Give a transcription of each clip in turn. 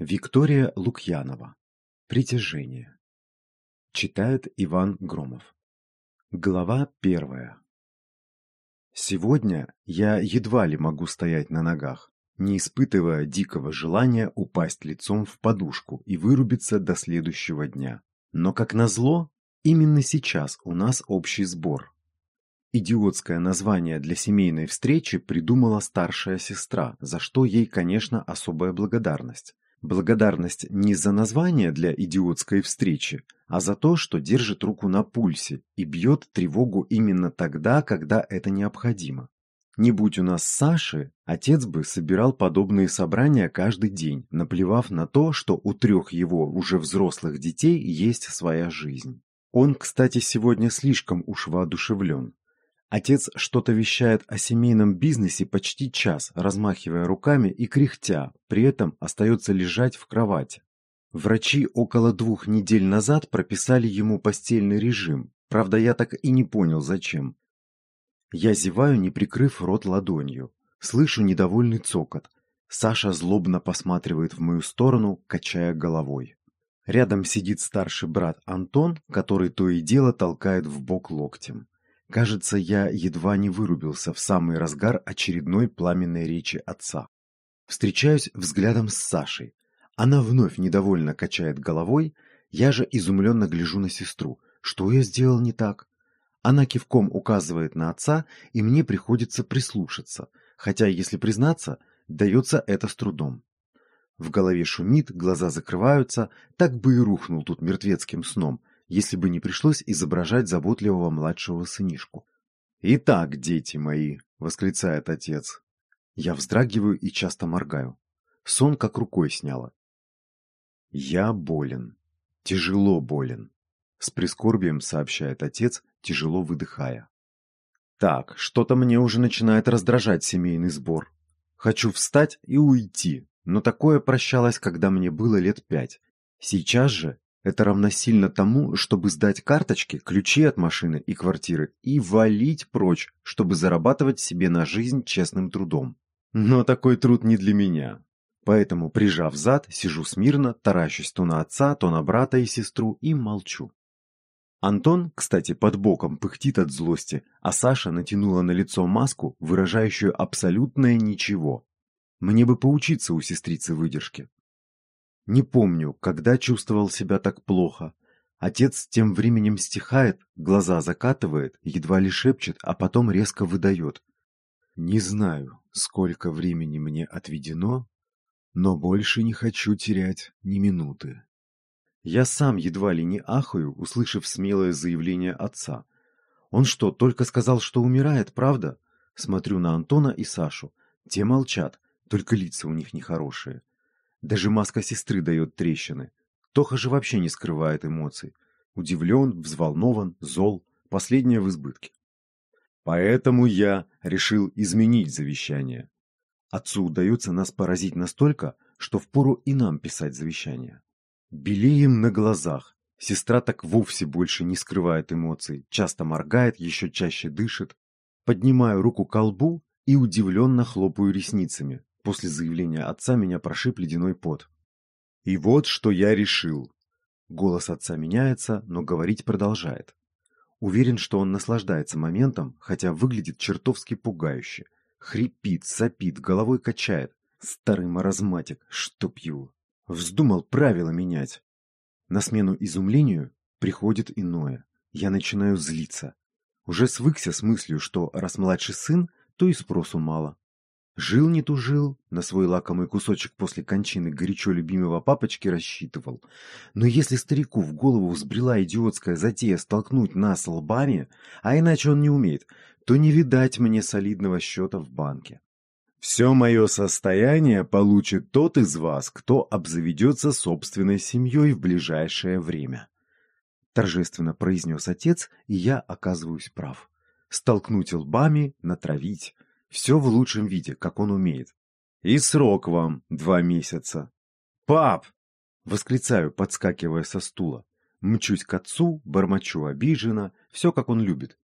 Виктория Лукьянова. Притяжение. Читает Иван Громов. Глава первая. Сегодня я едва ли могу стоять на ногах, не испытывая дикого желания упасть лицом в подушку и вырубиться до следующего дня. Но, как назло, именно сейчас у нас общий сбор. Идиотское название для семейной встречи придумала старшая сестра, за что ей, конечно, особая благодарность. Благодарность не за название для идиотской встречи, а за то, что держит руку на пульсе и бьет тревогу именно тогда, когда это необходимо. Не будь у нас Саши, отец бы собирал подобные собрания каждый день, наплевав на то, что у трех его уже взрослых детей есть своя жизнь. Он, кстати, сегодня слишком уж воодушевлен. Отец что-то вещает о семейном бизнесе почти час, размахивая руками и кряхтя, при этом остается лежать в кровати. Врачи около двух недель назад прописали ему постельный режим, правда я так и не понял зачем. Я зеваю, не прикрыв рот ладонью. Слышу недовольный цокот. Саша злобно посматривает в мою сторону, качая головой. Рядом сидит старший брат Антон, который то и дело толкает в бок локтем. Кажется, я едва не вырубился в самый разгар очередной пламенной речи отца. Встречаюсь взглядом с Сашей. Она вновь недовольно качает головой, я же изумленно гляжу на сестру. Что я сделал не так? Она кивком указывает на отца, и мне приходится прислушаться, хотя, если признаться, дается это с трудом. В голове шумит, глаза закрываются, так бы и рухнул тут мертвецким сном – если бы не пришлось изображать заботливого младшего сынишку. «Итак, дети мои!» — восклицает отец. Я вздрагиваю и часто моргаю. Сон как рукой сняло. «Я болен. Тяжело болен», — с прискорбием сообщает отец, тяжело выдыхая. «Так, что-то мне уже начинает раздражать семейный сбор. Хочу встать и уйти, но такое прощалось, когда мне было лет пять. Сейчас же это равносильно тому, чтобы сдать карточки, ключи от машины и квартиры и валить прочь, чтобы зарабатывать себе на жизнь честным трудом. Но такой труд не для меня. Поэтому, прижав зад, сижу смирно, таращусь то на отца, то на брата и сестру и молчу. Антон, кстати, под боком пыхтит от злости, а Саша натянула на лицо маску, выражающую абсолютное ничего. Мне бы поучиться у сестрицы выдержки. Не помню, когда чувствовал себя так плохо. Отец тем временем стихает, глаза закатывает, едва ли шепчет, а потом резко выдает. Не знаю, сколько времени мне отведено, но больше не хочу терять ни минуты. Я сам едва ли не ахаю, услышав смелое заявление отца. Он что, только сказал, что умирает, правда? Смотрю на Антона и Сашу. Те молчат, только лица у них нехорошие. Даже маска сестры дает трещины. Тоха же вообще не скрывает эмоций. Удивлен, взволнован, зол. Последнее в избытке. Поэтому я решил изменить завещание. Отцу удается нас поразить настолько, что впору и нам писать завещание. Белеем на глазах. Сестра так вовсе больше не скрывает эмоций, часто моргает, еще чаще дышит. Поднимаю руку к колбу и удивленно хлопаю ресницами. После заявления отца меня прошиб ледяной пот. И вот что я решил. Голос отца меняется, но говорить продолжает. Уверен, что он наслаждается моментом, хотя выглядит чертовски пугающе. Хрипит, сопит, головой качает. Старый маразматик, чтоб его. Вздумал правила менять. На смену изумлению приходит иное. Я начинаю злиться. Уже свыкся с мыслью, что раз младший сын, то и спросу мало. Жил не тужил, на свой лакомый кусочек после кончины горячо любимого папочки рассчитывал. Но если старику в голову взбрела идиотская затея столкнуть нас лбами, а иначе он не умеет, то не видать мне солидного счета в банке. Все мое состояние получит тот из вас, кто обзаведется собственной семьей в ближайшее время. Торжественно произнес отец, и я оказываюсь прав. Столкнуть лбами, натравить. Все в лучшем виде, как он умеет. И срок вам два месяца. «Пап!» — восклицаю, подскакивая со стула. Мчусь к отцу, бормочу обиженно, все как он любит.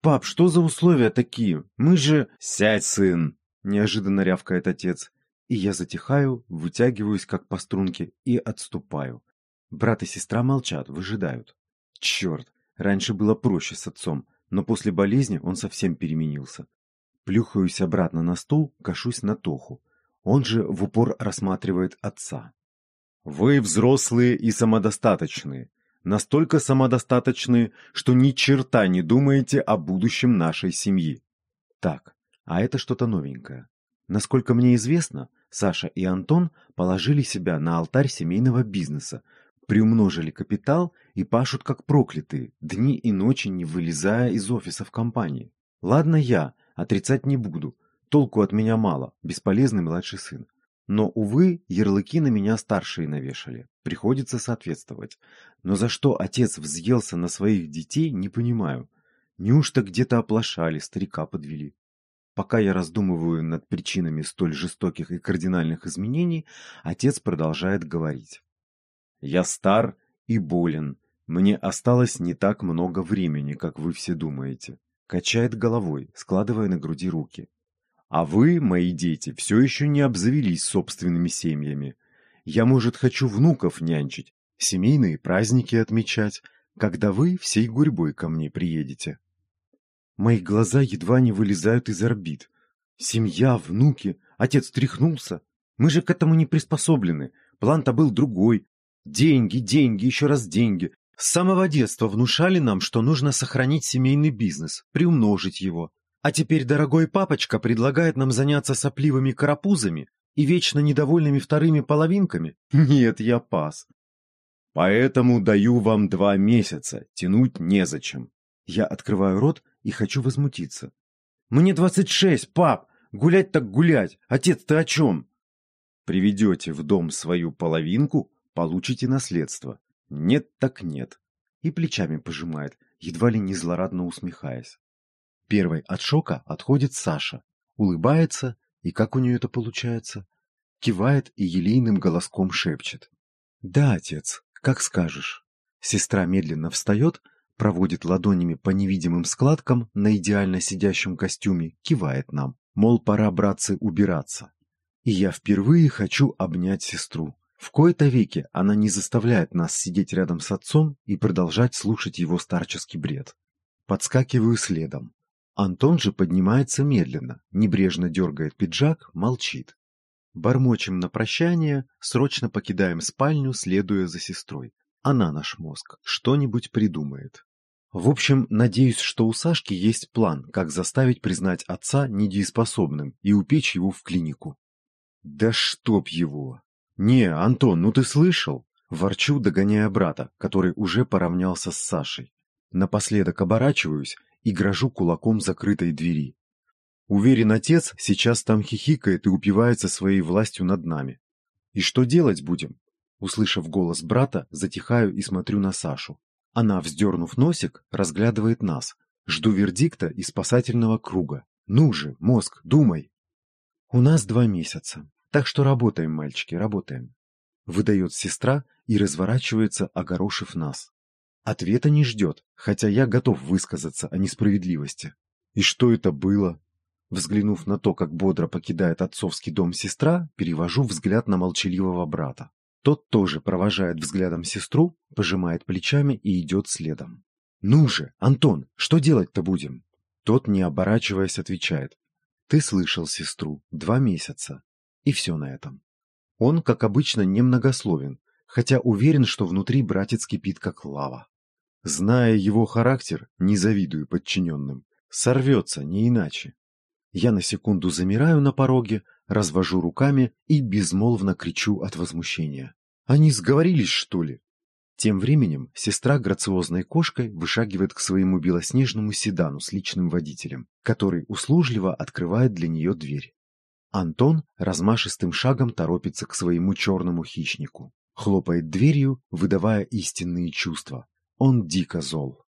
«Пап, что за условия такие? Мы же...» «Сядь, сын!» — неожиданно рявкает отец. И я затихаю, вытягиваюсь как по струнке и отступаю. Брат и сестра молчат, выжидают. Черт, раньше было проще с отцом, но после болезни он совсем переменился. Плюхаюсь обратно на стул, кашусь на Тоху. Он же в упор рассматривает отца. «Вы взрослые и самодостаточные. Настолько самодостаточные, что ни черта не думаете о будущем нашей семьи. Так, а это что-то новенькое. Насколько мне известно, Саша и Антон положили себя на алтарь семейного бизнеса, приумножили капитал и пашут как проклятые, дни и ночи не вылезая из офиса в компании. Ладно я, отрицать не буду, толку от меня мало, бесполезный младший сын. Но, увы, ярлыки на меня старшие навешали, приходится соответствовать. Но за что отец взъелся на своих детей, не понимаю. Неужто где-то оплошали, старика подвели? Пока я раздумываю над причинами столь жестоких и кардинальных изменений, отец продолжает говорить. «Я стар и болен. Мне осталось не так много времени, как вы все думаете». Качает головой, складывая на груди руки. А вы, мои дети, все еще не обзавелись собственными семьями. Я, может, хочу внуков нянчить, семейные праздники отмечать, когда вы всей гурьбой ко мне приедете. Мои глаза едва не вылезают из орбит. Семья, внуки, отец тряхнулся. Мы же к этому не приспособлены. План-то был другой. Деньги, деньги, еще раз деньги. С самого детства внушали нам, что нужно сохранить семейный бизнес, приумножить его, а теперь дорогой папочка предлагает нам заняться сопливыми карапузами и вечно недовольными вторыми половинками? Нет, я пас. Поэтому даю вам два месяца, тянуть незачем. Я открываю рот и хочу возмутиться. Мне двадцать шесть, пап! Гулять так гулять! Отец, ты о чем? Приведете в дом свою половинку, получите наследство. Нет так нет. И плечами пожимает, едва ли не злорадно усмехаясь. Первой от шока отходит Саша, улыбается, и как у нее это получается? Кивает и елейным голоском шепчет. «Да, отец, как скажешь». Сестра медленно встает, проводит ладонями по невидимым складкам на идеально сидящем костюме, кивает нам, мол, пора, братцы, убираться. И я впервые хочу обнять сестру. В кои-то веки она не заставляет нас сидеть рядом с отцом и продолжать слушать его старческий бред. Подскакиваю следом. Антон же поднимается медленно, небрежно дергает пиджак, молчит. Бормочем на прощание, срочно покидаем спальню, следуя за сестрой. Она наш мозг, что-нибудь придумает. В общем, надеюсь, что у Сашки есть план, как заставить признать отца недееспособным и упечь его в клинику. Да чтоб его! Не, Антон, ну ты слышал? Ворчу, догоняя брата, который уже поравнялся с Сашей. Напоследок оборачиваюсь и грожу кулаком закрытой двери. Уверен, отец сейчас там хихикает и упивается своей властью над нами. И что делать будем? Услышав голос брата, затихаю и смотрю на Сашу. Она, вздернув носик, разглядывает нас. Жду вердикта и спасательного круга. Ну же, мозг, думай. У нас два месяца. Так что работаем, мальчики, работаем. Выдает сестра и разворачивается, огорошив нас. Ответа не ждет, хотя я готов высказаться о несправедливости. И что это было? Взглянув на то, как бодро покидает отцовский дом сестра, перевожу взгляд на молчаливого брата. Тот тоже провожает взглядом сестру, пожимает плечами и идет следом. «Ну же, Антон, что делать-то будем?» Тот, не оборачиваясь, отвечает. «Ты слышал сестру. Два месяца. И все на этом». Он, как обычно, немногословен, хотя уверен, что внутри братец кипит, как лава. Зная его характер, не завидую подчиненным. Сорвется, не иначе. Я на секунду замираю на пороге, развожу руками и безмолвно кричу от возмущения. Они сговорились, что ли? Тем временем сестра грациозной кошкой вышагивает к своему белоснежному седану с личным водителем, который услужливо открывает для нее дверь. Антон размашистым шагом торопится к своему черному хищнику, хлопает дверью, выдавая истинные чувства, он дико зол.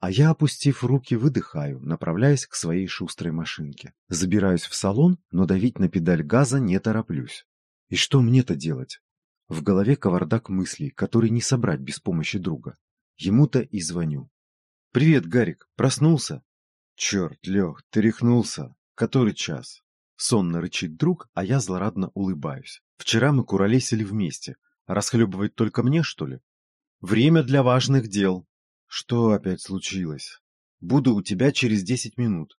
А я, опустив руки, выдыхаю, направляясь к своей шустрой машинке. Забираюсь в салон, но давить на педаль газа не тороплюсь. И что мне-то делать? В голове кавардак мыслей, который не собрать без помощи друга. Ему-то и звоню. «Привет, Гарик, проснулся?» «Черт, Лех, ты рехнулся. Который час?» Сонно рычит друг, а я злорадно улыбаюсь. Вчера мы куролесили вместе. Расхлебывать только мне, что ли? Время для важных дел. Что опять случилось? Буду у тебя через десять минут.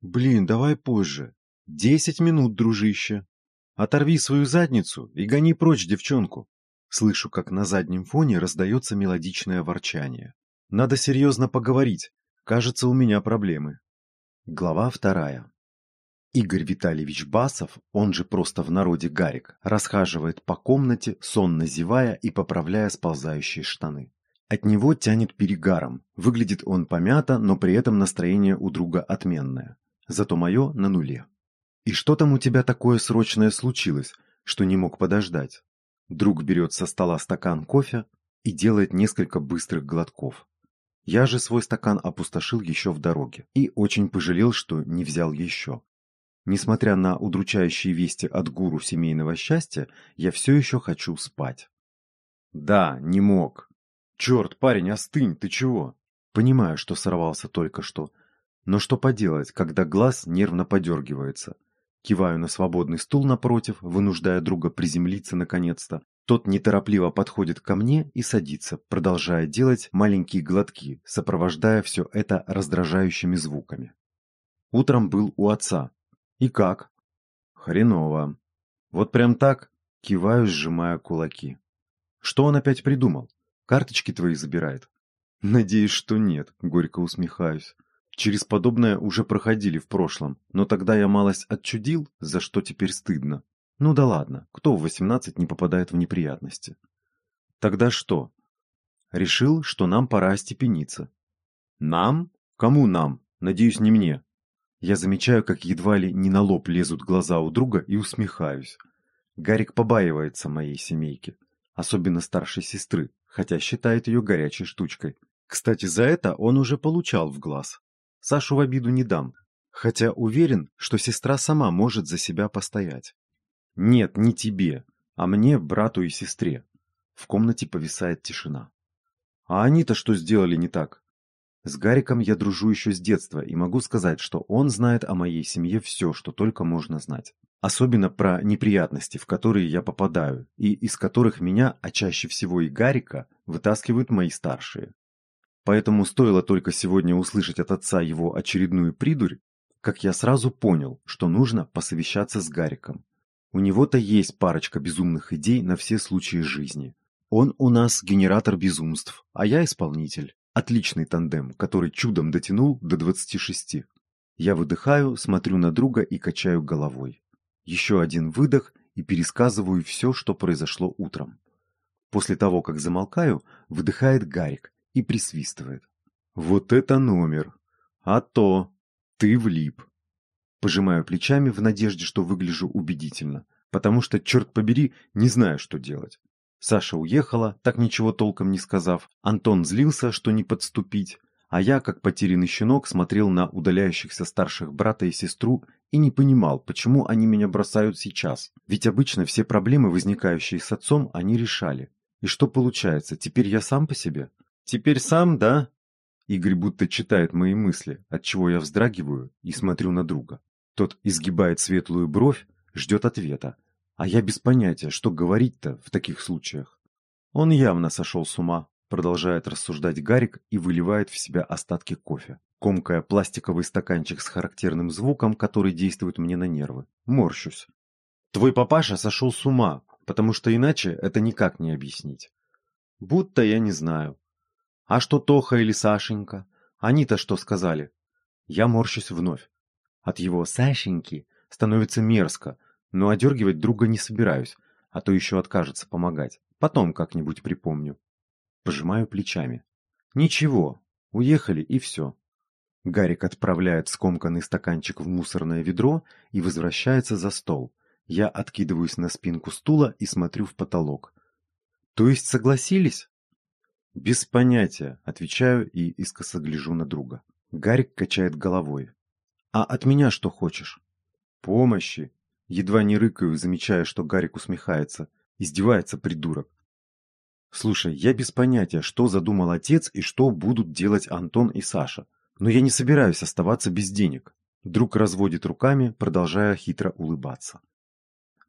Блин, давай позже. Десять минут, дружище. Оторви свою задницу и гони прочь девчонку. Слышу, как на заднем фоне раздается мелодичное ворчание. Надо серьезно поговорить. Кажется, у меня проблемы. Глава вторая. Игорь Витальевич Басов, он же просто в народе Гарик, расхаживает по комнате, сонно зевая и поправляя сползающие штаны. От него тянет перегаром. Выглядит он помято, но при этом настроение у друга отменное. Зато мое на нуле. «И что там у тебя такое срочное случилось, что не мог подождать?» Друг берет со стола стакан кофе и делает несколько быстрых глотков. Я же свой стакан опустошил еще в дороге и очень пожалел, что не взял еще. Несмотря на удручающие вести от гуру семейного счастья, я все еще хочу спать. Да, не мог. Черт, парень, остынь, ты чего? Понимаю, что сорвался только что. Но что поделать, когда глаз нервно подергивается. Киваю на свободный стул напротив, вынуждая друга приземлиться наконец-то. Тот неторопливо подходит ко мне и садится, продолжая делать маленькие глотки, сопровождая все это раздражающими звуками. Утром был у отца, и как? Хреново. Вот прям так? Киваю, сжимая кулаки. Что он опять придумал? Карточки твои забирает? Надеюсь, что нет, горько усмехаюсь. Через подобное уже проходили в прошлом, но тогда я малость отчудил, за что теперь стыдно. Ну да ладно, кто в восемнадцать не попадает в неприятности? Тогда что? Решил, что нам пора остепениться. Нам? Кому нам? Надеюсь, не мне. Я замечаю, как едва ли не на лоб лезут глаза у друга и усмехаюсь. Гарик побаивается моей семейки, особенно старшей сестры, хотя считает ее горячей штучкой. Кстати, за это он уже получал в глаз. Сашу в обиду не дам, хотя уверен, что сестра сама может за себя постоять. Нет, не тебе, а мне, брату и сестре. В комнате повисает тишина. А они-то что сделали не так? С Гариком я дружу еще с детства и могу сказать, что он знает о моей семье все, что только можно знать. Особенно про неприятности, в которые я попадаю, и из которых меня, а чаще всего и Гарика, вытаскивают мои старшие. Поэтому стоило только сегодня услышать от отца его очередную придурь, как я сразу понял, что нужно посовещаться с Гариком. У него-то есть парочка безумных идей на все случаи жизни. Он у нас генератор безумств, а я исполнитель. Отличный тандем, который чудом дотянул до 26. Я выдыхаю, смотрю на друга и качаю головой. Еще один выдох и пересказываю все, что произошло утром. После того, как замолкаю, выдыхает Гарик и присвистывает. Вот это номер! А то! Ты влип! Пожимаю плечами в надежде, что выгляжу убедительно, потому что, черт побери, не знаю, что делать. Саша уехала, так ничего толком не сказав. Антон злился, что не подступить. А я, как потерянный щенок, смотрел на удаляющихся старших брата и сестру и не понимал, почему они меня бросают сейчас. Ведь обычно все проблемы, возникающие с отцом, они решали. И что получается, теперь я сам по себе? Теперь сам, да? Игорь будто читает мои мысли, от чего я вздрагиваю и смотрю на друга. Тот изгибает светлую бровь, ждет ответа, а я без понятия, что говорить-то в таких случаях. Он явно сошел с ума, продолжает рассуждать Гарик и выливает в себя остатки кофе, комкая пластиковый стаканчик с характерным звуком, который действует мне на нервы. Морщусь. Твой папаша сошел с ума, потому что иначе это никак не объяснить. Будто я не знаю. А что Тоха или Сашенька? Они-то что сказали? Я морщусь вновь. От его Сашеньки становится мерзко, но одергивать друга не собираюсь, а то еще откажется помогать. Потом как-нибудь припомню. Пожимаю плечами. Ничего, уехали и все. Гарик отправляет скомканный стаканчик в мусорное ведро и возвращается за стол. Я откидываюсь на спинку стула и смотрю в потолок. То есть согласились? Без понятия, отвечаю и искоса гляжу на друга. Гарик качает головой. А от меня что хочешь? Помощи, Едва не рыкаю, замечая, что Гарик усмехается. Издевается придурок. Слушай, я без понятия, что задумал отец и что будут делать Антон и Саша. Но я не собираюсь оставаться без денег. Друг разводит руками, продолжая хитро улыбаться.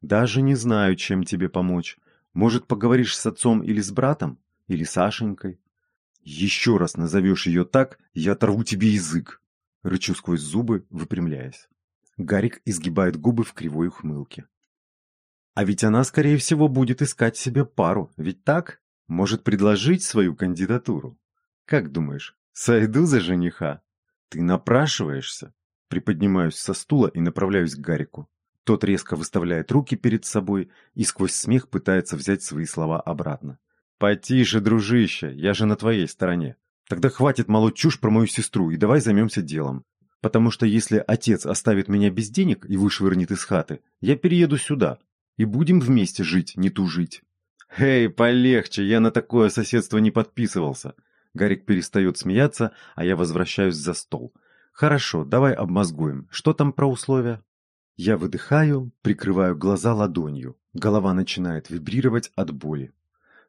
Даже не знаю, чем тебе помочь. Может, поговоришь с отцом или с братом? Или Сашенькой? Еще раз назовешь ее так, я оторву тебе язык. Рычу сквозь зубы, выпрямляясь. Гарик изгибает губы в кривой ухмылке. А ведь она, скорее всего, будет искать себе пару, ведь так? Может предложить свою кандидатуру? Как думаешь, сойду за жениха? Ты напрашиваешься? Приподнимаюсь со стула и направляюсь к Гарику. Тот резко выставляет руки перед собой и сквозь смех пытается взять свои слова обратно. «Потише, дружище, я же на твоей стороне. Тогда хватит молоть чушь про мою сестру и давай займемся делом. Потому что если отец оставит меня без денег и вышвырнет из хаты, я перееду сюда, и будем вместе жить, не тужить». «Эй, полегче, я на такое соседство не подписывался». Гарик перестает смеяться, а я возвращаюсь за стол. «Хорошо, давай обмозгуем. Что там про условия?» Я выдыхаю, прикрываю глаза ладонью. Голова начинает вибрировать от боли.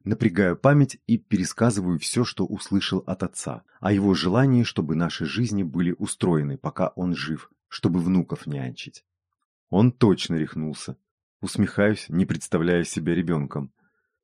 Напрягаю память и пересказываю все, что услышал от отца, о его желании, чтобы наши жизни были устроены, пока он жив, чтобы внуков нянчить. Он точно рехнулся. Усмехаюсь, не представляя себя ребенком.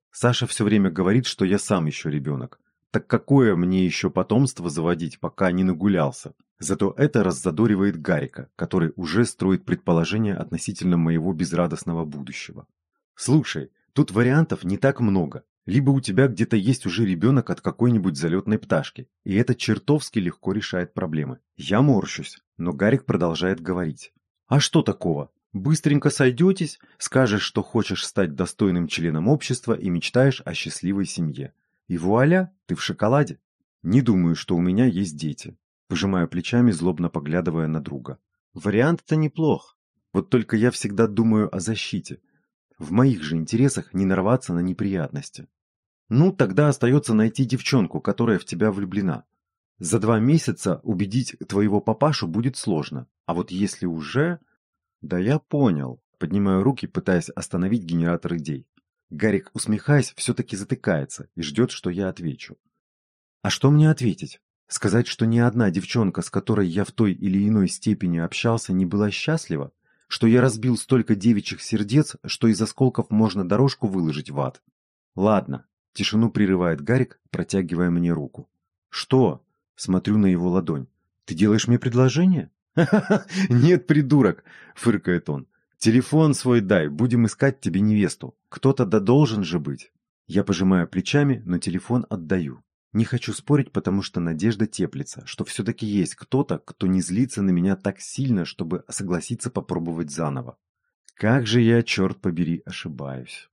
Саша все время говорит, что я сам еще ребенок. Так какое мне еще потомство заводить, пока не нагулялся? Зато это раззадоривает Гарика, который уже строит предположения относительно моего безрадостного будущего. Слушай, тут вариантов не так много. Либо у тебя где-то есть уже ребенок от какой-нибудь залетной пташки, и это чертовски легко решает проблемы. Я морщусь, но Гарик продолжает говорить. А что такого? Быстренько сойдетесь, скажешь, что хочешь стать достойным членом общества и мечтаешь о счастливой семье. И вуаля, ты в шоколаде. Не думаю, что у меня есть дети. Пожимаю плечами, злобно поглядывая на друга. Вариант-то неплох. Вот только я всегда думаю о защите. В моих же интересах не нарваться на неприятности. Ну, тогда остается найти девчонку, которая в тебя влюблена. За два месяца убедить твоего папашу будет сложно. А вот если уже... Да я понял. Поднимаю руки, пытаясь остановить генератор идей. Гарик, усмехаясь, все-таки затыкается и ждет, что я отвечу. А что мне ответить? Сказать, что ни одна девчонка, с которой я в той или иной степени общался, не была счастлива? Что я разбил столько девичьих сердец, что из осколков можно дорожку выложить в ад? Ладно. Тишину прерывает Гарик, протягивая мне руку. Что? Смотрю на его ладонь. Ты делаешь мне предложение? «Нет, придурок!» — фыркает он. «Телефон свой дай, будем искать тебе невесту. Кто-то да должен же быть». Я пожимаю плечами, но телефон отдаю. Не хочу спорить, потому что надежда теплится, что все-таки есть кто-то, кто не злится на меня так сильно, чтобы согласиться попробовать заново. Как же я, черт побери, ошибаюсь.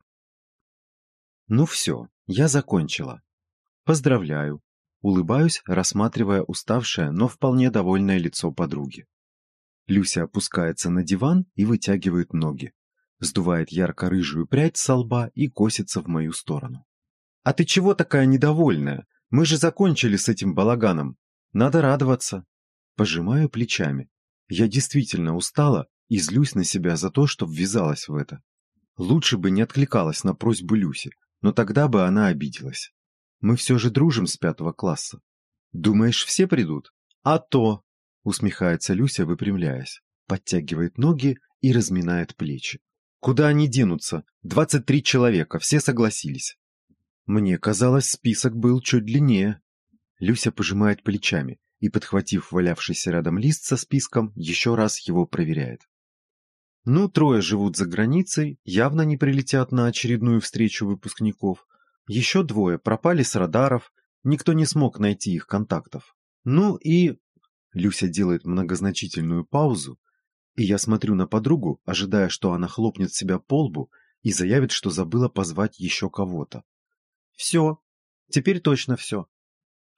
Ну все, я закончила. Поздравляю. Улыбаюсь, рассматривая уставшее, но вполне довольное лицо подруги. Люся опускается на диван и вытягивает ноги. Сдувает ярко-рыжую прядь со лба и косится в мою сторону. «А ты чего такая недовольная? Мы же закончили с этим балаганом. Надо радоваться». Пожимаю плечами. Я действительно устала и злюсь на себя за то, что ввязалась в это. Лучше бы не откликалась на просьбу Люси, но тогда бы она обиделась. Мы все же дружим с пятого класса. Думаешь, все придут? А то! Усмехается Люся, выпрямляясь, подтягивает ноги и разминает плечи. Куда они денутся? Двадцать три человека, все согласились. Мне казалось, список был чуть длиннее. Люся пожимает плечами и, подхватив валявшийся рядом лист со списком, еще раз его проверяет. Ну, трое живут за границей, явно не прилетят на очередную встречу выпускников. Еще двое пропали с радаров, никто не смог найти их контактов. Ну и... Люся делает многозначительную паузу, и я смотрю на подругу, ожидая, что она хлопнет себя по лбу и заявит, что забыла позвать еще кого-то. Все. Теперь точно все.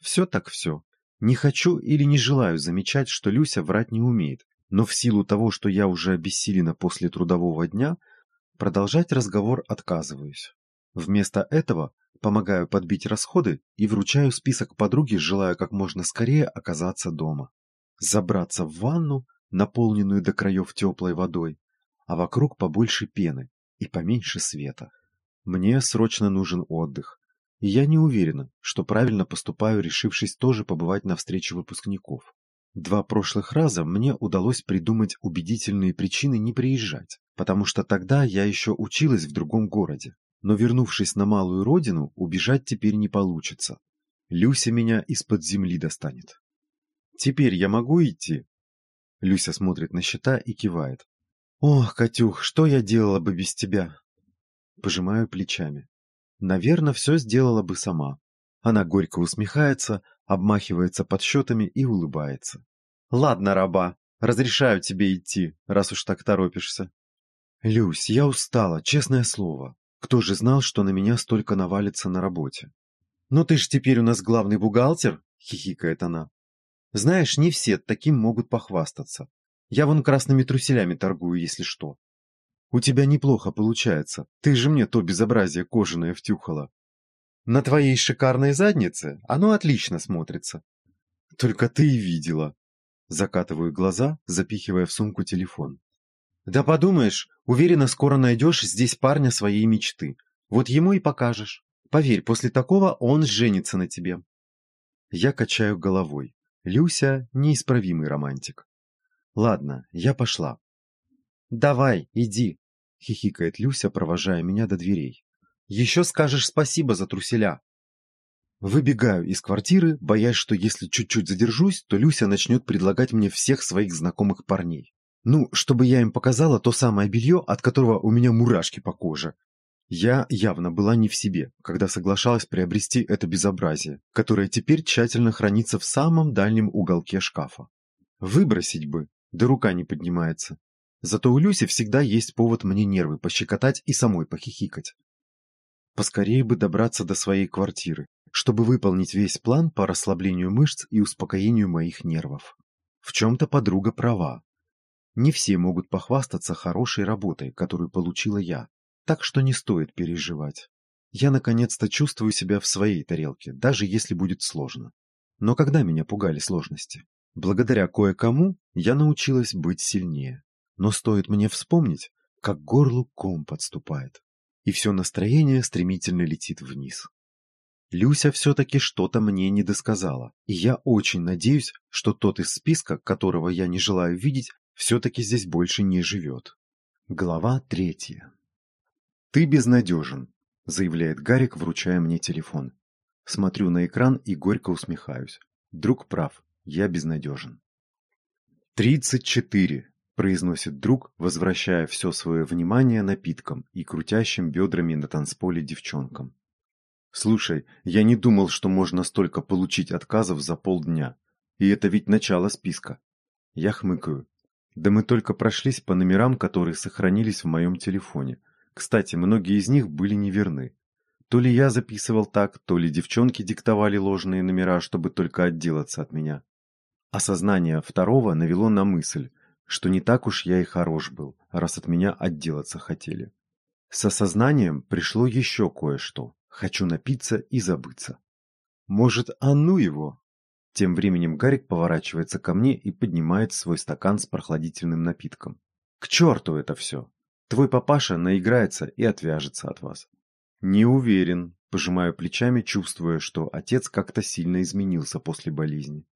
Все так все. Не хочу или не желаю замечать, что Люся врать не умеет, но в силу того, что я уже обессилена после трудового дня, продолжать разговор отказываюсь. Вместо этого помогаю подбить расходы и вручаю список подруге, желая как можно скорее оказаться дома. Забраться в ванну, наполненную до краев теплой водой, а вокруг побольше пены и поменьше света. Мне срочно нужен отдых, я не уверена, что правильно поступаю, решившись тоже побывать на встрече выпускников. Два прошлых раза мне удалось придумать убедительные причины не приезжать, потому что тогда я еще училась в другом городе. Но вернувшись на малую родину, убежать теперь не получится. Люся меня из-под земли достанет. Теперь я могу идти? Люся смотрит на счета и кивает. Ох, Катюх, что я делала бы без тебя? Пожимаю плечами. Наверное, все сделала бы сама. Она горько усмехается, обмахивается подсчетами и улыбается. Ладно, раба, разрешаю тебе идти, раз уж так торопишься. Люсь, я устала, честное слово. Кто же знал, что на меня столько навалится на работе? Ну ты ж теперь у нас главный бухгалтер, хихикает она. Знаешь, не все таким могут похвастаться. Я вон красными труселями торгую, если что. У тебя неплохо получается. Ты же мне то безобразие кожаное втюхала. На твоей шикарной заднице оно отлично смотрится. Только ты и видела. Закатываю глаза, запихивая в сумку телефон. Да подумаешь, уверена, скоро найдешь здесь парня своей мечты. Вот ему и покажешь. Поверь, после такого он женится на тебе. Я качаю головой. Люся – неисправимый романтик. Ладно, я пошла. Давай, иди, хихикает Люся, провожая меня до дверей. Еще скажешь спасибо за труселя. Выбегаю из квартиры, боясь, что если чуть-чуть задержусь, то Люся начнет предлагать мне всех своих знакомых парней. Ну, чтобы я им показала то самое белье, от которого у меня мурашки по коже. Я явно была не в себе, когда соглашалась приобрести это безобразие, которое теперь тщательно хранится в самом дальнем уголке шкафа. Выбросить бы, да рука не поднимается. Зато у Люси всегда есть повод мне нервы пощекотать и самой похихикать. Поскорее бы добраться до своей квартиры, чтобы выполнить весь план по расслаблению мышц и успокоению моих нервов. В чем-то подруга права. Не все могут похвастаться хорошей работой, которую получила я, так что не стоит переживать. Я наконец-то чувствую себя в своей тарелке, даже если будет сложно. Но когда меня пугали сложности? Благодаря кое-кому я научилась быть сильнее. Но стоит мне вспомнить, как горлу ком подступает, и все настроение стремительно летит вниз. Люся все-таки что-то мне не досказала, и я очень надеюсь, что тот из списка, которого я не желаю видеть, все-таки здесь больше не живет. Глава третья. «Ты безнадежен», — заявляет Гарик, вручая мне телефон. Смотрю на экран и горько усмехаюсь. Друг прав, я безнадежен. «Тридцать четыре», — произносит друг, возвращая все свое внимание напиткам и крутящим бедрами на танцполе девчонкам. «Слушай, я не думал, что можно столько получить отказов за полдня. И это ведь начало списка». Я хмыкаю. Да мы только прошлись по номерам, которые сохранились в моем телефоне. Кстати, многие из них были неверны. То ли я записывал так, то ли девчонки диктовали ложные номера, чтобы только отделаться от меня. Осознание второго навело на мысль, что не так уж я и хорош был, раз от меня отделаться хотели. С осознанием пришло еще кое-что. Хочу напиться и забыться. Может, а ну его? Тем временем Гарик поворачивается ко мне и поднимает свой стакан с прохладительным напитком. К черту это все! Твой папаша наиграется и отвяжется от вас. Не уверен, пожимаю плечами, чувствуя, что отец как-то сильно изменился после болезни.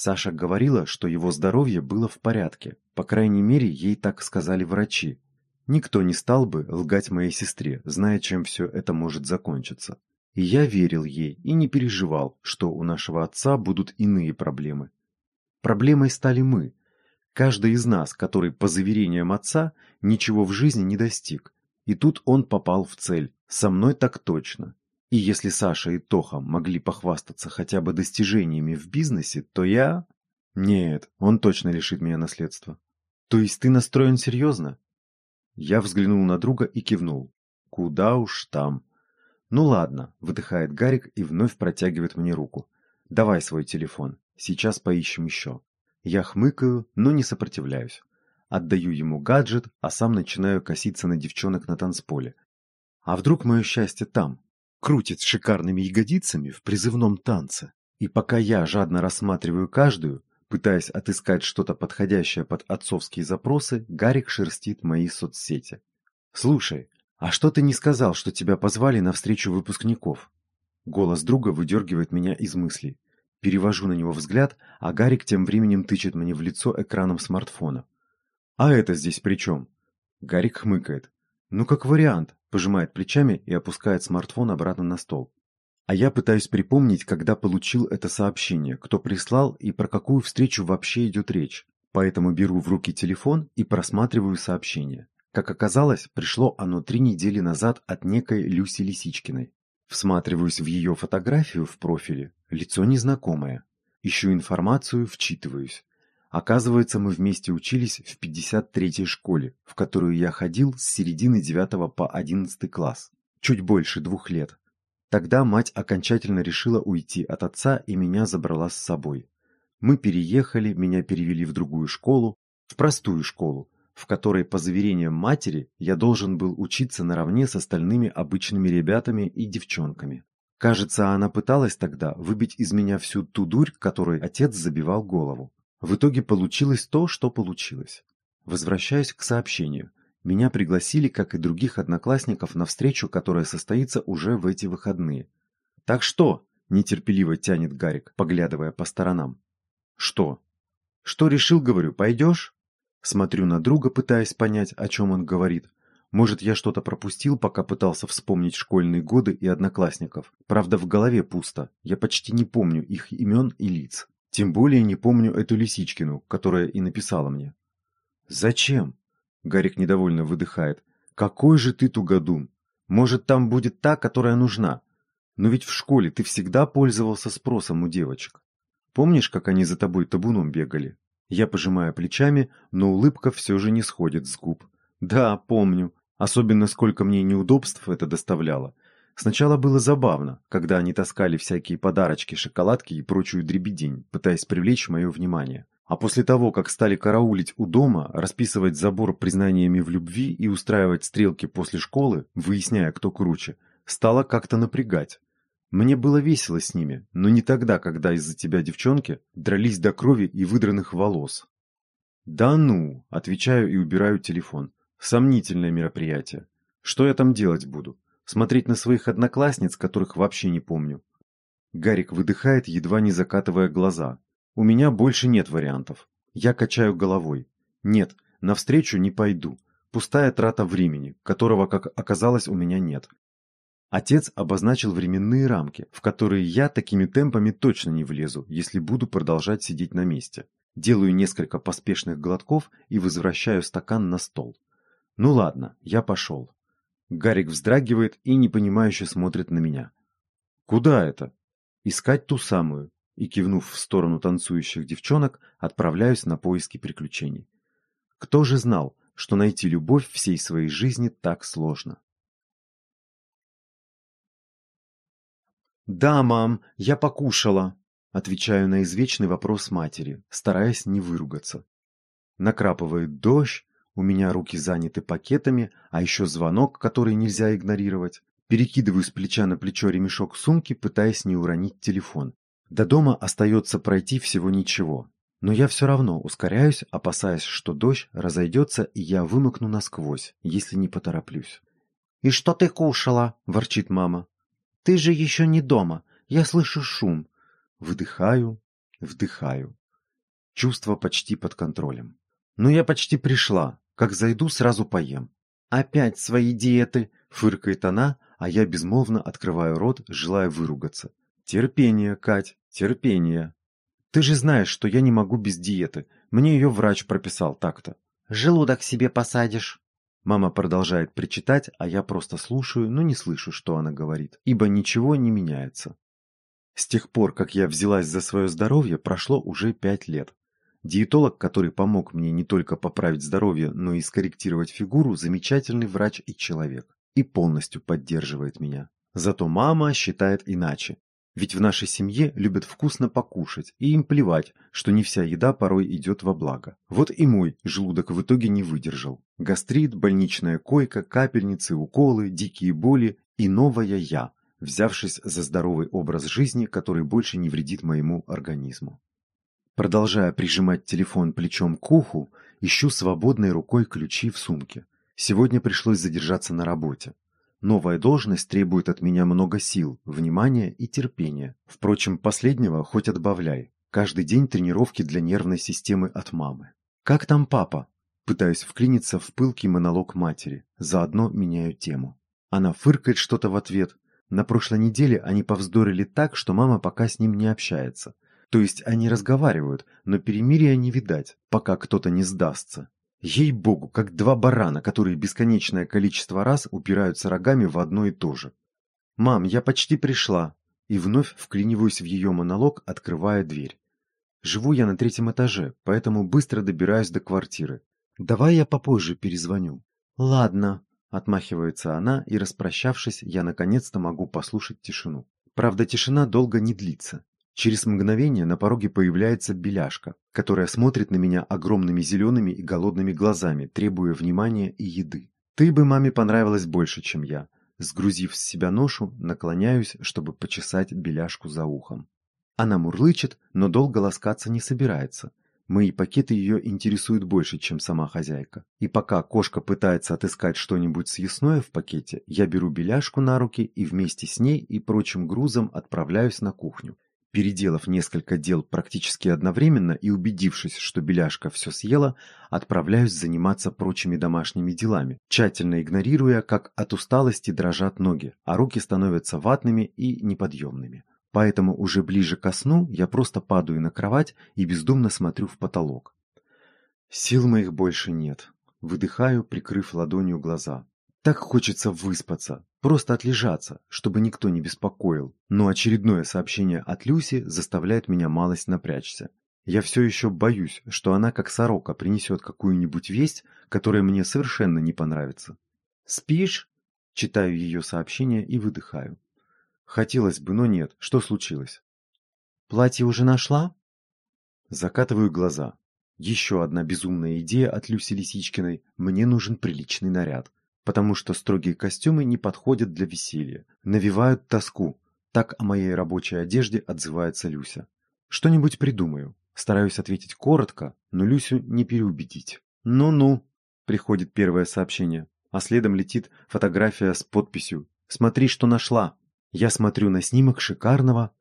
Саша говорила, что его здоровье было в порядке. По крайней мере, ей так сказали врачи. Никто не стал бы лгать моей сестре, зная, чем все это может закончиться. И я верил ей и не переживал, что у нашего отца будут иные проблемы. Проблемой стали мы. Каждый из нас, который, по заверениям отца, ничего в жизни не достиг. И тут он попал в цель. Со мной так точно. И если Саша и Тоха могли похвастаться хотя бы достижениями в бизнесе, то я... Нет, он точно лишит меня наследства. То есть ты настроен серьезно? Я взглянул на друга и кивнул. Куда уж там. Ну ладно, выдыхает Гарик и вновь протягивает мне руку. Давай свой телефон, сейчас поищем еще. Я хмыкаю, но не сопротивляюсь. Отдаю ему гаджет, а сам начинаю коситься на девчонок на танцполе. А вдруг мое счастье там, крутит шикарными ягодицами в призывном танце. И пока я жадно рассматриваю каждую, пытаясь отыскать что-то подходящее под отцовские запросы, Гарик шерстит мои соцсети. «Слушай, а что ты не сказал, что тебя позвали на встречу выпускников?» Голос друга выдергивает меня из мыслей. Перевожу на него взгляд, а Гарик тем временем тычет мне в лицо экраном смартфона. «А это здесь при чем?» Гарик хмыкает. «Ну, как вариант», пожимает плечами и опускает смартфон обратно на стол. А я пытаюсь припомнить, когда получил это сообщение, кто прислал и про какую встречу вообще идет речь. Поэтому беру в руки телефон и просматриваю сообщение. Как оказалось, пришло оно три недели назад от некой Люси Лисичкиной. Всматриваюсь в ее фотографию в профиле, лицо незнакомое. Ищу информацию, вчитываюсь. Оказывается, мы вместе учились в 53-й школе, в которую я ходил с середины 9 по 11 класс. Чуть больше двух лет. Тогда мать окончательно решила уйти от отца и меня забрала с собой. Мы переехали, меня перевели в другую школу, в простую школу, в которой, по заверениям матери, я должен был учиться наравне с остальными обычными ребятами и девчонками. Кажется, она пыталась тогда выбить из меня всю ту дурь, которой отец забивал голову. В итоге получилось то, что получилось. Возвращаюсь к сообщению. Меня пригласили, как и других одноклассников, на встречу, которая состоится уже в эти выходные. «Так что?» – нетерпеливо тянет Гарик, поглядывая по сторонам. «Что?» «Что решил, говорю, пойдешь?» Смотрю на друга, пытаясь понять, о чем он говорит. Может, я что-то пропустил, пока пытался вспомнить школьные годы и одноклассников. Правда, в голове пусто. Я почти не помню их имен и лиц. Тем более не помню эту Лисичкину, которая и написала мне. «Зачем?» Гарик недовольно выдыхает. «Какой же ты тугодум! Может, там будет та, которая нужна. Но ведь в школе ты всегда пользовался спросом у девочек. Помнишь, как они за тобой табуном бегали?» Я пожимаю плечами, но улыбка все же не сходит с губ. «Да, помню. Особенно сколько мне неудобств это доставляло. Сначала было забавно, когда они таскали всякие подарочки, шоколадки и прочую дребедень, пытаясь привлечь мое внимание. А после того, как стали караулить у дома, расписывать забор признаниями в любви и устраивать стрелки после школы, выясняя, кто круче, стало как-то напрягать. Мне было весело с ними, но не тогда, когда из-за тебя девчонки дрались до крови и выдранных волос. «Да ну!» – отвечаю и убираю телефон. «Сомнительное мероприятие. Что я там делать буду? Смотреть на своих одноклассниц, которых вообще не помню. Гарик выдыхает, едва не закатывая глаза. У меня больше нет вариантов. Я качаю головой. Нет, навстречу не пойду. Пустая трата времени, которого, как оказалось, у меня нет. Отец обозначил временные рамки, в которые я такими темпами точно не влезу, если буду продолжать сидеть на месте. Делаю несколько поспешных глотков и возвращаю стакан на стол. Ну ладно, я пошел. Гарик вздрагивает и непонимающе смотрит на меня. «Куда это?» «Искать ту самую». И, кивнув в сторону танцующих девчонок, отправляюсь на поиски приключений. Кто же знал, что найти любовь всей своей жизни так сложно? «Да, мам, я покушала», — отвечаю на извечный вопрос матери, стараясь не выругаться. Накрапывает дождь, у меня руки заняты пакетами, а еще звонок, который нельзя игнорировать. Перекидываю с плеча на плечо ремешок сумки, пытаясь не уронить телефон. До дома остается пройти всего ничего. Но я все равно ускоряюсь, опасаясь, что дождь разойдется, и я вымокну насквозь, если не потороплюсь. «И что ты кушала?» – ворчит мама. «Ты же еще не дома. Я слышу шум». Выдыхаю, вдыхаю. Чувство почти под контролем. Но я почти пришла. Как зайду, сразу поем. «Опять свои диеты!» — фыркает она, а я безмолвно открываю рот, желая выругаться. «Терпение, Кать, терпение!» «Ты же знаешь, что я не могу без диеты. Мне ее врач прописал так-то». «Желудок себе посадишь!» Мама продолжает причитать, а я просто слушаю, но не слышу, что она говорит, ибо ничего не меняется. С тех пор, как я взялась за свое здоровье, прошло уже пять лет. Диетолог, который помог мне не только поправить здоровье, но и скорректировать фигуру, замечательный врач и человек. И полностью поддерживает меня. Зато мама считает иначе. Ведь в нашей семье любят вкусно покушать, и им плевать, что не вся еда порой идет во благо. Вот и мой желудок в итоге не выдержал. Гастрит, больничная койка, капельницы, уколы, дикие боли и новая я, взявшись за здоровый образ жизни, который больше не вредит моему организму. Продолжая прижимать телефон плечом к уху, ищу свободной рукой ключи в сумке. Сегодня пришлось задержаться на работе. Новая должность требует от меня много сил, внимания и терпения. Впрочем, последнего хоть отбавляй. Каждый день тренировки для нервной системы от мамы. «Как там папа?» Пытаюсь вклиниться в пылкий монолог матери, заодно меняю тему. Она фыркает что-то в ответ. На прошлой неделе они повздорили так, что мама пока с ним не общается. То есть они разговаривают, но перемирия не видать, пока кто-то не сдастся. Ей-богу, как два барана, которые бесконечное количество раз упираются рогами в одно и то же. «Мам, я почти пришла», и вновь вклиниваюсь в ее монолог, открывая дверь. Живу я на третьем этаже, поэтому быстро добираюсь до квартиры. Давай я попозже перезвоню. Ладно, отмахивается она, и распрощавшись, я наконец-то могу послушать тишину. Правда, тишина долго не длится. Через мгновение на пороге появляется беляшка, которая смотрит на меня огромными зелеными и голодными глазами, требуя внимания и еды. Ты бы маме понравилась больше, чем я. Сгрузив с себя ношу, наклоняюсь, чтобы почесать беляшку за ухом. Она мурлычет, но долго ласкаться не собирается. Мои пакеты ее интересуют больше, чем сама хозяйка. И пока кошка пытается отыскать что-нибудь съестное в пакете, я беру беляшку на руки и вместе с ней и прочим грузом отправляюсь на кухню. Переделав несколько дел практически одновременно и убедившись, что беляшка все съела, отправляюсь заниматься прочими домашними делами, тщательно игнорируя, как от усталости дрожат ноги, а руки становятся ватными и неподъемными. Поэтому уже ближе ко сну я просто падаю на кровать и бездумно смотрю в потолок. Сил моих больше нет. Выдыхаю, прикрыв ладонью глаза. Так хочется выспаться, просто отлежаться, чтобы никто не беспокоил. Но очередное сообщение от Люси заставляет меня малость напрячься. Я все еще боюсь, что она, как сорока, принесет какую-нибудь весть, которая мне совершенно не понравится. «Спишь?» Читаю ее сообщение и выдыхаю. Хотелось бы, но нет. Что случилось? Платье уже нашла? Закатываю глаза. Еще одна безумная идея от Люси Лисичкиной. Мне нужен приличный наряд. Потому что строгие костюмы не подходят для веселья. Навевают тоску. Так о моей рабочей одежде отзывается Люся. Что-нибудь придумаю. Стараюсь ответить коротко, но Люсю не переубедить. «Ну-ну», — приходит первое сообщение, а следом летит фотография с подписью «Смотри, что нашла». Я смотрю на снимок шикарного,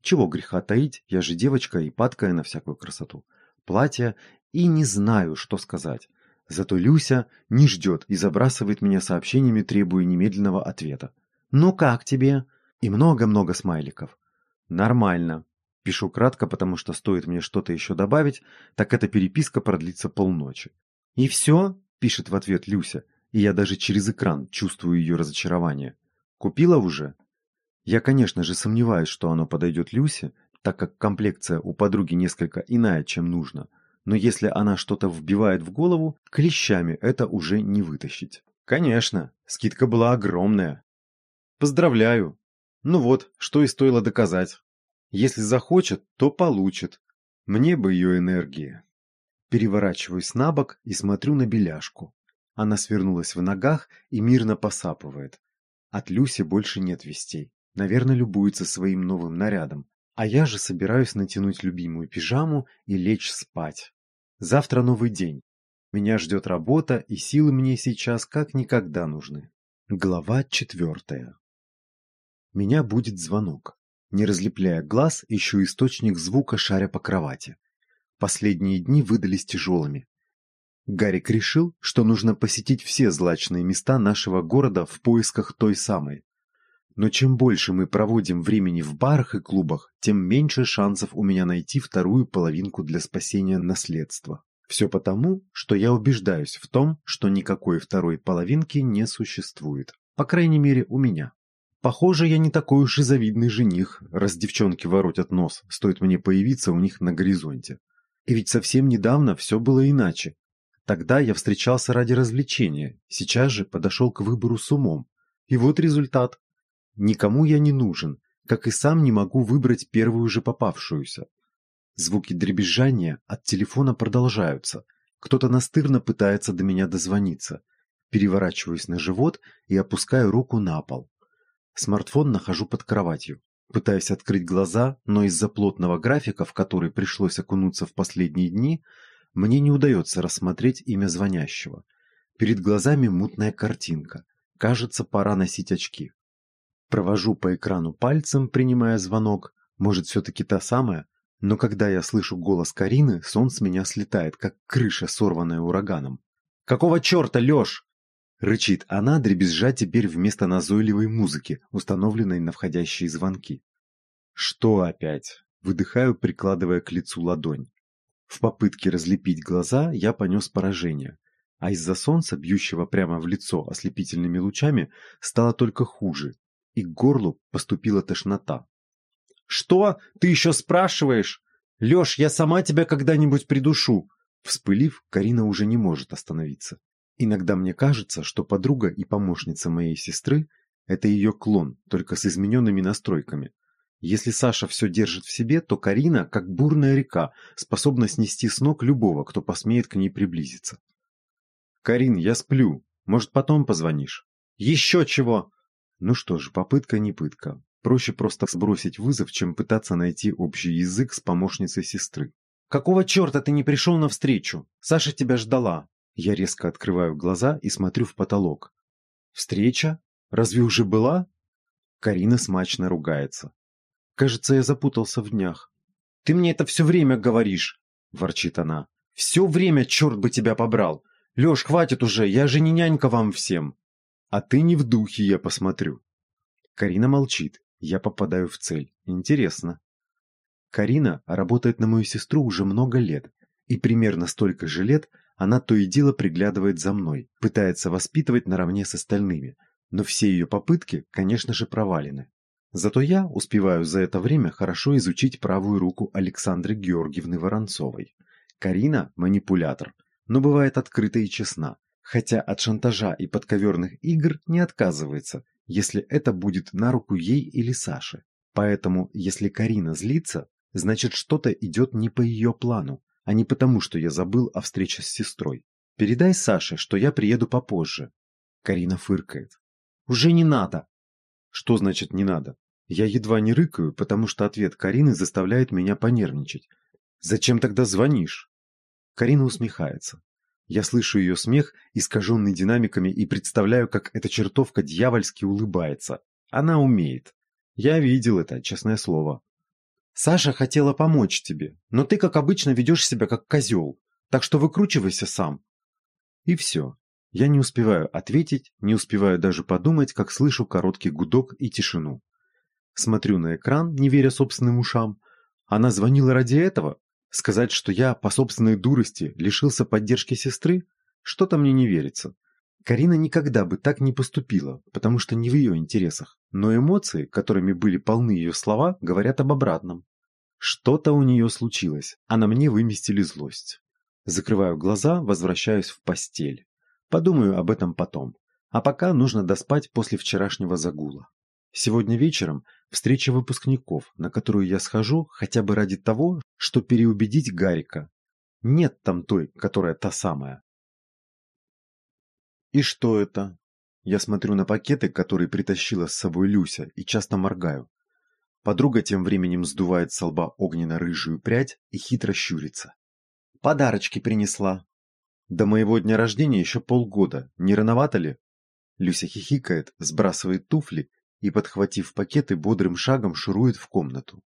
чего греха таить, я же девочка и падкая на всякую красоту, платья и не знаю, что сказать. Зато Люся не ждет и забрасывает меня сообщениями, требуя немедленного ответа. «Ну как тебе?» И много-много смайликов. «Нормально». Пишу кратко, потому что стоит мне что-то еще добавить, так эта переписка продлится полночи. «И все?» – пишет в ответ Люся, и я даже через экран чувствую ее разочарование. «Купила уже?» Я, конечно же, сомневаюсь, что оно подойдет Люсе, так как комплекция у подруги несколько иная, чем нужно. Но если она что-то вбивает в голову, клещами это уже не вытащить. Конечно, скидка была огромная. Поздравляю. Ну вот, что и стоило доказать. Если захочет, то получит. Мне бы ее энергии. Переворачиваюсь на бок и смотрю на беляшку. Она свернулась в ногах и мирно посапывает. От Люси больше нет вестей. Наверное, любуется своим новым нарядом. А я же собираюсь натянуть любимую пижаму и лечь спать. Завтра новый день. Меня ждет работа, и силы мне сейчас как никогда нужны. Глава четвертая. Меня будет звонок. Не разлепляя глаз, ищу источник звука, шаря по кровати. Последние дни выдались тяжелыми. Гарик решил, что нужно посетить все злачные места нашего города в поисках той самой, но чем больше мы проводим времени в барах и клубах, тем меньше шансов у меня найти вторую половинку для спасения наследства. Все потому, что я убеждаюсь в том, что никакой второй половинки не существует. По крайней мере, у меня. Похоже, я не такой уж и завидный жених, раз девчонки воротят нос, стоит мне появиться у них на горизонте. И ведь совсем недавно все было иначе. Тогда я встречался ради развлечения, сейчас же подошел к выбору с умом. И вот результат. Никому я не нужен, как и сам не могу выбрать первую же попавшуюся. Звуки дребезжания от телефона продолжаются. Кто-то настырно пытается до меня дозвониться. Переворачиваюсь на живот и опускаю руку на пол. Смартфон нахожу под кроватью. Пытаюсь открыть глаза, но из-за плотного графика, в который пришлось окунуться в последние дни, мне не удается рассмотреть имя звонящего. Перед глазами мутная картинка. Кажется, пора носить очки. Провожу по экрану пальцем, принимая звонок. Может, все-таки та самая? Но когда я слышу голос Карины, сон с меня слетает, как крыша, сорванная ураганом. «Какого черта, Леш?» Рычит она, дребезжа теперь вместо назойливой музыки, установленной на входящие звонки. «Что опять?» Выдыхаю, прикладывая к лицу ладонь. В попытке разлепить глаза я понес поражение, а из-за солнца, бьющего прямо в лицо ослепительными лучами, стало только хуже, и к горлу поступила тошнота. «Что? Ты еще спрашиваешь? Леш, я сама тебя когда-нибудь придушу!» Вспылив, Карина уже не может остановиться. Иногда мне кажется, что подруга и помощница моей сестры – это ее клон, только с измененными настройками. Если Саша все держит в себе, то Карина, как бурная река, способна снести с ног любого, кто посмеет к ней приблизиться. «Карин, я сплю. Может, потом позвонишь?» «Еще чего!» Ну что ж, попытка не пытка. Проще просто сбросить вызов, чем пытаться найти общий язык с помощницей сестры. «Какого черта ты не пришел навстречу? Саша тебя ждала!» Я резко открываю глаза и смотрю в потолок. «Встреча? Разве уже была?» Карина смачно ругается. Кажется, я запутался в днях. «Ты мне это все время говоришь!» – ворчит она. «Все время, черт бы тебя побрал! Леш, хватит уже, я же не нянька вам всем!» «А ты не в духе, я посмотрю!» Карина молчит, я попадаю в цель. Интересно. Карина работает на мою сестру уже много лет, и примерно столько же лет она то и дело приглядывает за мной, пытается воспитывать наравне с остальными, но все ее попытки, конечно же, провалены. Зато я успеваю за это время хорошо изучить правую руку Александры Георгиевны Воронцовой. Карина – манипулятор, но бывает открыта и честна, хотя от шантажа и подковерных игр не отказывается, если это будет на руку ей или Саше. Поэтому, если Карина злится, значит что-то идет не по ее плану, а не потому, что я забыл о встрече с сестрой. Передай Саше, что я приеду попозже. Карина фыркает. Уже не надо. Что значит не надо? Я едва не рыкаю, потому что ответ Карины заставляет меня понервничать. «Зачем тогда звонишь?» Карина усмехается. Я слышу ее смех, искаженный динамиками, и представляю, как эта чертовка дьявольски улыбается. Она умеет. Я видел это, честное слово. «Саша хотела помочь тебе, но ты, как обычно, ведешь себя как козел, так что выкручивайся сам». И все. Я не успеваю ответить, не успеваю даже подумать, как слышу короткий гудок и тишину. Смотрю на экран, не веря собственным ушам. Она звонила ради этого? Сказать, что я по собственной дурости лишился поддержки сестры? Что-то мне не верится. Карина никогда бы так не поступила, потому что не в ее интересах. Но эмоции, которыми были полны ее слова, говорят об обратном. Что-то у нее случилось, а на мне выместили злость. Закрываю глаза, возвращаюсь в постель. Подумаю об этом потом. А пока нужно доспать после вчерашнего загула. Сегодня вечером встреча выпускников, на которую я схожу хотя бы ради того, что переубедить Гарика. Нет там той, которая та самая. И что это? Я смотрю на пакеты, которые притащила с собой Люся, и часто моргаю. Подруга тем временем сдувает с лба огненно-рыжую прядь и хитро щурится. Подарочки принесла. До моего дня рождения еще полгода, не рановато ли? Люся хихикает, сбрасывает туфли и, подхватив пакеты, бодрым шагом шурует в комнату.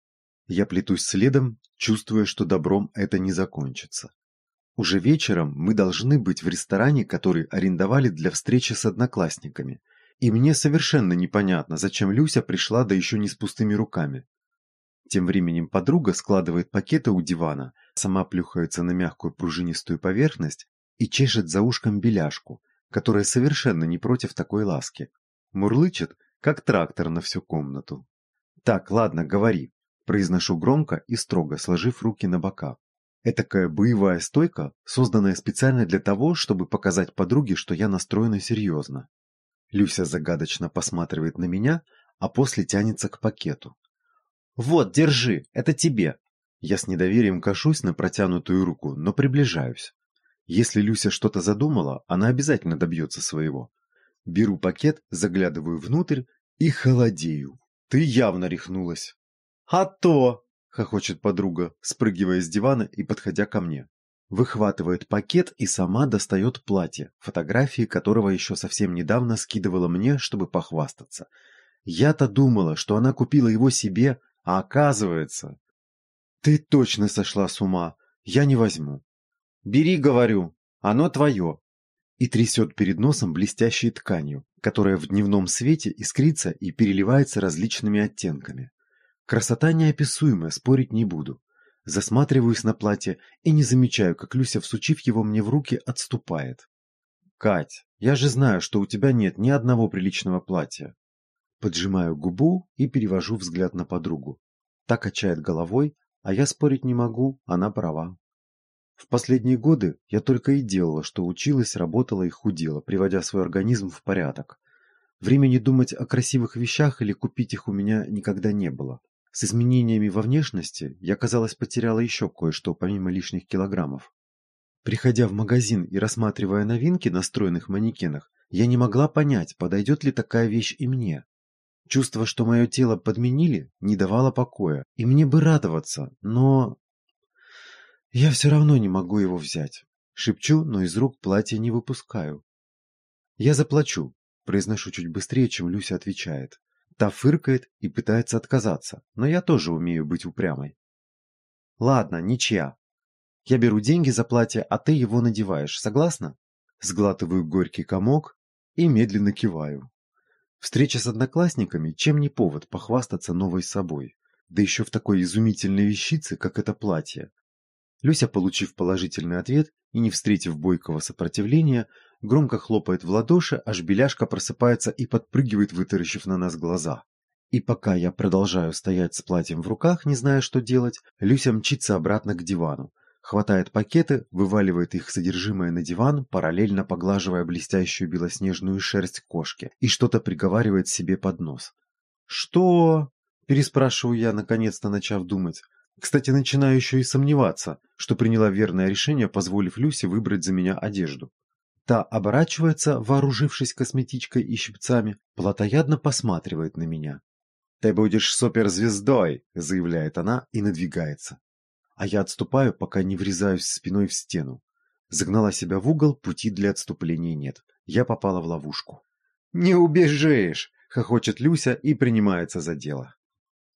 Я плетусь следом, чувствуя, что добром это не закончится. Уже вечером мы должны быть в ресторане, который арендовали для встречи с одноклассниками. И мне совершенно непонятно, зачем Люся пришла, да еще не с пустыми руками. Тем временем подруга складывает пакеты у дивана, сама плюхается на мягкую пружинистую поверхность и чешет за ушком беляшку, которая совершенно не против такой ласки. Мурлычет, как трактор на всю комнату. «Так, ладно, говори», – произношу громко и строго, сложив руки на бока. Этакая боевая стойка, созданная специально для того, чтобы показать подруге, что я настроена серьезно. Люся загадочно посматривает на меня, а после тянется к пакету. «Вот, держи, это тебе!» Я с недоверием кашусь на протянутую руку, но приближаюсь. Если Люся что-то задумала, она обязательно добьется своего. Беру пакет, заглядываю внутрь и холодею. Ты явно рехнулась. А то, хохочет подруга, спрыгивая с дивана и подходя ко мне. выхватывает пакет и сама достает платье, фотографии которого еще совсем недавно скидывала мне, чтобы похвастаться. Я-то думала, что она купила его себе, а оказывается... Ты точно сошла с ума. Я не возьму. Бери, говорю, оно твое. И трясет перед носом блестящей тканью, которая в дневном свете искрится и переливается различными оттенками. Красота неописуемая, спорить не буду. Засматриваюсь на платье и не замечаю, как Люся, всучив его мне в руки, отступает. «Кать, я же знаю, что у тебя нет ни одного приличного платья». Поджимаю губу и перевожу взгляд на подругу. Так качает головой, а я спорить не могу, она права. В последние годы я только и делала, что училась, работала и худела, приводя свой организм в порядок. Времени думать о красивых вещах или купить их у меня никогда не было. С изменениями во внешности я, казалось, потеряла еще кое-что, помимо лишних килограммов. Приходя в магазин и рассматривая новинки на стройных манекенах, я не могла понять, подойдет ли такая вещь и мне. Чувство, что мое тело подменили, не давало покоя, и мне бы радоваться, но... Я все равно не могу его взять. Шепчу, но из рук платье не выпускаю. Я заплачу, произношу чуть быстрее, чем Люся отвечает. Та фыркает и пытается отказаться, но я тоже умею быть упрямой. Ладно, ничья. Я беру деньги за платье, а ты его надеваешь, согласна? Сглатываю горький комок и медленно киваю. Встреча с одноклассниками чем не повод похвастаться новой собой, да еще в такой изумительной вещице, как это платье. Люся, получив положительный ответ и не встретив бойкого сопротивления, громко хлопает в ладоши, аж беляшка просыпается и подпрыгивает, вытаращив на нас глаза. И пока я продолжаю стоять с платьем в руках, не зная, что делать, Люся мчится обратно к дивану, хватает пакеты, вываливает их содержимое на диван, параллельно поглаживая блестящую белоснежную шерсть кошки, и что-то приговаривает себе под нос. «Что?» – переспрашиваю я, наконец-то начав думать. Кстати, начинаю еще и сомневаться, что приняла верное решение, позволив Люсе выбрать за меня одежду. Та оборачивается, вооружившись косметичкой и щипцами, плотоядно посматривает на меня. «Ты будешь суперзвездой!» – заявляет она и надвигается. А я отступаю, пока не врезаюсь спиной в стену. Загнала себя в угол, пути для отступления нет. Я попала в ловушку. «Не убежишь!» – хохочет Люся и принимается за дело.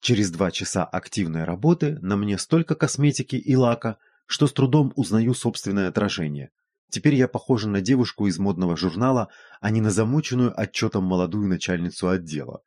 Через два часа активной работы на мне столько косметики и лака, что с трудом узнаю собственное отражение. Теперь я похожа на девушку из модного журнала, а не на замученную отчетом молодую начальницу отдела.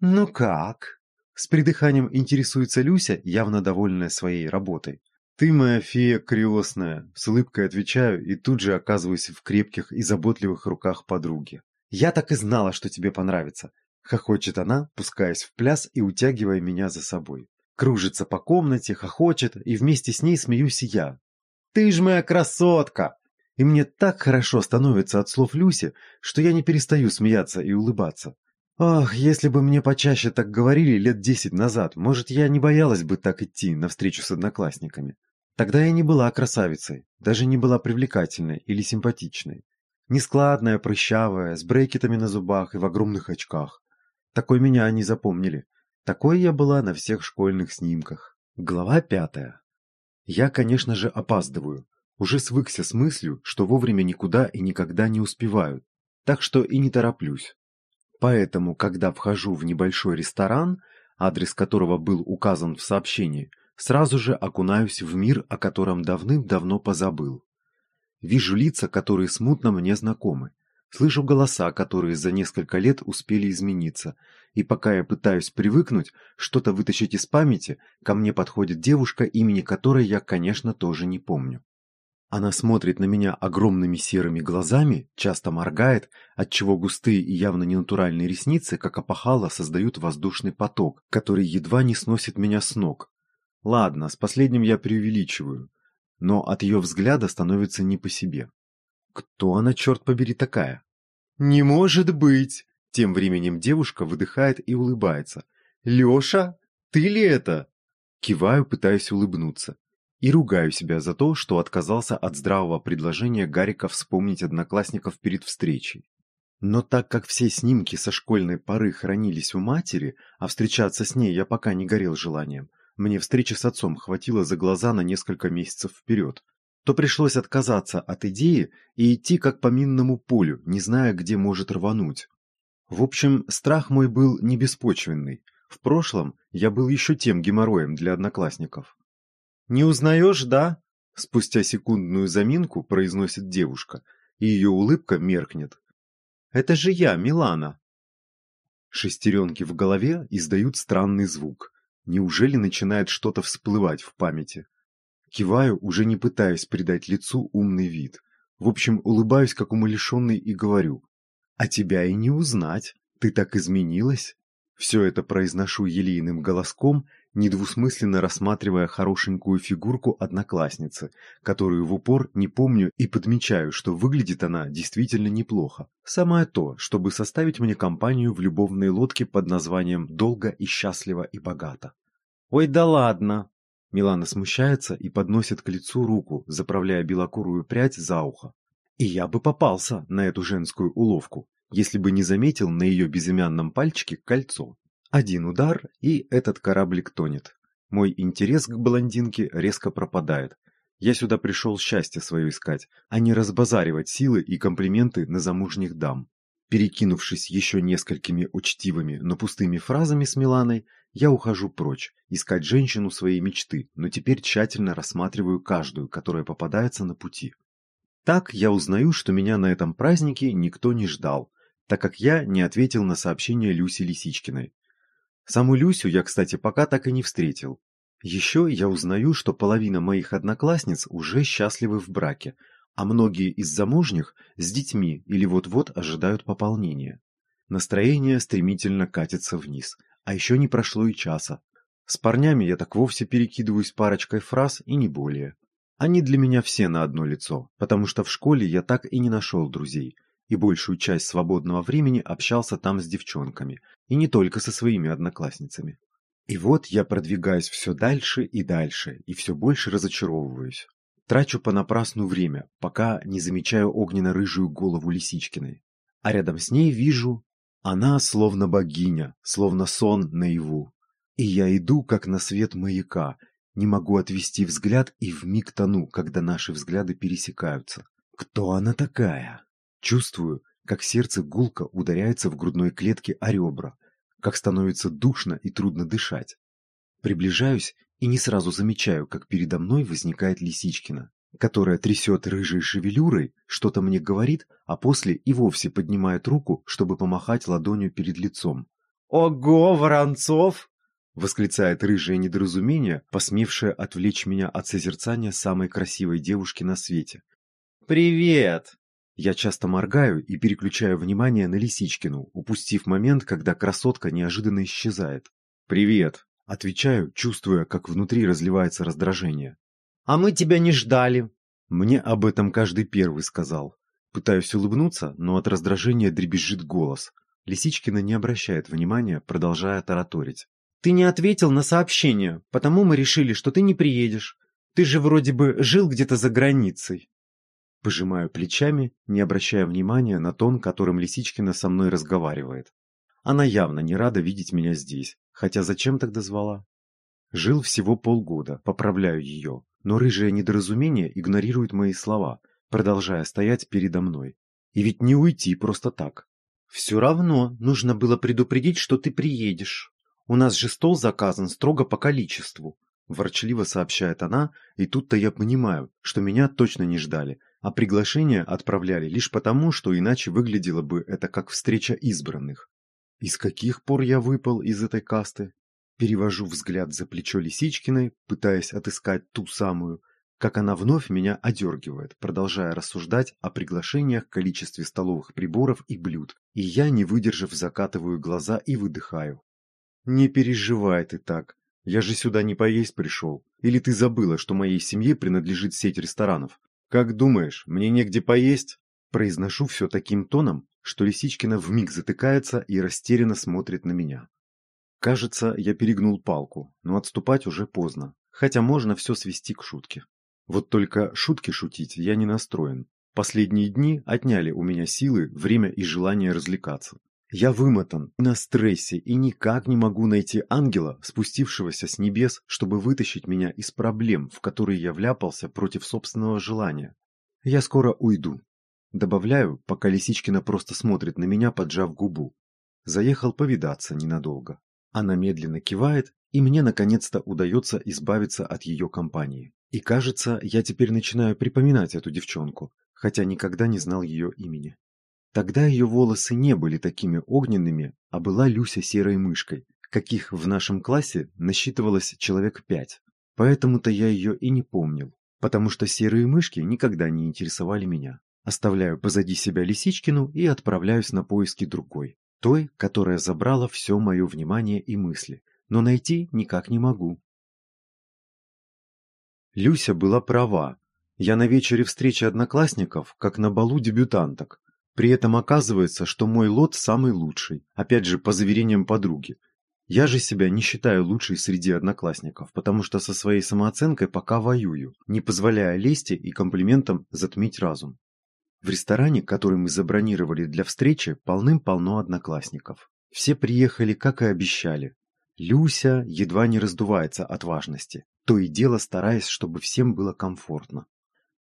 «Ну как?» С придыханием интересуется Люся, явно довольная своей работой. «Ты моя фея крестная», — с улыбкой отвечаю и тут же оказываюсь в крепких и заботливых руках подруги. «Я так и знала, что тебе понравится», — хохочет она, пускаясь в пляс и утягивая меня за собой. Кружится по комнате, хохочет, и вместе с ней смеюсь я. «Ты ж моя красотка!» И мне так хорошо становится от слов Люси, что я не перестаю смеяться и улыбаться. Ах, если бы мне почаще так говорили лет десять назад, может, я не боялась бы так идти на встречу с одноклассниками. Тогда я не была красавицей, даже не была привлекательной или симпатичной. Нескладная, прыщавая, с брекетами на зубах и в огромных очках. Такой меня они запомнили. Такой я была на всех школьных снимках. Глава пятая. Я, конечно же, опаздываю. Уже свыкся с мыслью, что вовремя никуда и никогда не успеваю, так что и не тороплюсь. Поэтому, когда вхожу в небольшой ресторан, адрес которого был указан в сообщении, сразу же окунаюсь в мир, о котором давным-давно позабыл. Вижу лица, которые смутно мне знакомы. Слышу голоса, которые за несколько лет успели измениться, и пока я пытаюсь привыкнуть, что-то вытащить из памяти, ко мне подходит девушка, имени которой я, конечно, тоже не помню. Она смотрит на меня огромными серыми глазами, часто моргает, отчего густые и явно ненатуральные ресницы, как опахало, создают воздушный поток, который едва не сносит меня с ног. Ладно, с последним я преувеличиваю, но от ее взгляда становится не по себе. Кто она, черт побери, такая? «Не может быть!» Тем временем девушка выдыхает и улыбается. «Леша, ты ли это?» Киваю, пытаясь улыбнуться и ругаю себя за то, что отказался от здравого предложения Гарика вспомнить одноклассников перед встречей. Но так как все снимки со школьной поры хранились у матери, а встречаться с ней я пока не горел желанием, мне встречи с отцом хватило за глаза на несколько месяцев вперед. То пришлось отказаться от идеи и идти как по минному полю, не зная, где может рвануть. В общем, страх мой был не беспочвенный. В прошлом я был еще тем геморроем для одноклассников. «Не узнаешь, да?» Спустя секундную заминку произносит девушка, и ее улыбка меркнет. «Это же я, Милана!» Шестеренки в голове издают странный звук. Неужели начинает что-то всплывать в памяти? Киваю, уже не пытаясь придать лицу умный вид. В общем, улыбаюсь, как умалишенный, и говорю. «А тебя и не узнать. Ты так изменилась». Все это произношу елейным голоском, недвусмысленно рассматривая хорошенькую фигурку одноклассницы, которую в упор не помню и подмечаю, что выглядит она действительно неплохо. Самое то, чтобы составить мне компанию в любовной лодке под названием «Долго и счастливо и богато». «Ой, да ладно!» Милана смущается и подносит к лицу руку, заправляя белокурую прядь за ухо. И я бы попался на эту женскую уловку, если бы не заметил на ее безымянном пальчике кольцо. Один удар, и этот кораблик тонет. Мой интерес к блондинке резко пропадает. Я сюда пришел счастье свое искать, а не разбазаривать силы и комплименты на замужних дам. Перекинувшись еще несколькими учтивыми, но пустыми фразами с Миланой, я ухожу прочь, искать женщину своей мечты, но теперь тщательно рассматриваю каждую, которая попадается на пути. Так я узнаю, что меня на этом празднике никто не ждал, так как я не ответил на сообщение Люси Лисичкиной. Саму Люсю я, кстати, пока так и не встретил. Еще я узнаю, что половина моих одноклассниц уже счастливы в браке, а многие из замужних с детьми или вот-вот ожидают пополнения. Настроение стремительно катится вниз, а еще не прошло и часа. С парнями я так вовсе перекидываюсь парочкой фраз и не более. Они для меня все на одно лицо, потому что в школе я так и не нашел друзей, и большую часть свободного времени общался там с девчонками, и не только со своими одноклассницами. И вот я продвигаюсь все дальше и дальше, и все больше разочаровываюсь. Трачу понапрасну время, пока не замечаю огненно-рыжую голову Лисичкиной. А рядом с ней вижу... Она словно богиня, словно сон наяву. И я иду, как на свет маяка, не могу отвести взгляд и вмиг тону, когда наши взгляды пересекаются. Кто она такая? Чувствую, как сердце гулко ударяется в грудной клетке о ребра, как становится душно и трудно дышать. Приближаюсь и не сразу замечаю, как передо мной возникает Лисичкина, которая трясет рыжей шевелюрой, что-то мне говорит, а после и вовсе поднимает руку, чтобы помахать ладонью перед лицом. «Ого, Воронцов!» — восклицает рыжее недоразумение, посмевшее отвлечь меня от созерцания самой красивой девушки на свете. «Привет!» Я часто моргаю и переключаю внимание на Лисичкину, упустив момент, когда красотка неожиданно исчезает. «Привет!» – отвечаю, чувствуя, как внутри разливается раздражение. «А мы тебя не ждали!» Мне об этом каждый первый сказал. Пытаюсь улыбнуться, но от раздражения дребезжит голос. Лисичкина не обращает внимания, продолжая тараторить. «Ты не ответил на сообщение, потому мы решили, что ты не приедешь. Ты же вроде бы жил где-то за границей». Пожимаю плечами, не обращая внимания на тон, которым Лисичкина со мной разговаривает. Она явно не рада видеть меня здесь, хотя зачем тогда звала? Жил всего полгода, поправляю ее, но рыжее недоразумение игнорирует мои слова, продолжая стоять передо мной. И ведь не уйти просто так. Все равно нужно было предупредить, что ты приедешь. У нас же стол заказан строго по количеству. Ворчливо сообщает она, и тут-то я понимаю, что меня точно не ждали, а приглашение отправляли лишь потому, что иначе выглядело бы это как встреча избранных. И с каких пор я выпал из этой касты? Перевожу взгляд за плечо Лисичкиной, пытаясь отыскать ту самую, как она вновь меня одергивает, продолжая рассуждать о приглашениях, количестве столовых приборов и блюд, и я, не выдержав, закатываю глаза и выдыхаю. «Не переживай ты так, я же сюда не поесть пришел. Или ты забыла, что моей семье принадлежит сеть ресторанов? «Как думаешь, мне негде поесть?» Произношу все таким тоном, что Лисичкина вмиг затыкается и растерянно смотрит на меня. Кажется, я перегнул палку, но отступать уже поздно, хотя можно все свести к шутке. Вот только шутки шутить я не настроен. Последние дни отняли у меня силы, время и желание развлекаться. Я вымотан на стрессе и никак не могу найти ангела, спустившегося с небес, чтобы вытащить меня из проблем, в которые я вляпался против собственного желания. Я скоро уйду. Добавляю, пока Лисичкина просто смотрит на меня, поджав губу. Заехал повидаться ненадолго. Она медленно кивает, и мне наконец-то удается избавиться от ее компании. И кажется, я теперь начинаю припоминать эту девчонку, хотя никогда не знал ее имени. Тогда ее волосы не были такими огненными, а была Люся серой мышкой, каких в нашем классе насчитывалось человек пять. Поэтому-то я ее и не помнил, потому что серые мышки никогда не интересовали меня. Оставляю позади себя Лисичкину и отправляюсь на поиски другой, той, которая забрала все мое внимание и мысли, но найти никак не могу. Люся была права. Я на вечере встречи одноклассников, как на балу дебютанток, при этом оказывается, что мой лот самый лучший, опять же, по заверениям подруги. Я же себя не считаю лучшей среди одноклассников, потому что со своей самооценкой пока воюю, не позволяя лести и комплиментам затмить разум. В ресторане, который мы забронировали для встречи, полным-полно одноклассников. Все приехали, как и обещали. Люся едва не раздувается от важности, то и дело стараясь, чтобы всем было комфортно.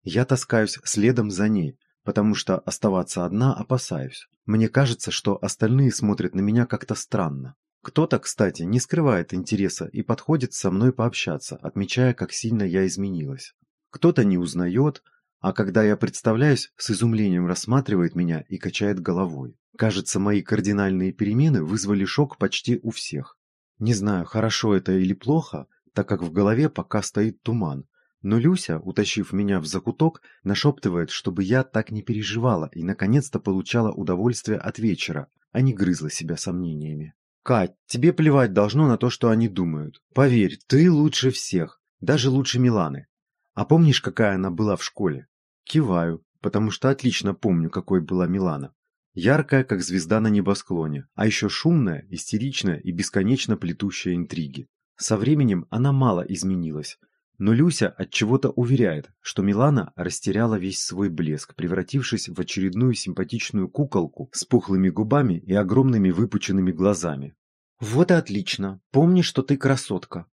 Я таскаюсь следом за ней, потому что оставаться одна опасаюсь. Мне кажется, что остальные смотрят на меня как-то странно. Кто-то, кстати, не скрывает интереса и подходит со мной пообщаться, отмечая, как сильно я изменилась. Кто-то не узнает, а когда я представляюсь, с изумлением рассматривает меня и качает головой. Кажется, мои кардинальные перемены вызвали шок почти у всех. Не знаю, хорошо это или плохо, так как в голове пока стоит туман, но Люся, утащив меня в закуток, нашептывает, чтобы я так не переживала и наконец-то получала удовольствие от вечера, а не грызла себя сомнениями. «Кать, тебе плевать должно на то, что они думают. Поверь, ты лучше всех, даже лучше Миланы. А помнишь, какая она была в школе?» Киваю, потому что отлично помню, какой была Милана. Яркая, как звезда на небосклоне, а еще шумная, истеричная и бесконечно плетущая интриги. Со временем она мало изменилась, но Люся от чего-то уверяет, что Милана растеряла весь свой блеск, превратившись в очередную симпатичную куколку с пухлыми губами и огромными выпученными глазами. Вот и отлично. Помни, что ты красотка.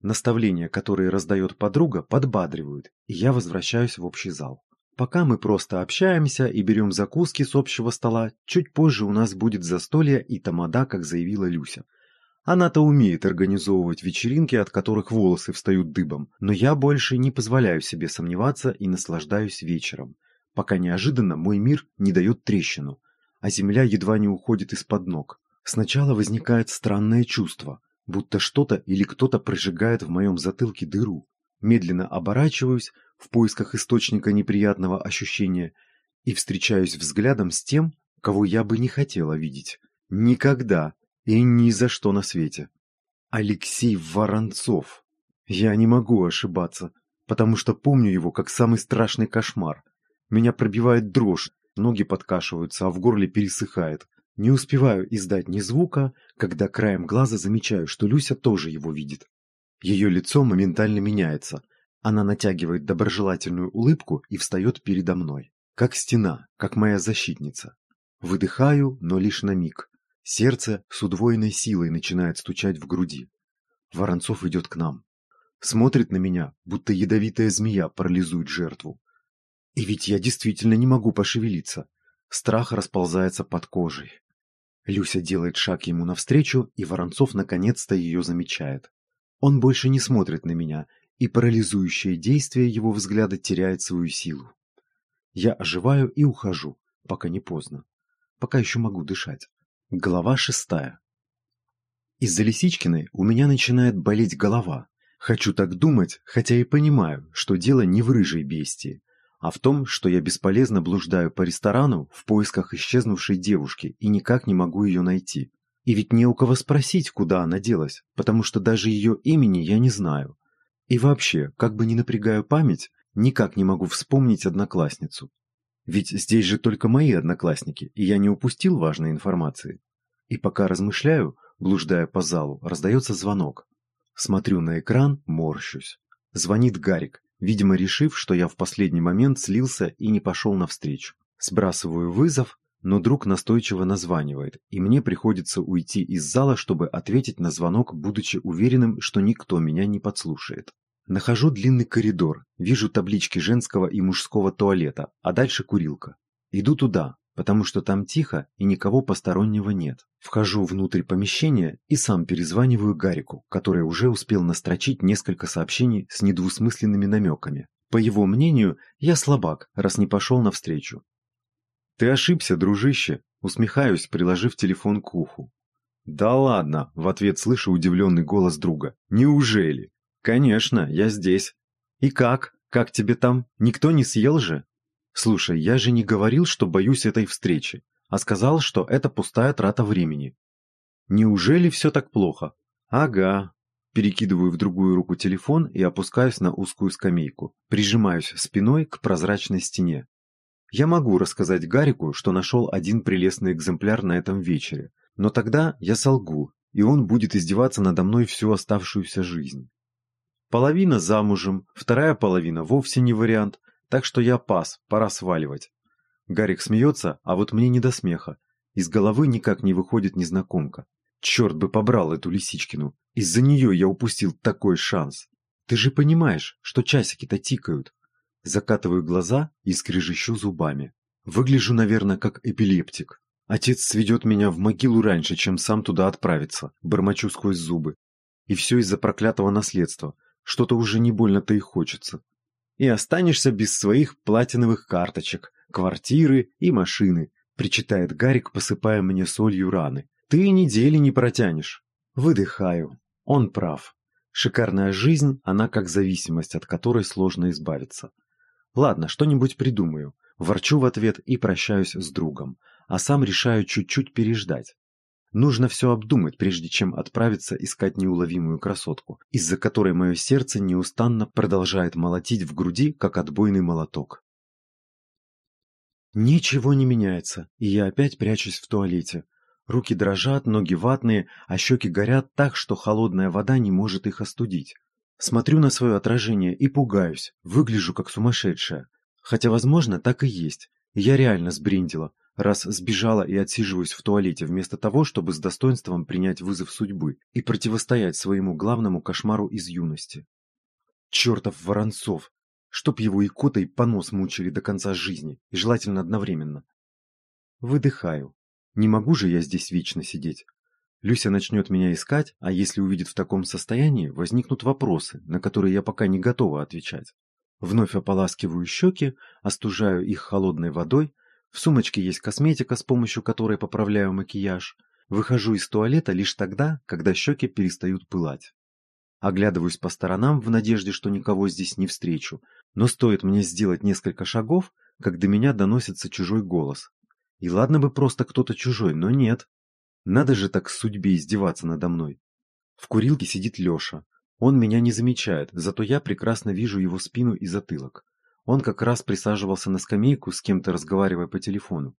Наставления, которые раздает подруга, подбадривают, и я возвращаюсь в общий зал. Пока мы просто общаемся и берем закуски с общего стола, чуть позже у нас будет застолье и тамада, как заявила Люся. Она-то умеет организовывать вечеринки, от которых волосы встают дыбом, но я больше не позволяю себе сомневаться и наслаждаюсь вечером, пока неожиданно мой мир не дает трещину, а земля едва не уходит из-под ног. Сначала возникает странное чувство, будто что-то или кто-то прожигает в моем затылке дыру. Медленно оборачиваюсь в поисках источника неприятного ощущения и встречаюсь взглядом с тем, кого я бы не хотела видеть. Никогда, и ни за что на свете. Алексей Воронцов. Я не могу ошибаться, потому что помню его как самый страшный кошмар. Меня пробивает дрожь, ноги подкашиваются, а в горле пересыхает. Не успеваю издать ни звука, когда краем глаза замечаю, что Люся тоже его видит. Ее лицо моментально меняется. Она натягивает доброжелательную улыбку и встает передо мной. Как стена, как моя защитница. Выдыхаю, но лишь на миг. Сердце с удвоенной силой начинает стучать в груди. Воронцов идет к нам. Смотрит на меня, будто ядовитая змея парализует жертву. И ведь я действительно не могу пошевелиться. Страх расползается под кожей. Люся делает шаг ему навстречу, и Воронцов наконец-то ее замечает. Он больше не смотрит на меня, и парализующее действие его взгляда теряет свою силу. Я оживаю и ухожу, пока не поздно. Пока еще могу дышать. Глава шестая. Из-за Лисичкиной у меня начинает болеть голова. Хочу так думать, хотя и понимаю, что дело не в рыжей бестии, а в том, что я бесполезно блуждаю по ресторану в поисках исчезнувшей девушки и никак не могу ее найти. И ведь не у кого спросить, куда она делась, потому что даже ее имени я не знаю. И вообще, как бы ни напрягаю память, никак не могу вспомнить одноклассницу. Ведь здесь же только мои одноклассники, и я не упустил важной информации. И пока размышляю, блуждая по залу, раздается звонок. Смотрю на экран, морщусь. Звонит Гарик, видимо решив, что я в последний момент слился и не пошел навстречу. Сбрасываю вызов, но друг настойчиво названивает, и мне приходится уйти из зала, чтобы ответить на звонок, будучи уверенным, что никто меня не подслушает. Нахожу длинный коридор, вижу таблички женского и мужского туалета, а дальше курилка. Иду туда, потому что там тихо и никого постороннего нет. Вхожу внутрь помещения и сам перезваниваю Гарику, который уже успел настрочить несколько сообщений с недвусмысленными намеками. По его мнению, я слабак, раз не пошел навстречу. «Ты ошибся, дружище», — усмехаюсь, приложив телефон к уху. «Да ладно», — в ответ слышу удивленный голос друга. «Неужели?» «Конечно, я здесь». «И как? Как тебе там? Никто не съел же?» «Слушай, я же не говорил, что боюсь этой встречи, а сказал, что это пустая трата времени». «Неужели все так плохо?» «Ага». Перекидываю в другую руку телефон и опускаюсь на узкую скамейку. Прижимаюсь спиной к прозрачной стене. Я могу рассказать Гарику, что нашел один прелестный экземпляр на этом вечере, но тогда я солгу, и он будет издеваться надо мной всю оставшуюся жизнь. Половина замужем, вторая половина вовсе не вариант, так что я пас, пора сваливать. Гарик смеется, а вот мне не до смеха. Из головы никак не выходит незнакомка. Черт бы побрал эту лисичкину. Из-за нее я упустил такой шанс. Ты же понимаешь, что часики-то тикают. Закатываю глаза и скрежещу зубами. Выгляжу, наверное, как эпилептик. Отец сведет меня в могилу раньше, чем сам туда отправится, бормочу сквозь зубы. И все из-за проклятого наследства. Что-то уже не больно-то и хочется. И останешься без своих платиновых карточек, квартиры и машины, причитает Гарик, посыпая мне солью раны. Ты недели не протянешь. Выдыхаю. Он прав. Шикарная жизнь, она как зависимость, от которой сложно избавиться. Ладно, что-нибудь придумаю. Ворчу в ответ и прощаюсь с другом, а сам решаю чуть-чуть переждать. Нужно все обдумать, прежде чем отправиться искать неуловимую красотку, из-за которой мое сердце неустанно продолжает молотить в груди, как отбойный молоток. Ничего не меняется, и я опять прячусь в туалете. Руки дрожат, ноги ватные, а щеки горят так, что холодная вода не может их остудить. Смотрю на свое отражение и пугаюсь, выгляжу как сумасшедшая. Хотя, возможно, так и есть. Я реально сбрендила, раз сбежала и отсиживаюсь в туалете вместо того, чтобы с достоинством принять вызов судьбы и противостоять своему главному кошмару из юности. Чертов Воронцов! Чтоб его и кота и понос мучили до конца жизни, и желательно одновременно. Выдыхаю. Не могу же я здесь вечно сидеть. Люся начнет меня искать, а если увидит в таком состоянии, возникнут вопросы, на которые я пока не готова отвечать. Вновь ополаскиваю щеки, остужаю их холодной водой, в сумочке есть косметика, с помощью которой поправляю макияж. Выхожу из туалета лишь тогда, когда щеки перестают пылать. Оглядываюсь по сторонам в надежде, что никого здесь не встречу, но стоит мне сделать несколько шагов, как до меня доносится чужой голос. И ладно бы просто кто-то чужой, но нет. Надо же так судьбе издеваться надо мной. В курилке сидит Леша. Он меня не замечает, зато я прекрасно вижу его спину и затылок. Он как раз присаживался на скамейку, с кем-то разговаривая по телефону.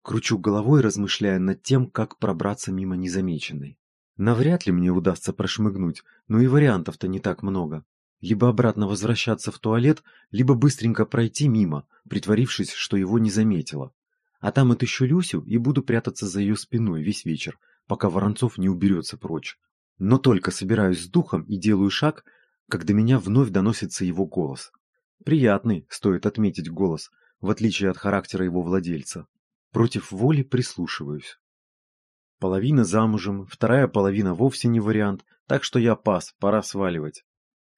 Кручу головой, размышляя над тем, как пробраться мимо незамеченной. Навряд ли мне удастся прошмыгнуть, но и вариантов-то не так много. Либо обратно возвращаться в туалет, либо быстренько пройти мимо, притворившись, что его не заметила. А там отыщу Люсю и буду прятаться за ее спиной весь вечер, пока Воронцов не уберется прочь. Но только собираюсь с духом и делаю шаг, как до меня вновь доносится его голос. Приятный, стоит отметить голос, в отличие от характера его владельца. Против воли прислушиваюсь. Половина замужем, вторая половина вовсе не вариант, так что я пас, пора сваливать.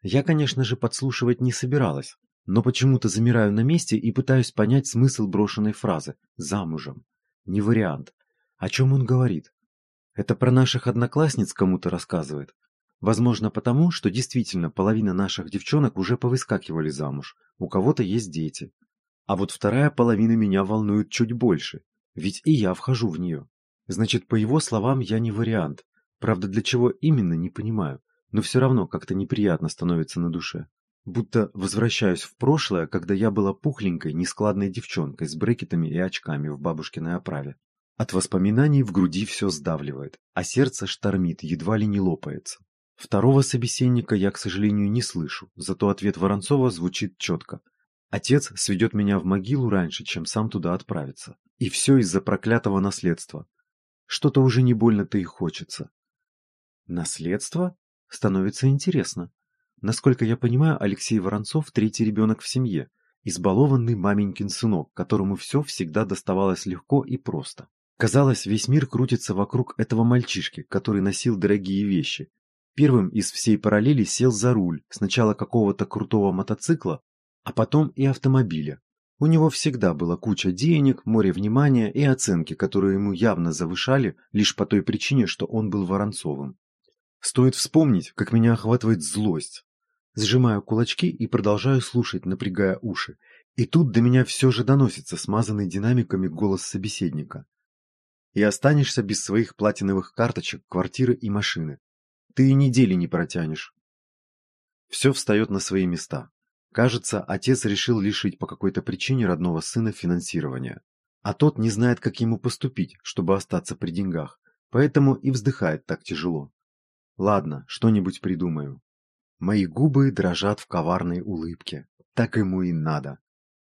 Я, конечно же, подслушивать не собиралась, но почему-то замираю на месте и пытаюсь понять смысл брошенной фразы «замужем». Не вариант. О чем он говорит? Это про наших одноклассниц кому-то рассказывает? Возможно потому, что действительно половина наших девчонок уже повыскакивали замуж, у кого-то есть дети. А вот вторая половина меня волнует чуть больше, ведь и я вхожу в нее. Значит, по его словам, я не вариант. Правда, для чего именно, не понимаю, но все равно как-то неприятно становится на душе. Будто возвращаюсь в прошлое, когда я была пухленькой, нескладной девчонкой с брекетами и очками в бабушкиной оправе. От воспоминаний в груди все сдавливает, а сердце штормит, едва ли не лопается. Второго собеседника я, к сожалению, не слышу, зато ответ Воронцова звучит четко. Отец сведет меня в могилу раньше, чем сам туда отправится. И все из-за проклятого наследства. Что-то уже не больно-то и хочется. Наследство? Становится интересно. Насколько я понимаю, Алексей Воронцов – третий ребенок в семье, избалованный маменькин сынок, которому все всегда доставалось легко и просто. Казалось, весь мир крутится вокруг этого мальчишки, который носил дорогие вещи. Первым из всей параллели сел за руль, сначала какого-то крутого мотоцикла, а потом и автомобиля. У него всегда была куча денег, море внимания и оценки, которые ему явно завышали лишь по той причине, что он был Воронцовым. Стоит вспомнить, как меня охватывает злость. Сжимаю кулачки и продолжаю слушать, напрягая уши. И тут до меня все же доносится смазанный динамиками голос собеседника. И останешься без своих платиновых карточек, квартиры и машины. Ты и недели не протянешь. Все встает на свои места. Кажется, отец решил лишить по какой-то причине родного сына финансирования. А тот не знает, как ему поступить, чтобы остаться при деньгах, поэтому и вздыхает так тяжело. Ладно, что-нибудь придумаю. Мои губы дрожат в коварной улыбке. Так ему и надо.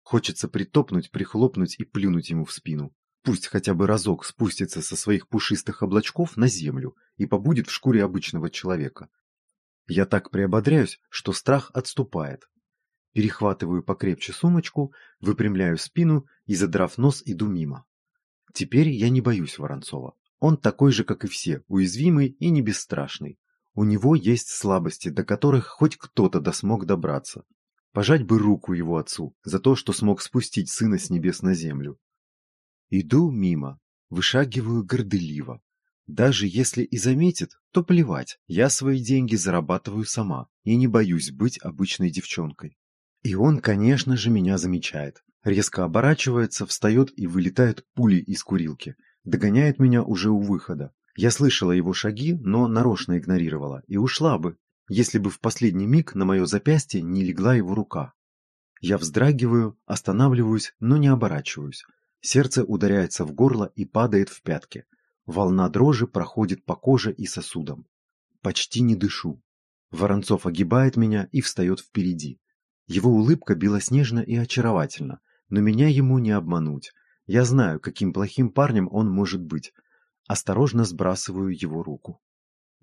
Хочется притопнуть, прихлопнуть и плюнуть ему в спину. Пусть хотя бы разок спустится со своих пушистых облачков на землю и побудет в шкуре обычного человека. Я так приободряюсь, что страх отступает. Перехватываю покрепче сумочку, выпрямляю спину и, задрав нос, иду мимо. Теперь я не боюсь Воронцова. Он такой же, как и все, уязвимый и не бесстрашный. У него есть слабости, до которых хоть кто-то да смог добраться. Пожать бы руку его отцу за то, что смог спустить сына с небес на землю. Иду мимо, вышагиваю горделиво. Даже если и заметит, то плевать, я свои деньги зарабатываю сама и не боюсь быть обычной девчонкой. И он, конечно же, меня замечает. Резко оборачивается, встает и вылетает пулей из курилки. Догоняет меня уже у выхода. Я слышала его шаги, но нарочно игнорировала и ушла бы, если бы в последний миг на мое запястье не легла его рука. Я вздрагиваю, останавливаюсь, но не оборачиваюсь. Сердце ударяется в горло и падает в пятки. Волна дрожи проходит по коже и сосудам. Почти не дышу. Воронцов огибает меня и встает впереди. Его улыбка белоснежна и очаровательна, но меня ему не обмануть. Я знаю, каким плохим парнем он может быть. Осторожно сбрасываю его руку.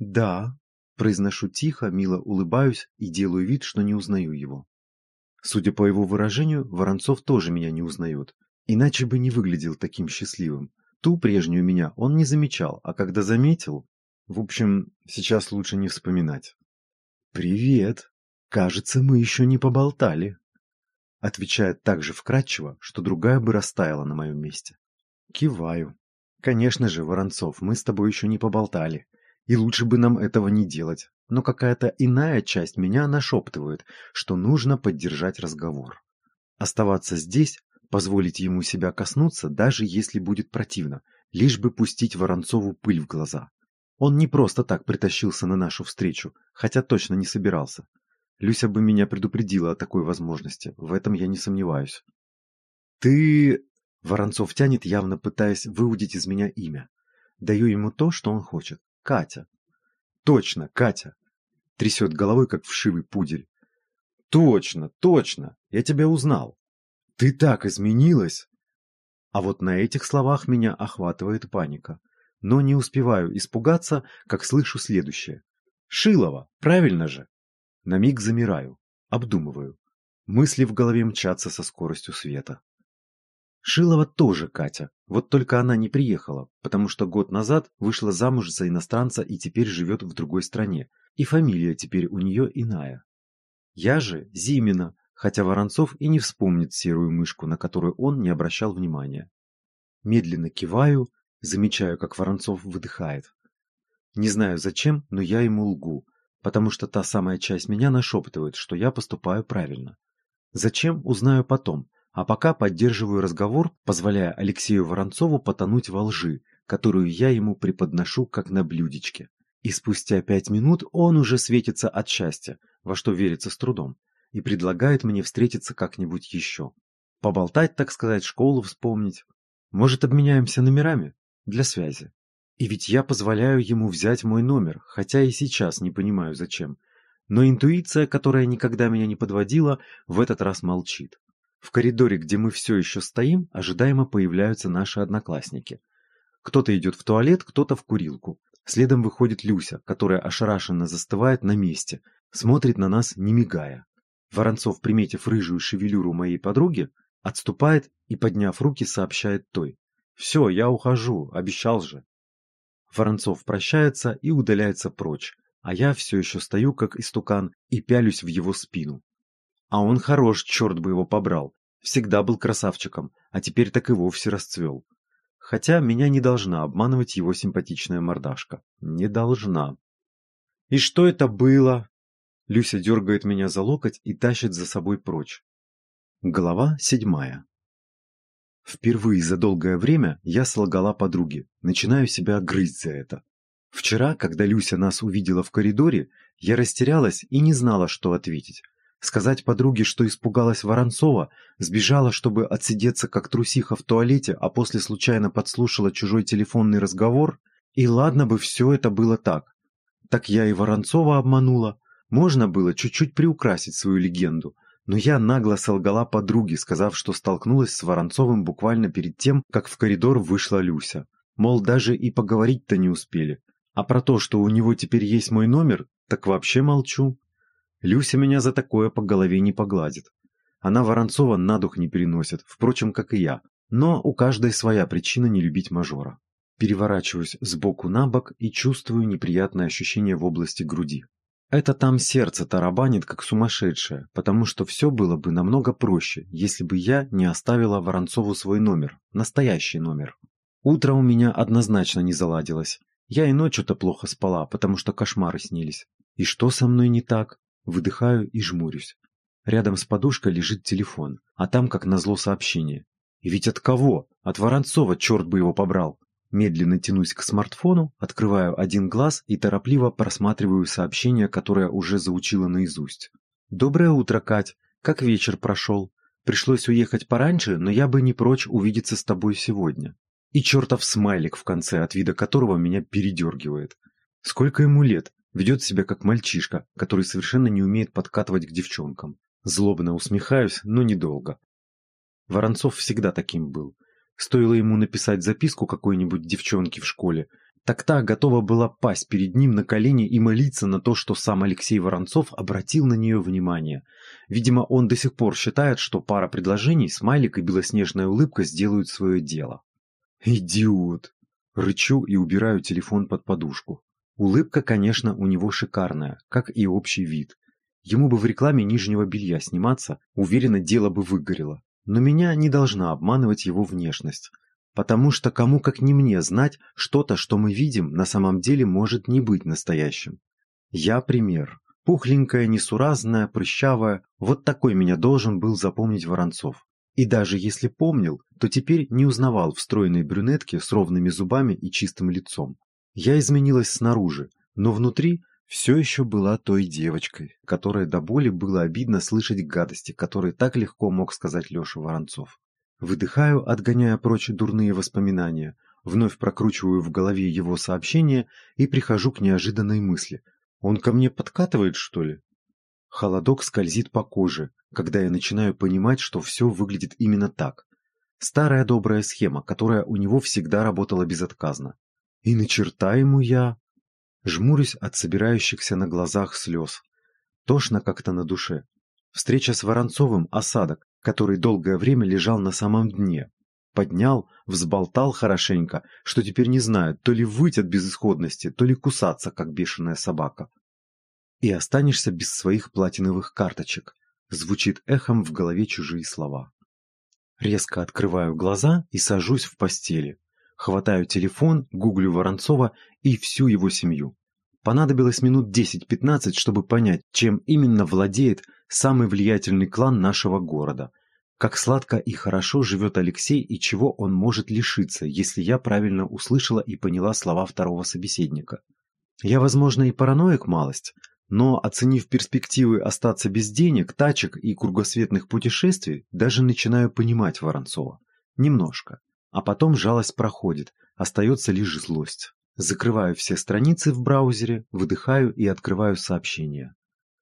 «Да», — произношу тихо, мило улыбаюсь и делаю вид, что не узнаю его. Судя по его выражению, Воронцов тоже меня не узнает. Иначе бы не выглядел таким счастливым. Ту прежнюю меня он не замечал, а когда заметил... В общем, сейчас лучше не вспоминать. «Привет! Кажется, мы еще не поболтали», — отвечает так же вкратчиво, что другая бы растаяла на моем месте. Киваю. «Конечно же, Воронцов, мы с тобой еще не поболтали, и лучше бы нам этого не делать, но какая-то иная часть меня нашептывает, что нужно поддержать разговор. Оставаться здесь позволить ему себя коснуться, даже если будет противно, лишь бы пустить Воронцову пыль в глаза. Он не просто так притащился на нашу встречу, хотя точно не собирался. Люся бы меня предупредила о такой возможности, в этом я не сомневаюсь. «Ты...» — Воронцов тянет, явно пытаясь выудить из меня имя. Даю ему то, что он хочет. «Катя». «Точно, Катя!» Трясет головой, как вшивый пудель. «Точно, точно! Я тебя узнал!» Ты так изменилась!» А вот на этих словах меня охватывает паника. Но не успеваю испугаться, как слышу следующее. «Шилова! Правильно же!» На миг замираю, обдумываю. Мысли в голове мчатся со скоростью света. Шилова тоже Катя, вот только она не приехала, потому что год назад вышла замуж за иностранца и теперь живет в другой стране, и фамилия теперь у нее иная. Я же Зимина, хотя Воронцов и не вспомнит серую мышку, на которую он не обращал внимания. Медленно киваю, замечаю, как Воронцов выдыхает. Не знаю зачем, но я ему лгу, потому что та самая часть меня нашептывает, что я поступаю правильно. Зачем, узнаю потом, а пока поддерживаю разговор, позволяя Алексею Воронцову потонуть во лжи, которую я ему преподношу как на блюдечке. И спустя пять минут он уже светится от счастья, во что верится с трудом и предлагает мне встретиться как-нибудь еще. Поболтать, так сказать, школу вспомнить. Может, обменяемся номерами? Для связи. И ведь я позволяю ему взять мой номер, хотя и сейчас не понимаю зачем. Но интуиция, которая никогда меня не подводила, в этот раз молчит. В коридоре, где мы все еще стоим, ожидаемо появляются наши одноклассники. Кто-то идет в туалет, кто-то в курилку. Следом выходит Люся, которая ошарашенно застывает на месте, смотрит на нас, не мигая. Воронцов, приметив рыжую шевелюру моей подруги, отступает и, подняв руки, сообщает той. «Все, я ухожу, обещал же». Воронцов прощается и удаляется прочь, а я все еще стою, как истукан, и пялюсь в его спину. А он хорош, черт бы его побрал. Всегда был красавчиком, а теперь так и вовсе расцвел. Хотя меня не должна обманывать его симпатичная мордашка. Не должна. «И что это было?» Люся дергает меня за локоть и тащит за собой прочь. Глава седьмая. Впервые за долгое время я солгала подруге, начинаю себя грызть за это. Вчера, когда Люся нас увидела в коридоре, я растерялась и не знала, что ответить. Сказать подруге, что испугалась Воронцова, сбежала, чтобы отсидеться как трусиха в туалете, а после случайно подслушала чужой телефонный разговор, и ладно бы все это было так. Так я и Воронцова обманула, можно было чуть-чуть приукрасить свою легенду, но я нагло солгала подруге, сказав, что столкнулась с Воронцовым буквально перед тем, как в коридор вышла Люся. Мол, даже и поговорить-то не успели. А про то, что у него теперь есть мой номер, так вообще молчу. Люся меня за такое по голове не погладит. Она Воронцова на дух не переносит, впрочем, как и я. Но у каждой своя причина не любить мажора. Переворачиваюсь сбоку на бок и чувствую неприятное ощущение в области груди. Это там сердце тарабанит как сумасшедшее, потому что все было бы намного проще, если бы я не оставила Воронцову свой номер, настоящий номер. Утро у меня однозначно не заладилось. Я и ночью-то плохо спала, потому что кошмары снились. И что со мной не так? Выдыхаю и жмурюсь. Рядом с подушкой лежит телефон, а там, как назло, сообщение. И ведь от кого? От Воронцова, черт бы его побрал. Медленно тянусь к смартфону, открываю один глаз и торопливо просматриваю сообщение, которое уже заучила наизусть. «Доброе утро, Кать. Как вечер прошел? Пришлось уехать пораньше, но я бы не прочь увидеться с тобой сегодня». И чертов смайлик в конце, от вида которого меня передергивает. Сколько ему лет? Ведет себя как мальчишка, который совершенно не умеет подкатывать к девчонкам. Злобно усмехаюсь, но недолго. Воронцов всегда таким был. Стоило ему написать записку какой-нибудь девчонке в школе, так та готова была пасть перед ним на колени и молиться на то, что сам Алексей Воронцов обратил на нее внимание. Видимо, он до сих пор считает, что пара предложений, смайлик и белоснежная улыбка сделают свое дело. «Идиот!» Рычу и убираю телефон под подушку. Улыбка, конечно, у него шикарная, как и общий вид. Ему бы в рекламе нижнего белья сниматься, уверенно дело бы выгорело. Но меня не должна обманывать его внешность, потому что кому как не мне знать, что-то, что мы видим, на самом деле может не быть настоящим. Я пример. Пухленькая, несуразная, прыщавая, вот такой меня должен был запомнить Воронцов. И даже если помнил, то теперь не узнавал в стройной брюнетке с ровными зубами и чистым лицом. Я изменилась снаружи, но внутри все еще была той девочкой, которой до боли было обидно слышать гадости, которые так легко мог сказать Леша Воронцов. Выдыхаю, отгоняя прочь дурные воспоминания, вновь прокручиваю в голове его сообщение и прихожу к неожиданной мысли. Он ко мне подкатывает, что ли? Холодок скользит по коже, когда я начинаю понимать, что все выглядит именно так. Старая добрая схема, которая у него всегда работала безотказно. И на черта ему я Жмурюсь от собирающихся на глазах слез. Тошно как-то на душе. Встреча с Воронцовым – осадок, который долгое время лежал на самом дне. Поднял, взболтал хорошенько, что теперь не знаю, то ли выть от безысходности, то ли кусаться, как бешеная собака. И останешься без своих платиновых карточек. Звучит эхом в голове чужие слова. Резко открываю глаза и сажусь в постели. Хватаю телефон, гуглю Воронцова и всю его семью. Понадобилось минут 10-15, чтобы понять, чем именно владеет самый влиятельный клан нашего города. Как сладко и хорошо живет Алексей и чего он может лишиться, если я правильно услышала и поняла слова второго собеседника. Я, возможно, и параноик малость, но, оценив перспективы остаться без денег, тачек и кругосветных путешествий, даже начинаю понимать Воронцова. Немножко. А потом жалость проходит, остается лишь злость. Закрываю все страницы в браузере, выдыхаю и открываю сообщение.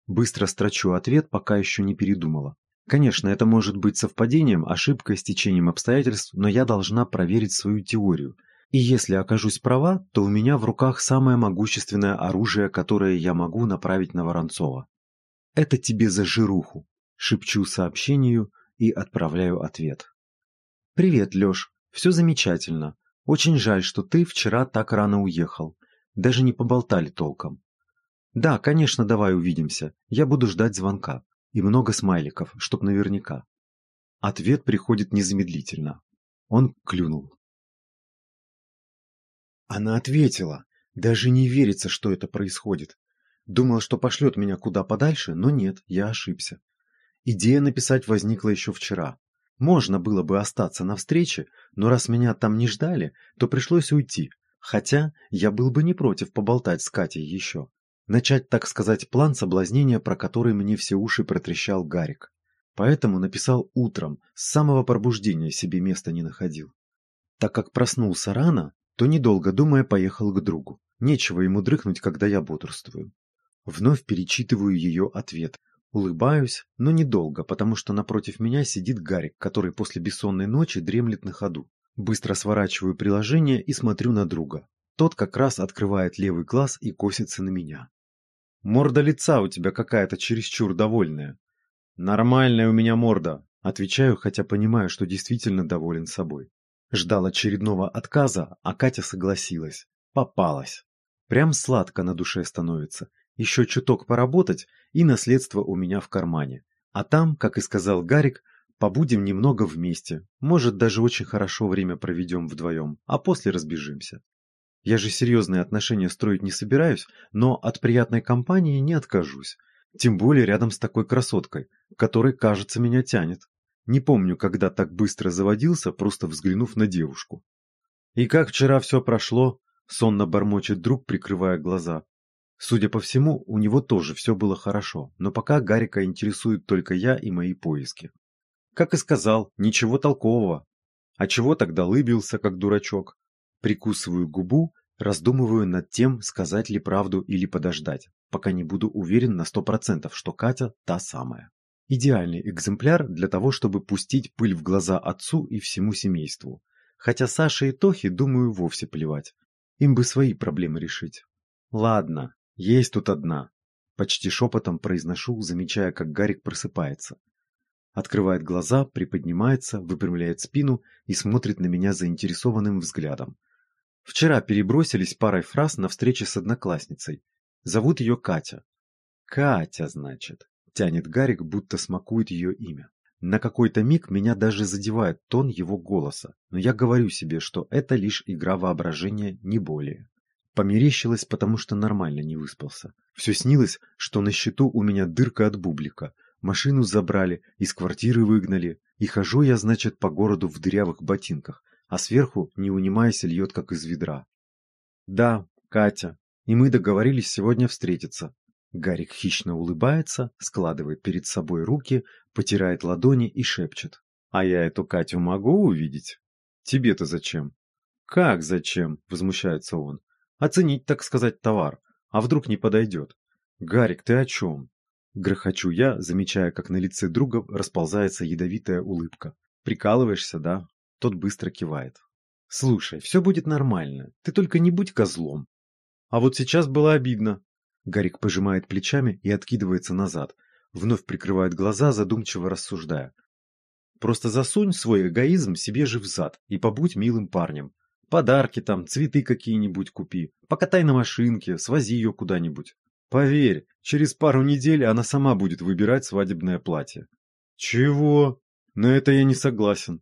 Быстро строчу ответ, пока еще не передумала. Конечно, это может быть совпадением, ошибкой, стечением обстоятельств, но я должна проверить свою теорию. И если окажусь права, то у меня в руках самое могущественное оружие, которое я могу направить на Воронцова. Это тебе за жируху. Шепчу сообщению и отправляю ответ. Привет, Лёш. Все замечательно. Очень жаль, что ты вчера так рано уехал. Даже не поболтали толком. Да, конечно, давай увидимся. Я буду ждать звонка. И много смайликов, чтоб наверняка. Ответ приходит незамедлительно. Он клюнул. Она ответила. Даже не верится, что это происходит. Думал, что пошлет меня куда подальше, но нет, я ошибся. Идея написать возникла еще вчера. Можно было бы остаться на встрече, но раз меня там не ждали, то пришлось уйти. Хотя я был бы не против поболтать с Катей еще. Начать, так сказать, план соблазнения, про который мне все уши протрещал Гарик. Поэтому написал утром, с самого пробуждения себе места не находил. Так как проснулся рано, то, недолго думая, поехал к другу. Нечего ему дрыхнуть, когда я бодрствую. Вновь перечитываю ее ответ. Улыбаюсь, но недолго, потому что напротив меня сидит Гарик, который после бессонной ночи дремлет на ходу. Быстро сворачиваю приложение и смотрю на друга. Тот как раз открывает левый глаз и косится на меня. Морда лица у тебя какая-то чересчур довольная. Нормальная у меня морда, отвечаю, хотя понимаю, что действительно доволен собой. Ждал очередного отказа, а Катя согласилась. Попалась. Прям сладко на душе становится. Еще чуток поработать, и наследство у меня в кармане. А там, как и сказал Гарик, побудем немного вместе. Может, даже очень хорошо время проведем вдвоем, а после разбежимся. Я же серьезные отношения строить не собираюсь, но от приятной компании не откажусь. Тем более рядом с такой красоткой, которой, кажется, меня тянет. Не помню, когда так быстро заводился, просто взглянув на девушку. И как вчера все прошло, сонно бормочет друг, прикрывая глаза. Судя по всему, у него тоже все было хорошо, но пока Гарика интересует только я и мои поиски. Как и сказал, ничего толкового. А чего тогда лыбился, как дурачок? Прикусываю губу, раздумываю над тем, сказать ли правду или подождать, пока не буду уверен на сто процентов, что Катя та самая. Идеальный экземпляр для того, чтобы пустить пыль в глаза отцу и всему семейству. Хотя Саше и Тохе, думаю, вовсе плевать. Им бы свои проблемы решить. Ладно, есть тут одна. Почти шепотом произношу, замечая, как Гарик просыпается. Открывает глаза, приподнимается, выпрямляет спину и смотрит на меня заинтересованным взглядом. Вчера перебросились парой фраз на встрече с одноклассницей. Зовут ее Катя. Катя, значит. Тянет Гарик, будто смакует ее имя. На какой-то миг меня даже задевает тон его голоса, но я говорю себе, что это лишь игра воображения, не более. Померещилось, потому что нормально не выспался. Все снилось, что на счету у меня дырка от бублика. Машину забрали, из квартиры выгнали. И хожу я, значит, по городу в дырявых ботинках, а сверху, не унимаясь, льет, как из ведра. Да, Катя, и мы договорились сегодня встретиться. Гарик хищно улыбается, складывает перед собой руки, потирает ладони и шепчет. А я эту Катю могу увидеть? Тебе-то зачем? Как зачем? Возмущается он. Оценить, так сказать, товар. А вдруг не подойдет? Гарик, ты о чем? Грохочу я, замечая, как на лице друга расползается ядовитая улыбка. Прикалываешься, да? Тот быстро кивает. Слушай, все будет нормально. Ты только не будь козлом. А вот сейчас было обидно. Гарик пожимает плечами и откидывается назад. Вновь прикрывает глаза, задумчиво рассуждая. Просто засунь свой эгоизм себе же в зад и побудь милым парнем. Подарки там, цветы какие-нибудь купи. Покатай на машинке, свози ее куда-нибудь. Поверь, через пару недель она сама будет выбирать свадебное платье. Чего? На это я не согласен.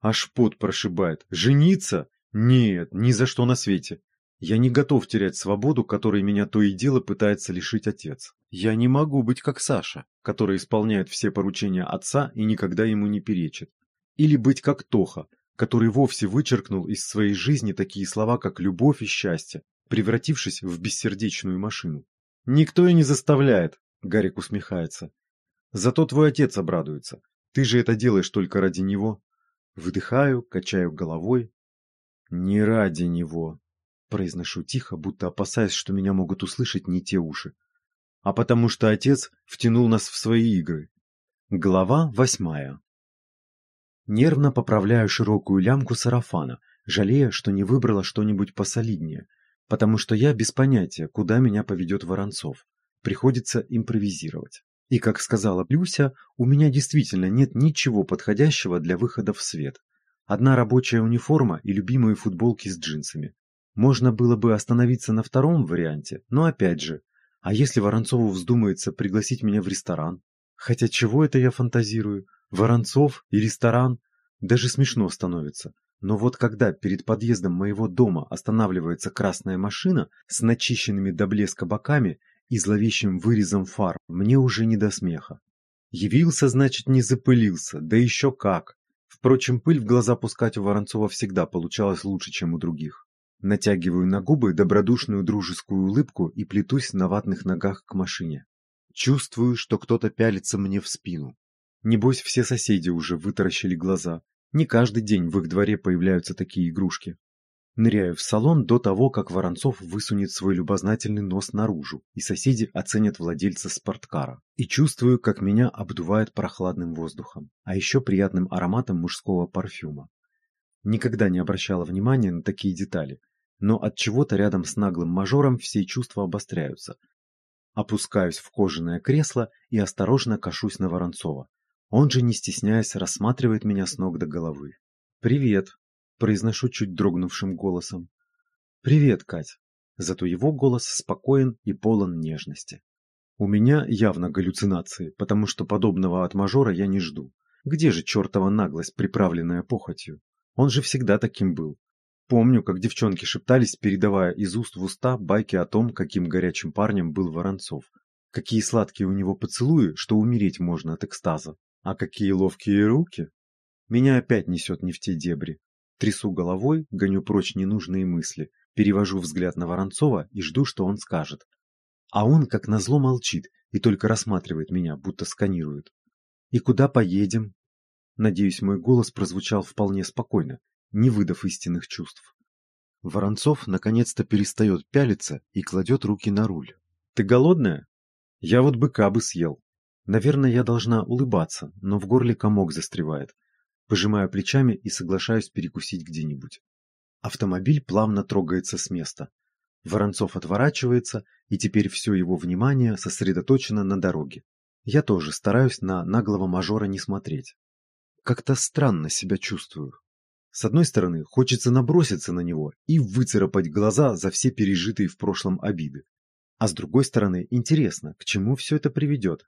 Аж пот прошибает. Жениться? Нет, ни за что на свете. Я не готов терять свободу, которой меня то и дело пытается лишить отец. Я не могу быть как Саша, который исполняет все поручения отца и никогда ему не перечит. Или быть как Тоха, который вовсе вычеркнул из своей жизни такие слова, как любовь и счастье, превратившись в бессердечную машину. «Никто и не заставляет», — Гарик усмехается. «Зато твой отец обрадуется. Ты же это делаешь только ради него». Выдыхаю, качаю головой. «Не ради него», — произношу тихо, будто опасаясь, что меня могут услышать не те уши. «А потому что отец втянул нас в свои игры. Глава восьмая Нервно поправляю широкую лямку сарафана, жалея, что не выбрала что-нибудь посолиднее, потому что я без понятия, куда меня поведет Воронцов. Приходится импровизировать. И, как сказала Люся, у меня действительно нет ничего подходящего для выхода в свет. Одна рабочая униформа и любимые футболки с джинсами. Можно было бы остановиться на втором варианте, но опять же, а если Воронцову вздумается пригласить меня в ресторан? Хотя чего это я фантазирую? Воронцов и ресторан? Даже смешно становится. Но вот когда перед подъездом моего дома останавливается красная машина с начищенными до блеска боками и зловещим вырезом фар, мне уже не до смеха. Явился, значит, не запылился, да еще как. Впрочем, пыль в глаза пускать у Воронцова всегда получалось лучше, чем у других. Натягиваю на губы добродушную дружескую улыбку и плетусь на ватных ногах к машине. Чувствую, что кто-то пялится мне в спину. Небось, все соседи уже вытаращили глаза. Не каждый день в их дворе появляются такие игрушки. Ныряю в салон до того, как Воронцов высунет свой любознательный нос наружу, и соседи оценят владельца спорткара. И чувствую, как меня обдувает прохладным воздухом, а еще приятным ароматом мужского парфюма. Никогда не обращала внимания на такие детали, но от чего-то рядом с наглым мажором все чувства обостряются, Опускаюсь в кожаное кресло и осторожно кашусь на Воронцова. Он же, не стесняясь, рассматривает меня с ног до головы. «Привет», — произношу чуть дрогнувшим голосом. «Привет, Кать». Зато его голос спокоен и полон нежности. У меня явно галлюцинации, потому что подобного от мажора я не жду. Где же чертова наглость, приправленная похотью? Он же всегда таким был. Помню, как девчонки шептались, передавая из уст в уста байки о том, каким горячим парнем был Воронцов. Какие сладкие у него поцелуи, что умереть можно от экстаза. А какие ловкие руки. Меня опять несет не в те дебри. Трясу головой, гоню прочь ненужные мысли, перевожу взгляд на Воронцова и жду, что он скажет. А он, как назло, молчит и только рассматривает меня, будто сканирует. «И куда поедем?» Надеюсь, мой голос прозвучал вполне спокойно, не выдав истинных чувств. Воронцов наконец-то перестает пялиться и кладет руки на руль. «Ты голодная? Я вот быка бы съел. Наверное, я должна улыбаться, но в горле комок застревает. Пожимаю плечами и соглашаюсь перекусить где-нибудь. Автомобиль плавно трогается с места. Воронцов отворачивается, и теперь все его внимание сосредоточено на дороге. Я тоже стараюсь на наглого мажора не смотреть. Как-то странно себя чувствую. С одной стороны, хочется наброситься на него и выцарапать глаза за все пережитые в прошлом обиды. А с другой стороны, интересно, к чему все это приведет.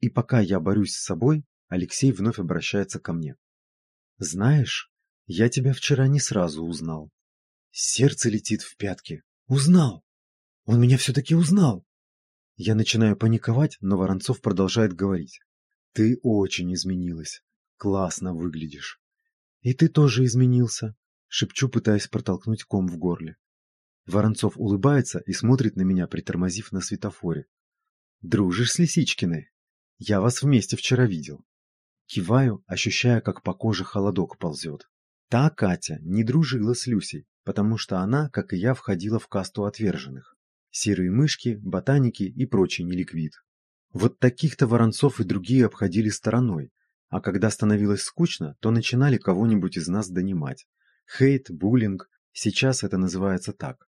И пока я борюсь с собой, Алексей вновь обращается ко мне. «Знаешь, я тебя вчера не сразу узнал. Сердце летит в пятки. Узнал! Он меня все-таки узнал!» Я начинаю паниковать, но Воронцов продолжает говорить. «Ты очень изменилась. Классно выглядишь. «И ты тоже изменился», — шепчу, пытаясь протолкнуть ком в горле. Воронцов улыбается и смотрит на меня, притормозив на светофоре. «Дружишь с Лисичкиной? Я вас вместе вчера видел». Киваю, ощущая, как по коже холодок ползет. Та Катя не дружила с Люсей, потому что она, как и я, входила в касту отверженных. Серые мышки, ботаники и прочий неликвид. Вот таких-то Воронцов и другие обходили стороной, а когда становилось скучно, то начинали кого-нибудь из нас донимать. Хейт, буллинг, сейчас это называется так.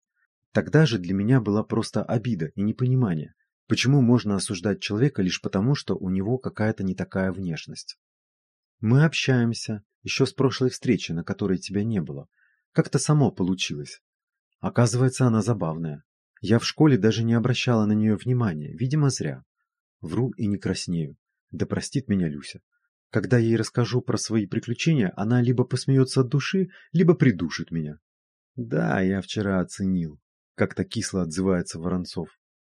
Тогда же для меня была просто обида и непонимание, почему можно осуждать человека лишь потому, что у него какая-то не такая внешность. Мы общаемся, еще с прошлой встречи, на которой тебя не было. Как-то само получилось. Оказывается, она забавная. Я в школе даже не обращала на нее внимания, видимо, зря. Вру и не краснею. Да простит меня Люся. Когда ей расскажу про свои приключения, она либо посмеется от души, либо придушит меня. Да, я вчера оценил. Как-то кисло отзывается Воронцов.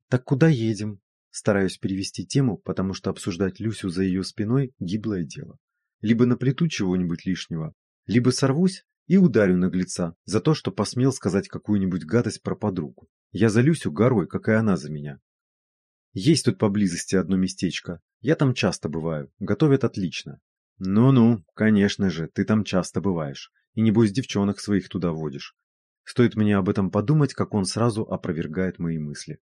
Так куда едем? Стараюсь перевести тему, потому что обсуждать Люсю за ее спиной – гиблое дело. Либо наплету чего-нибудь лишнего, либо сорвусь и ударю наглеца за то, что посмел сказать какую-нибудь гадость про подругу. Я за Люсю горой, как и она за меня. Есть тут поблизости одно местечко. Я там часто бываю. Готовят отлично. Ну-ну, конечно же, ты там часто бываешь. И небось девчонок своих туда водишь. Стоит мне об этом подумать, как он сразу опровергает мои мысли.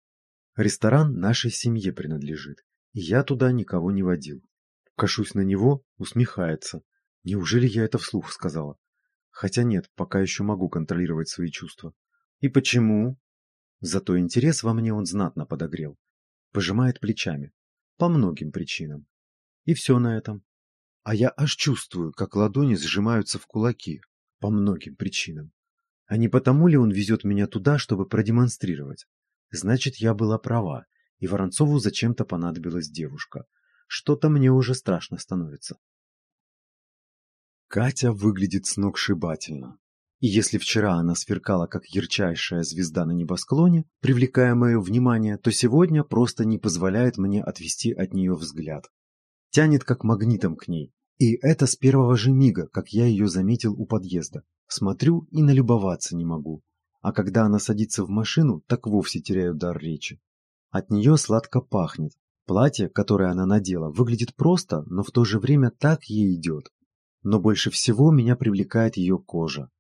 Ресторан нашей семье принадлежит, и я туда никого не водил. Кашусь на него, усмехается. Неужели я это вслух сказала? Хотя нет, пока еще могу контролировать свои чувства. И почему? Зато интерес во мне он знатно подогрел. Пожимает плечами. По многим причинам. И все на этом. А я аж чувствую, как ладони сжимаются в кулаки. По многим причинам. А не потому ли он везет меня туда, чтобы продемонстрировать? Значит, я была права, и Воронцову зачем-то понадобилась девушка. Что-то мне уже страшно становится. Катя выглядит сногсшибательно. И если вчера она сверкала как ярчайшая звезда на небосклоне, привлекая мое внимание, то сегодня просто не позволяет мне отвести от нее взгляд. Тянет как магнитом к ней. И это с первого же мига, как я ее заметил у подъезда. Смотрю и налюбоваться не могу. А когда она садится в машину, так вовсе теряю дар речи. От нее сладко пахнет. Платье, которое она надела, выглядит просто, но в то же время так ей идет. Но больше всего меня привлекает ее кожа.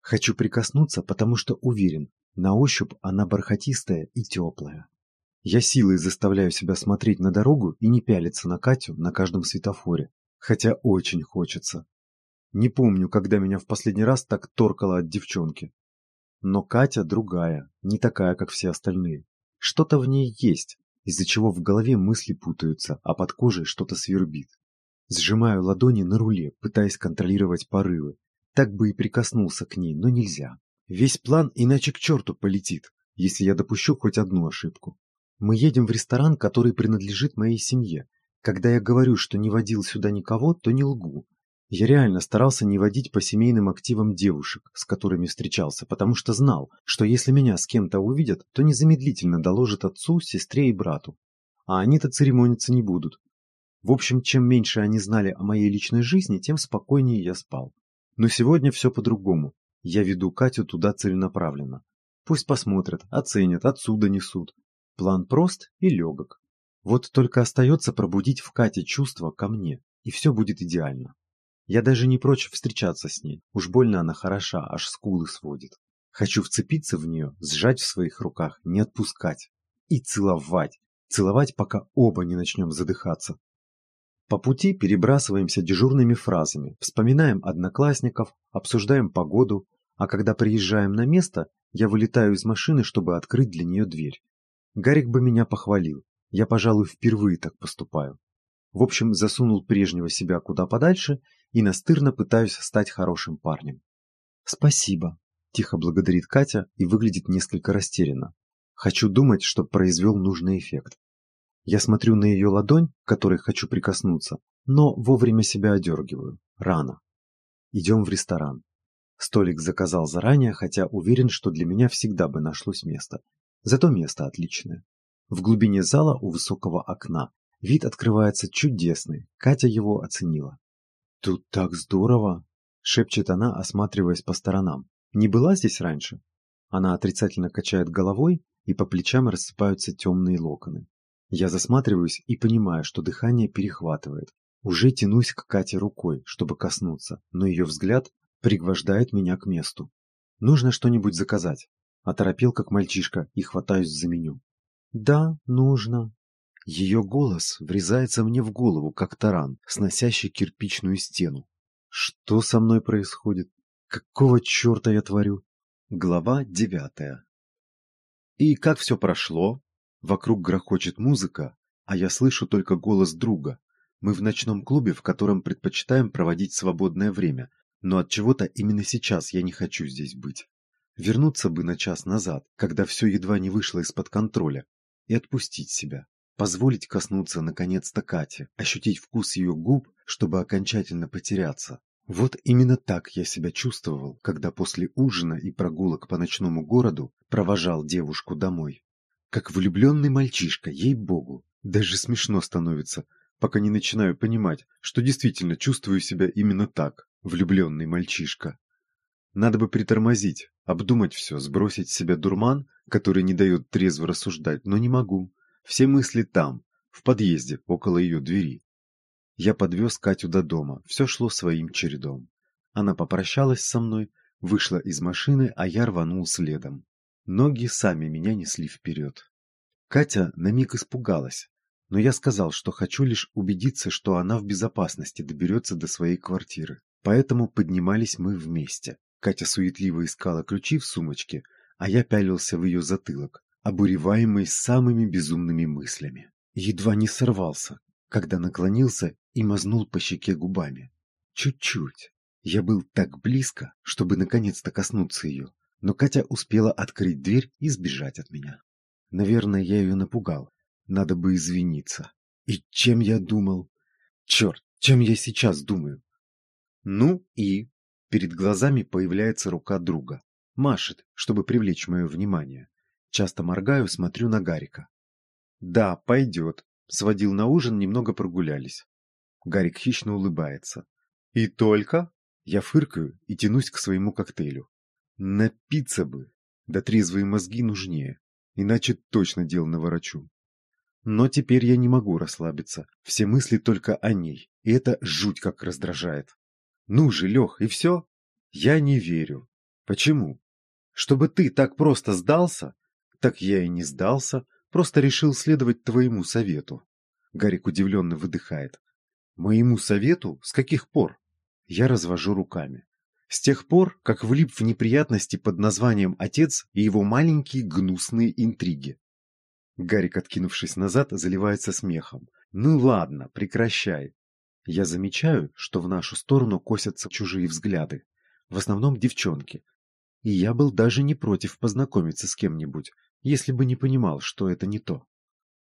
Хочу прикоснуться, потому что уверен, на ощупь она бархатистая и теплая. Я силой заставляю себя смотреть на дорогу и не пялиться на Катю на каждом светофоре, хотя очень хочется. Не помню, когда меня в последний раз так торкало от девчонки. Но Катя другая, не такая, как все остальные. Что-то в ней есть, из-за чего в голове мысли путаются, а под кожей что-то свербит. Сжимаю ладони на руле, пытаясь контролировать порывы. Так бы и прикоснулся к ней, но нельзя. Весь план иначе к черту полетит, если я допущу хоть одну ошибку. Мы едем в ресторан, который принадлежит моей семье. Когда я говорю, что не водил сюда никого, то не лгу. Я реально старался не водить по семейным активам девушек, с которыми встречался, потому что знал, что если меня с кем-то увидят, то незамедлительно доложат отцу, сестре и брату. А они-то церемониться не будут. В общем, чем меньше они знали о моей личной жизни, тем спокойнее я спал. Но сегодня все по-другому. Я веду Катю туда целенаправленно. Пусть посмотрят, оценят, отсюда несут. План прост и легок. Вот только остается пробудить в Кате чувства ко мне, и все будет идеально. Я даже не прочь встречаться с ней. Уж больно она хороша, аж скулы сводит. Хочу вцепиться в нее, сжать в своих руках, не отпускать. И целовать. Целовать, пока оба не начнем задыхаться. По пути перебрасываемся дежурными фразами, вспоминаем одноклассников, обсуждаем погоду, а когда приезжаем на место, я вылетаю из машины, чтобы открыть для нее дверь. Гарик бы меня похвалил. Я, пожалуй, впервые так поступаю. В общем, засунул прежнего себя куда подальше и настырно пытаюсь стать хорошим парнем. «Спасибо», – тихо благодарит Катя и выглядит несколько растерянно. Хочу думать, что произвел нужный эффект. Я смотрю на ее ладонь, к которой хочу прикоснуться, но вовремя себя одергиваю. Рано. Идем в ресторан. Столик заказал заранее, хотя уверен, что для меня всегда бы нашлось место. Зато место отличное. В глубине зала у высокого окна вид открывается чудесный. Катя его оценила. «Тут так здорово!» — шепчет она, осматриваясь по сторонам. «Не была здесь раньше?» Она отрицательно качает головой, и по плечам рассыпаются темные локоны. Я засматриваюсь и понимаю, что дыхание перехватывает. Уже тянусь к Кате рукой, чтобы коснуться, но ее взгляд пригвождает меня к месту. Нужно что-нибудь заказать. Оторопел, как мальчишка, и хватаюсь за меню. «Да, нужно», ее голос врезается мне в голову, как таран, сносящий кирпичную стену. Что со мной происходит? Какого черта я творю? Глава девятая. И как все прошло? Вокруг грохочет музыка, а я слышу только голос друга. Мы в ночном клубе, в котором предпочитаем проводить свободное время, но от чего-то именно сейчас я не хочу здесь быть. Вернуться бы на час назад, когда все едва не вышло из-под контроля, и отпустить себя. Позволить коснуться наконец-то Кате, ощутить вкус ее губ, чтобы окончательно потеряться. Вот именно так я себя чувствовал, когда после ужина и прогулок по ночному городу провожал девушку домой. Как влюбленный мальчишка, ей-богу. Даже смешно становится, пока не начинаю понимать, что действительно чувствую себя именно так, влюбленный мальчишка. Надо бы притормозить, обдумать все, сбросить с себя дурман, который не дает трезво рассуждать, но не могу. Все мысли там, в подъезде, около ее двери. Я подвез Катю до дома, все шло своим чередом. Она попрощалась со мной, вышла из машины, а я рванул следом. Ноги сами меня несли вперед. Катя на миг испугалась, но я сказал, что хочу лишь убедиться, что она в безопасности доберется до своей квартиры. Поэтому поднимались мы вместе. Катя суетливо искала ключи в сумочке, а я пялился в ее затылок, обуреваемый самыми безумными мыслями. Едва не сорвался, когда наклонился и мазнул по щеке губами. Чуть-чуть. Я был так близко, чтобы наконец-то коснуться ее, но Катя успела открыть дверь и сбежать от меня. Наверное, я ее напугал. Надо бы извиниться. И чем я думал? Черт, чем я сейчас думаю? Ну и... Перед глазами появляется рука друга. Машет, чтобы привлечь мое внимание. Часто моргаю, смотрю на Гарика. Да, пойдет. Сводил на ужин, немного прогулялись. Гарик хищно улыбается. И только? Я фыркаю и тянусь к своему коктейлю. Напиться бы. Да трезвые мозги нужнее. Иначе точно дел наворочу. Но теперь я не могу расслабиться. Все мысли только о ней. И это жуть как раздражает. Ну же, Лех, и все? Я не верю. Почему? Чтобы ты так просто сдался? Так я и не сдался, просто решил следовать твоему совету. Гарик удивленно выдыхает. Моему совету? С каких пор? Я развожу руками. С тех пор, как влип в неприятности под названием «Отец» и его маленькие гнусные интриги. Гарик, откинувшись назад, заливается смехом. «Ну ладно, прекращай. Я замечаю, что в нашу сторону косятся чужие взгляды, в основном девчонки. И я был даже не против познакомиться с кем-нибудь, если бы не понимал, что это не то.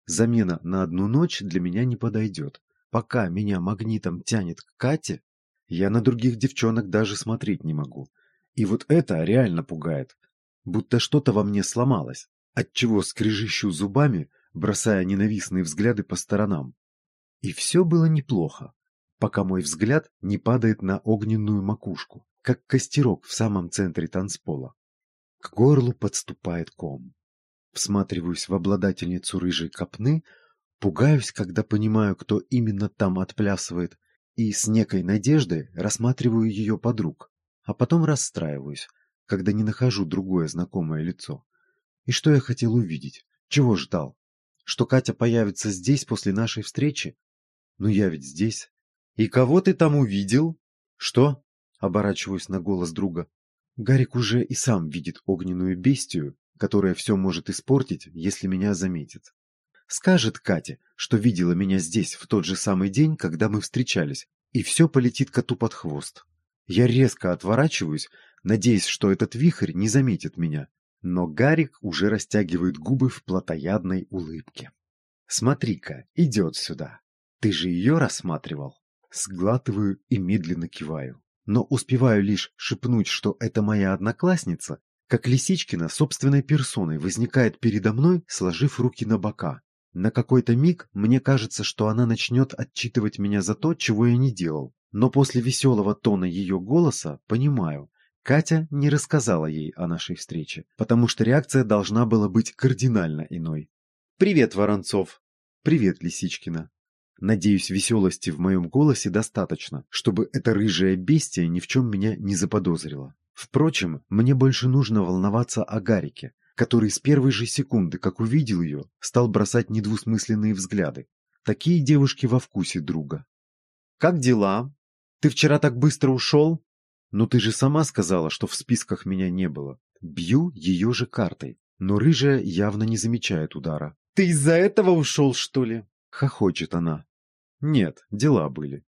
Замена на одну ночь для меня не подойдет. Пока меня магнитом тянет к Кате, я на других девчонок даже смотреть не могу. И вот это реально пугает. Будто что-то во мне сломалось, отчего скрежещу зубами, бросая ненавистные взгляды по сторонам. И все было неплохо пока мой взгляд не падает на огненную макушку, как костерок в самом центре танцпола. К горлу подступает ком. Всматриваюсь в обладательницу рыжей копны, пугаюсь, когда понимаю, кто именно там отплясывает, и с некой надеждой рассматриваю ее подруг, а потом расстраиваюсь, когда не нахожу другое знакомое лицо. И что я хотел увидеть? Чего ждал? Что Катя появится здесь после нашей встречи? Но я ведь здесь. «И кого ты там увидел?» «Что?» — оборачиваюсь на голос друга. Гарик уже и сам видит огненную бестию, которая все может испортить, если меня заметит. Скажет Кате, что видела меня здесь в тот же самый день, когда мы встречались, и все полетит коту под хвост. Я резко отворачиваюсь, надеясь, что этот вихрь не заметит меня, но Гарик уже растягивает губы в плотоядной улыбке. «Смотри-ка, идет сюда. Ты же ее рассматривал?» Сглатываю и медленно киваю. Но успеваю лишь шепнуть, что это моя одноклассница, как Лисичкина собственной персоной возникает передо мной, сложив руки на бока. На какой-то миг мне кажется, что она начнет отчитывать меня за то, чего я не делал. Но после веселого тона ее голоса понимаю, Катя не рассказала ей о нашей встрече, потому что реакция должна была быть кардинально иной. «Привет, Воронцов!» «Привет, Лисичкина!» Надеюсь, веселости в моем голосе достаточно, чтобы эта рыжая бестия ни в чем меня не заподозрила. Впрочем, мне больше нужно волноваться о Гарике, который с первой же секунды, как увидел ее, стал бросать недвусмысленные взгляды. Такие девушки во вкусе друга. «Как дела? Ты вчера так быстро ушел?» «Но ты же сама сказала, что в списках меня не было. Бью ее же картой, но рыжая явно не замечает удара». «Ты из-за этого ушел, что ли?» Хохочет она. Нет, дела были.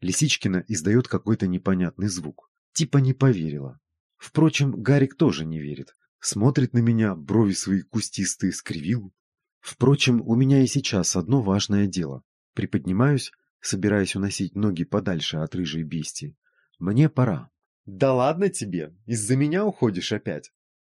Лисичкина издает какой-то непонятный звук. Типа не поверила. Впрочем, Гарик тоже не верит. Смотрит на меня, брови свои кустистые скривил. Впрочем, у меня и сейчас одно важное дело. Приподнимаюсь, собираясь уносить ноги подальше от рыжей бестии. Мне пора. Да ладно тебе, из-за меня уходишь опять.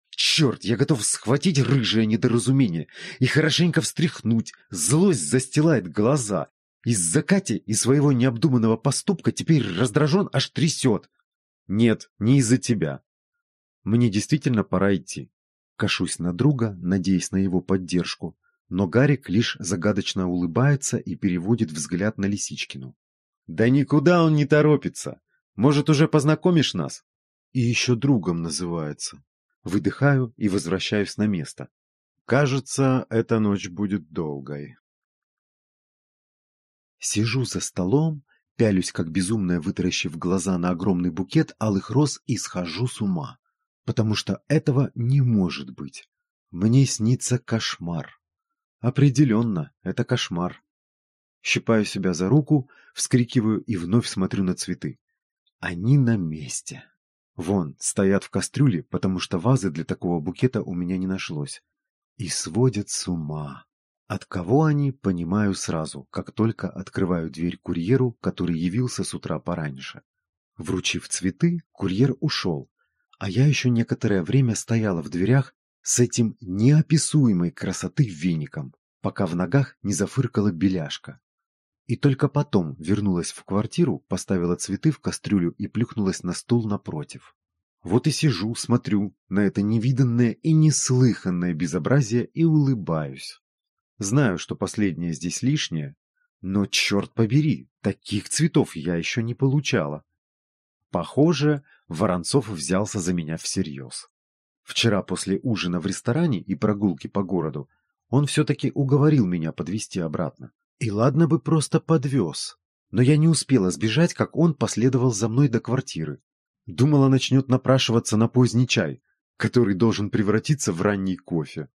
Черт, я готов схватить рыжее недоразумение и хорошенько встряхнуть. Злость застилает глаза, из-за Кати и своего необдуманного поступка теперь раздражен аж трясет. Нет, не из-за тебя. Мне действительно пора идти. Кашусь на друга, надеясь на его поддержку, но Гарик лишь загадочно улыбается и переводит взгляд на Лисичкину. Да никуда он не торопится. Может, уже познакомишь нас? И еще другом называется. Выдыхаю и возвращаюсь на место. Кажется, эта ночь будет долгой. Сижу за столом, пялюсь как безумная, вытаращив глаза на огромный букет алых роз и схожу с ума. Потому что этого не может быть. Мне снится кошмар. Определенно, это кошмар. Щипаю себя за руку, вскрикиваю и вновь смотрю на цветы. Они на месте. Вон, стоят в кастрюле, потому что вазы для такого букета у меня не нашлось. И сводят с ума. От кого они, понимаю сразу, как только открываю дверь курьеру, который явился с утра пораньше. Вручив цветы, курьер ушел, а я еще некоторое время стояла в дверях с этим неописуемой красоты веником, пока в ногах не зафыркала беляшка. И только потом вернулась в квартиру, поставила цветы в кастрюлю и плюхнулась на стул напротив. Вот и сижу, смотрю на это невиданное и неслыханное безобразие и улыбаюсь. Знаю, что последнее здесь лишнее, но, черт побери, таких цветов я еще не получала. Похоже, Воронцов взялся за меня всерьез. Вчера после ужина в ресторане и прогулки по городу он все-таки уговорил меня подвести обратно. И ладно бы просто подвез. Но я не успела сбежать, как он последовал за мной до квартиры. Думала, начнет напрашиваться на поздний чай, который должен превратиться в ранний кофе.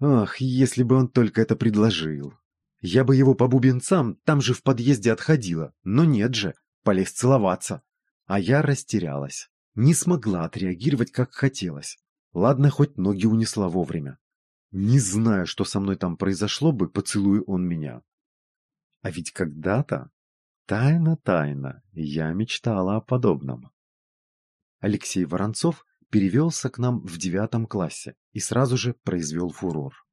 Ах, если бы он только это предложил. Я бы его по бубенцам там же в подъезде отходила, но нет же, полез целоваться. А я растерялась. Не смогла отреагировать, как хотелось. Ладно, хоть ноги унесла вовремя. Не знаю, что со мной там произошло бы, поцелуй он меня. А ведь когда-то, тайно-тайно, я мечтала о подобном. Алексей Воронцов перевелся к нам в девятом классе и сразу же произвел фурор.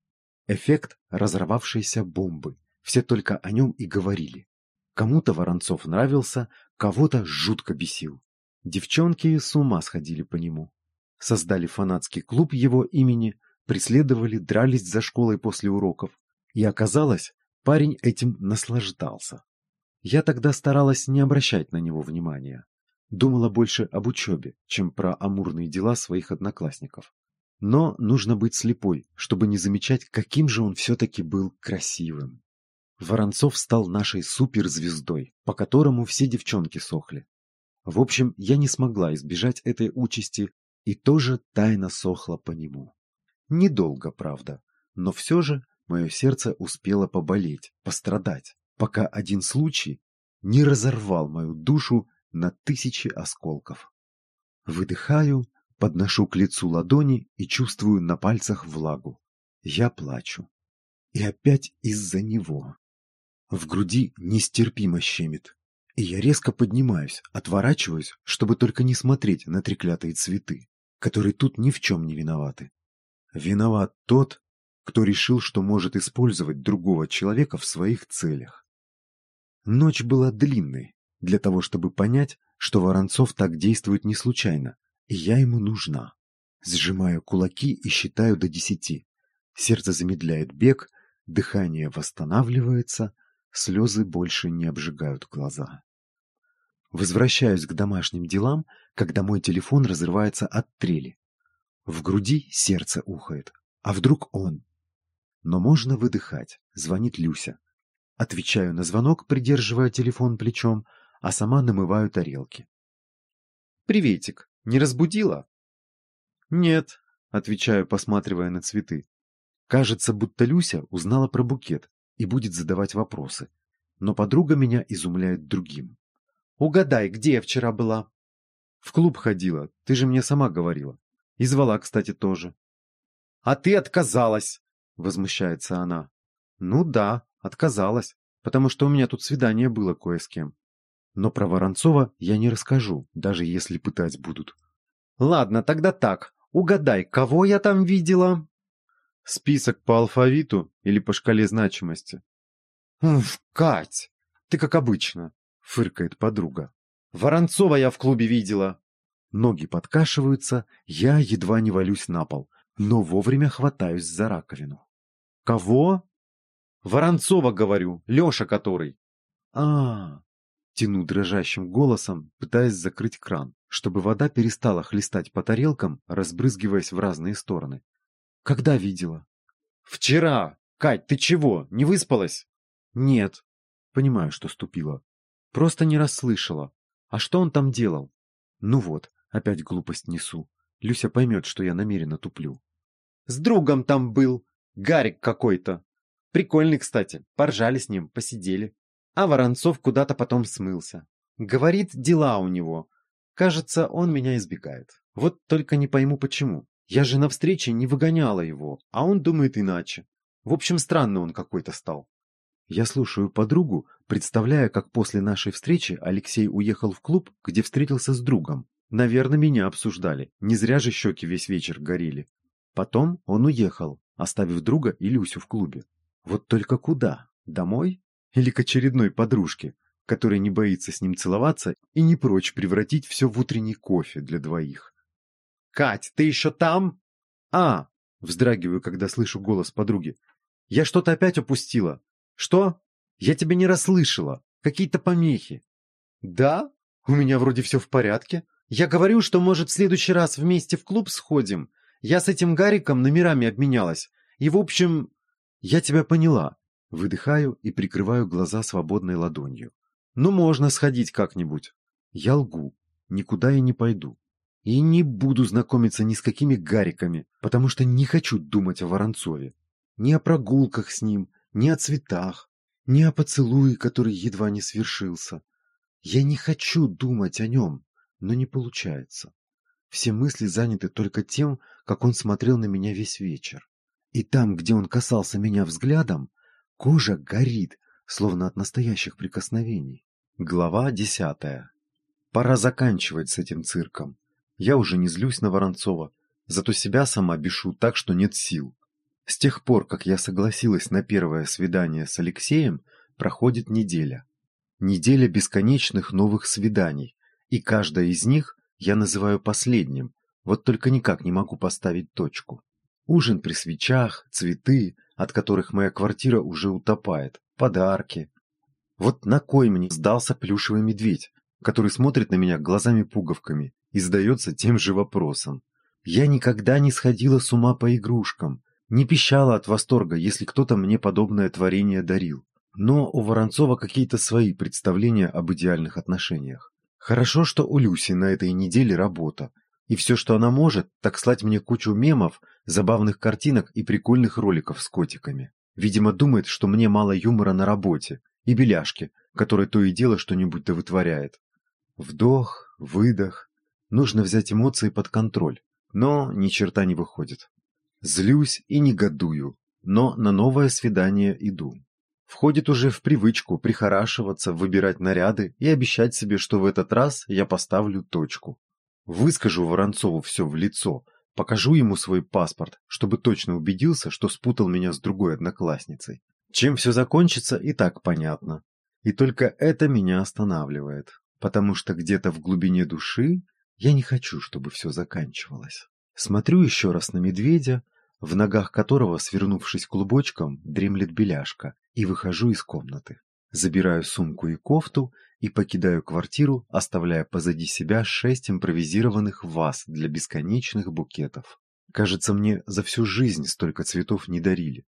Эффект разорвавшейся бомбы. Все только о нем и говорили. Кому-то Воронцов нравился, кого-то жутко бесил. Девчонки с ума сходили по нему. Создали фанатский клуб его имени, преследовали, дрались за школой после уроков. И оказалось, Парень этим наслаждался. Я тогда старалась не обращать на него внимания. Думала больше об учебе, чем про амурные дела своих одноклассников. Но нужно быть слепой, чтобы не замечать, каким же он все-таки был красивым. Воронцов стал нашей суперзвездой, по которому все девчонки сохли. В общем, я не смогла избежать этой участи и тоже тайно сохла по нему. Недолго, правда, но все же мое сердце успело поболеть, пострадать, пока один случай не разорвал мою душу на тысячи осколков. Выдыхаю, подношу к лицу ладони и чувствую на пальцах влагу. Я плачу. И опять из-за него. В груди нестерпимо щемит. И я резко поднимаюсь, отворачиваюсь, чтобы только не смотреть на треклятые цветы, которые тут ни в чем не виноваты. Виноват тот, кто решил, что может использовать другого человека в своих целях. Ночь была длинной, для того, чтобы понять, что Воронцов так действует не случайно, и я ему нужна. Сжимаю кулаки и считаю до десяти. Сердце замедляет бег, дыхание восстанавливается, слезы больше не обжигают глаза. Возвращаюсь к домашним делам, когда мой телефон разрывается от трели. В груди сердце ухает. А вдруг он? Но можно выдыхать. Звонит Люся. Отвечаю на звонок, придерживая телефон плечом, а сама намываю тарелки. «Приветик. Не разбудила?» «Нет», — отвечаю, посматривая на цветы. Кажется, будто Люся узнала про букет и будет задавать вопросы. Но подруга меня изумляет другим. «Угадай, где я вчера была?» «В клуб ходила, ты же мне сама говорила. И звала, кстати, тоже». «А ты отказалась!» Возмущается она. Ну да, отказалась, потому что у меня тут свидание было кое с кем. Но про Воронцова я не расскажу, даже если пытать будут. Ладно, тогда так. Угадай, кого я там видела? Список по алфавиту или по шкале значимости? Уф, Кать, ты как обычно, фыркает подруга. Воронцова я в клубе видела. Ноги подкашиваются, я едва не валюсь на пол, но вовремя хватаюсь за раковину. Кого? Воронцова, говорю, Леша который. А, -а, а Тяну дрожащим голосом, пытаясь закрыть кран, чтобы вода перестала хлестать по тарелкам, разбрызгиваясь в разные стороны. Когда видела? Вчера. Кать, ты чего, не выспалась? Нет. Понимаю, что ступила. Просто не расслышала. А что он там делал? Ну вот, опять глупость несу. Люся поймет, что я намеренно туплю. С другом там был. Гарик какой-то. Прикольный, кстати. Поржали с ним, посидели. А Воронцов куда-то потом смылся. Говорит, дела у него. Кажется, он меня избегает. Вот только не пойму почему. Я же на встрече не выгоняла его, а он думает иначе. В общем, странный он какой-то стал. Я слушаю подругу, представляя, как после нашей встречи Алексей уехал в клуб, где встретился с другом. Наверное, меня обсуждали. Не зря же щеки весь вечер горели. Потом он уехал, оставив друга и Люсю в клубе. Вот только куда? Домой? Или к очередной подружке, которая не боится с ним целоваться и не прочь превратить все в утренний кофе для двоих? «Кать, ты еще там?» «А!» — вздрагиваю, когда слышу голос подруги. «Я что-то опять упустила». «Что?» «Я тебя не расслышала. Какие-то помехи». «Да? У меня вроде все в порядке. Я говорю, что, может, в следующий раз вместе в клуб сходим. Я с этим Гариком номерами обменялась. И, в общем...» «Я тебя поняла». Выдыхаю и прикрываю глаза свободной ладонью. «Ну, можно сходить как-нибудь». Я лгу. Никуда я не пойду. И не буду знакомиться ни с какими гариками, потому что не хочу думать о Воронцове. Ни о прогулках с ним, ни о цветах, ни о поцелуе, который едва не свершился. Я не хочу думать о нем, но не получается. Все мысли заняты только тем, как он смотрел на меня весь вечер. И там, где он касался меня взглядом, кожа горит, словно от настоящих прикосновений. Глава десятая. Пора заканчивать с этим цирком. Я уже не злюсь на Воронцова, зато себя сама бешу так, что нет сил. С тех пор, как я согласилась на первое свидание с Алексеем, проходит неделя. Неделя бесконечных новых свиданий, и каждая из них я называю последним, вот только никак не могу поставить точку. Ужин при свечах, цветы, от которых моя квартира уже утопает, подарки. Вот на кой мне сдался плюшевый медведь, который смотрит на меня глазами-пуговками и задается тем же вопросом. Я никогда не сходила с ума по игрушкам, не пищала от восторга, если кто-то мне подобное творение дарил. Но у Воронцова какие-то свои представления об идеальных отношениях. Хорошо, что у Люси на этой неделе работа, и все, что она может, так слать мне кучу мемов, забавных картинок и прикольных роликов с котиками. Видимо, думает, что мне мало юмора на работе, и беляшки, которая то и дело что-нибудь да вытворяет. Вдох, выдох, Нужно взять эмоции под контроль, но ни черта не выходит. Злюсь и негодую, но на новое свидание иду. Входит уже в привычку прихорашиваться, выбирать наряды и обещать себе, что в этот раз я поставлю точку. Выскажу Воронцову все в лицо, покажу ему свой паспорт, чтобы точно убедился, что спутал меня с другой одноклассницей. Чем все закончится, и так понятно. И только это меня останавливает, потому что где-то в глубине души я не хочу, чтобы все заканчивалось. Смотрю еще раз на медведя, в ногах которого, свернувшись клубочком, дремлет беляшка, и выхожу из комнаты. Забираю сумку и кофту и покидаю квартиру, оставляя позади себя шесть импровизированных ваз для бесконечных букетов. Кажется, мне за всю жизнь столько цветов не дарили.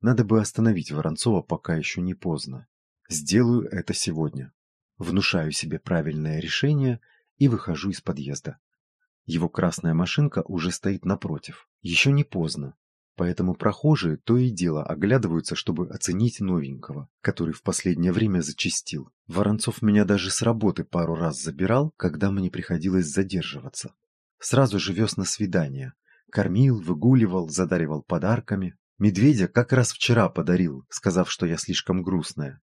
Надо бы остановить Воронцова, пока еще не поздно. Сделаю это сегодня. Внушаю себе правильное решение и выхожу из подъезда. Его красная машинка уже стоит напротив. Еще не поздно. Поэтому прохожие то и дело оглядываются, чтобы оценить новенького, который в последнее время зачастил. Воронцов меня даже с работы пару раз забирал, когда мне приходилось задерживаться. Сразу же вез на свидание. Кормил, выгуливал, задаривал подарками. Медведя как раз вчера подарил, сказав, что я слишком грустная.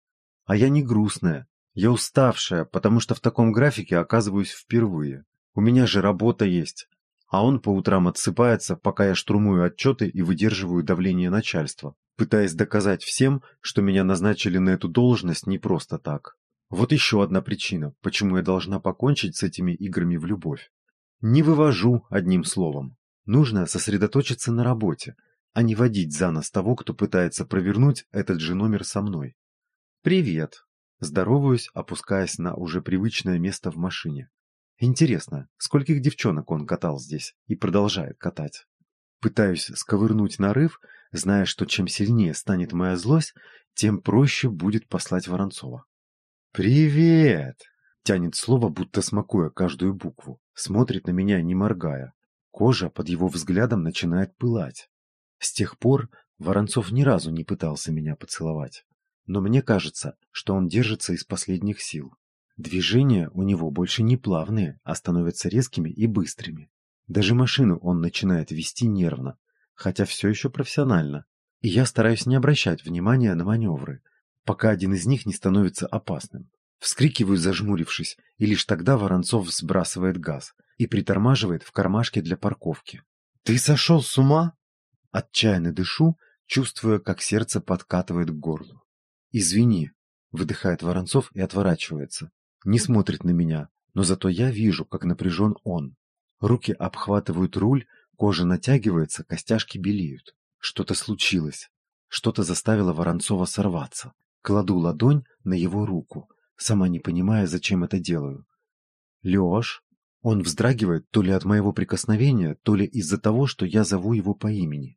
А я не грустная, я уставшая, потому что в таком графике оказываюсь впервые. У меня же работа есть. А он по утрам отсыпается, пока я штурмую отчеты и выдерживаю давление начальства, пытаясь доказать всем, что меня назначили на эту должность не просто так. Вот еще одна причина, почему я должна покончить с этими играми в любовь. Не вывожу одним словом. Нужно сосредоточиться на работе, а не водить за нос того, кто пытается провернуть этот же номер со мной. «Привет», Здороваюсь, опускаясь на уже привычное место в машине. Интересно, скольких девчонок он катал здесь и продолжает катать? Пытаюсь сковырнуть нарыв, зная, что чем сильнее станет моя злость, тем проще будет послать Воронцова. «Привет!» — тянет слово, будто смакуя каждую букву. Смотрит на меня, не моргая. Кожа под его взглядом начинает пылать. С тех пор Воронцов ни разу не пытался меня поцеловать. Но мне кажется, что он держится из последних сил. Движения у него больше не плавные, а становятся резкими и быстрыми. Даже машину он начинает вести нервно, хотя все еще профессионально. И я стараюсь не обращать внимания на маневры, пока один из них не становится опасным. Вскрикиваю, зажмурившись, и лишь тогда Воронцов сбрасывает газ и притормаживает в кармашке для парковки. «Ты сошел с ума?» Отчаянно дышу, чувствуя, как сердце подкатывает к горлу. «Извини», — выдыхает Воронцов и отворачивается. Не смотрит на меня, но зато я вижу, как напряжен он. Руки обхватывают руль, кожа натягивается, костяшки белеют. Что-то случилось. Что-то заставило Воронцова сорваться. Кладу ладонь на его руку, сама не понимая, зачем это делаю. «Лёш?» Он вздрагивает то ли от моего прикосновения, то ли из-за того, что я зову его по имени.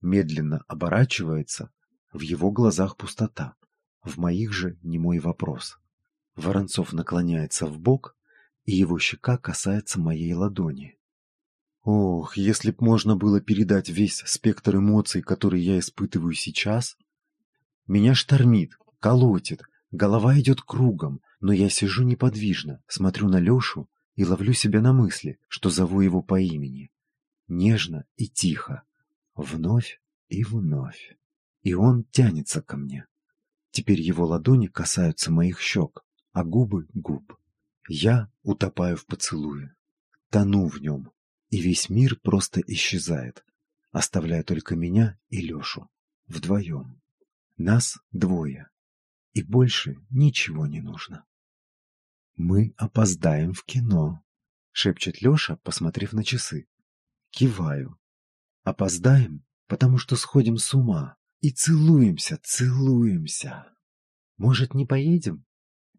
Медленно оборачивается, в его глазах пустота, в моих же не мой вопрос. Воронцов наклоняется в бок, и его щека касается моей ладони. Ох, если б можно было передать весь спектр эмоций, которые я испытываю сейчас. Меня штормит, колотит, голова идет кругом, но я сижу неподвижно, смотрю на Лешу и ловлю себя на мысли, что зову его по имени. Нежно и тихо. Вновь и вновь. И он тянется ко мне. Теперь его ладони касаются моих щек, а губы — губ. Я утопаю в поцелуе, тону в нем, и весь мир просто исчезает, оставляя только меня и Лешу вдвоем. Нас двое, и больше ничего не нужно. «Мы опоздаем в кино», — шепчет Леша, посмотрев на часы. Киваю. «Опоздаем, потому что сходим с ума и целуемся, целуемся. Может, не поедем?»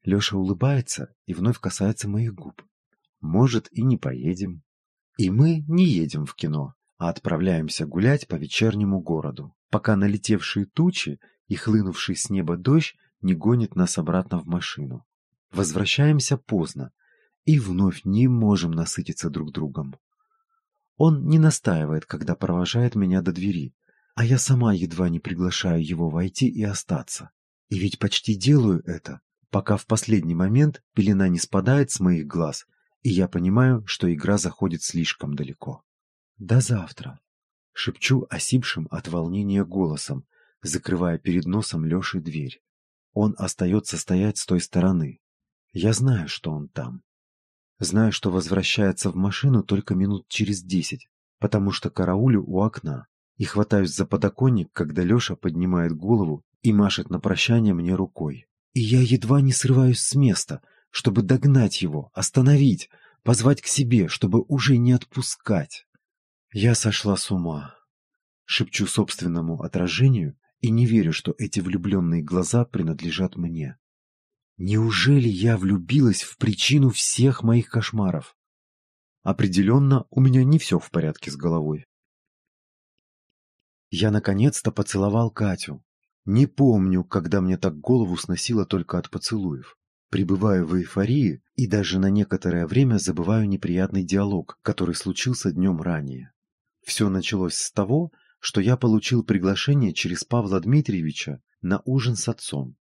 Леша улыбается и вновь касается моих губ. Может, и не поедем. И мы не едем в кино, а отправляемся гулять по вечернему городу, пока налетевшие тучи и хлынувший с неба дождь не гонит нас обратно в машину. Возвращаемся поздно и вновь не можем насытиться друг другом. Он не настаивает, когда провожает меня до двери, а я сама едва не приглашаю его войти и остаться. И ведь почти делаю это, пока в последний момент пелена не спадает с моих глаз, и я понимаю, что игра заходит слишком далеко. «До завтра!» — шепчу осипшим от волнения голосом, закрывая перед носом Леши дверь. Он остается стоять с той стороны. Я знаю, что он там. Знаю, что возвращается в машину только минут через десять, потому что караулю у окна, и хватаюсь за подоконник, когда Леша поднимает голову и машет на прощание мне рукой. И я едва не срываюсь с места, чтобы догнать его, остановить, позвать к себе, чтобы уже не отпускать. Я сошла с ума. Шепчу собственному отражению и не верю, что эти влюбленные глаза принадлежат мне. Неужели я влюбилась в причину всех моих кошмаров? Определенно, у меня не все в порядке с головой. Я наконец-то поцеловал Катю, не помню, когда мне так голову сносило только от поцелуев. Пребываю в эйфории и даже на некоторое время забываю неприятный диалог, который случился днем ранее. Все началось с того, что я получил приглашение через Павла Дмитриевича на ужин с отцом.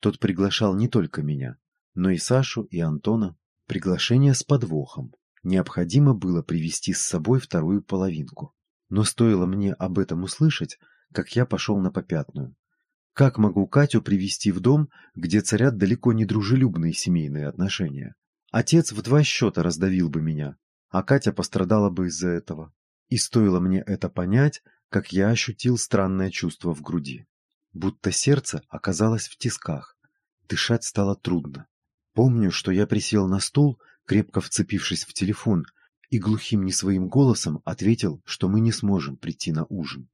Тот приглашал не только меня, но и Сашу и Антона. Приглашение с подвохом. Необходимо было привести с собой вторую половинку. Но стоило мне об этом услышать, как я пошел на попятную. Как могу Катю привести в дом, где царят далеко не дружелюбные семейные отношения? Отец в два счета раздавил бы меня, а Катя пострадала бы из-за этого. И стоило мне это понять, как я ощутил странное чувство в груди. Будто сердце оказалось в тисках. Дышать стало трудно. Помню, что я присел на стул, крепко вцепившись в телефон, и глухим не своим голосом ответил, что мы не сможем прийти на ужин.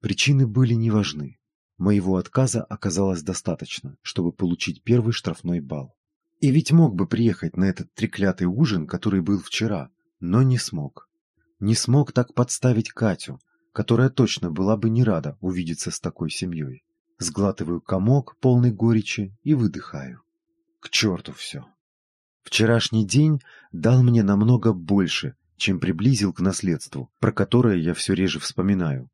Причины были неважны. Моего отказа оказалось достаточно, чтобы получить первый штрафной балл. И ведь мог бы приехать на этот треклятый ужин, который был вчера, но не смог. Не смог так подставить Катю, которая точно была бы не рада увидеться с такой семьей. Сглатываю комок, полный горечи, и выдыхаю. К черту все. Вчерашний день дал мне намного больше, чем приблизил к наследству, про которое я все реже вспоминаю.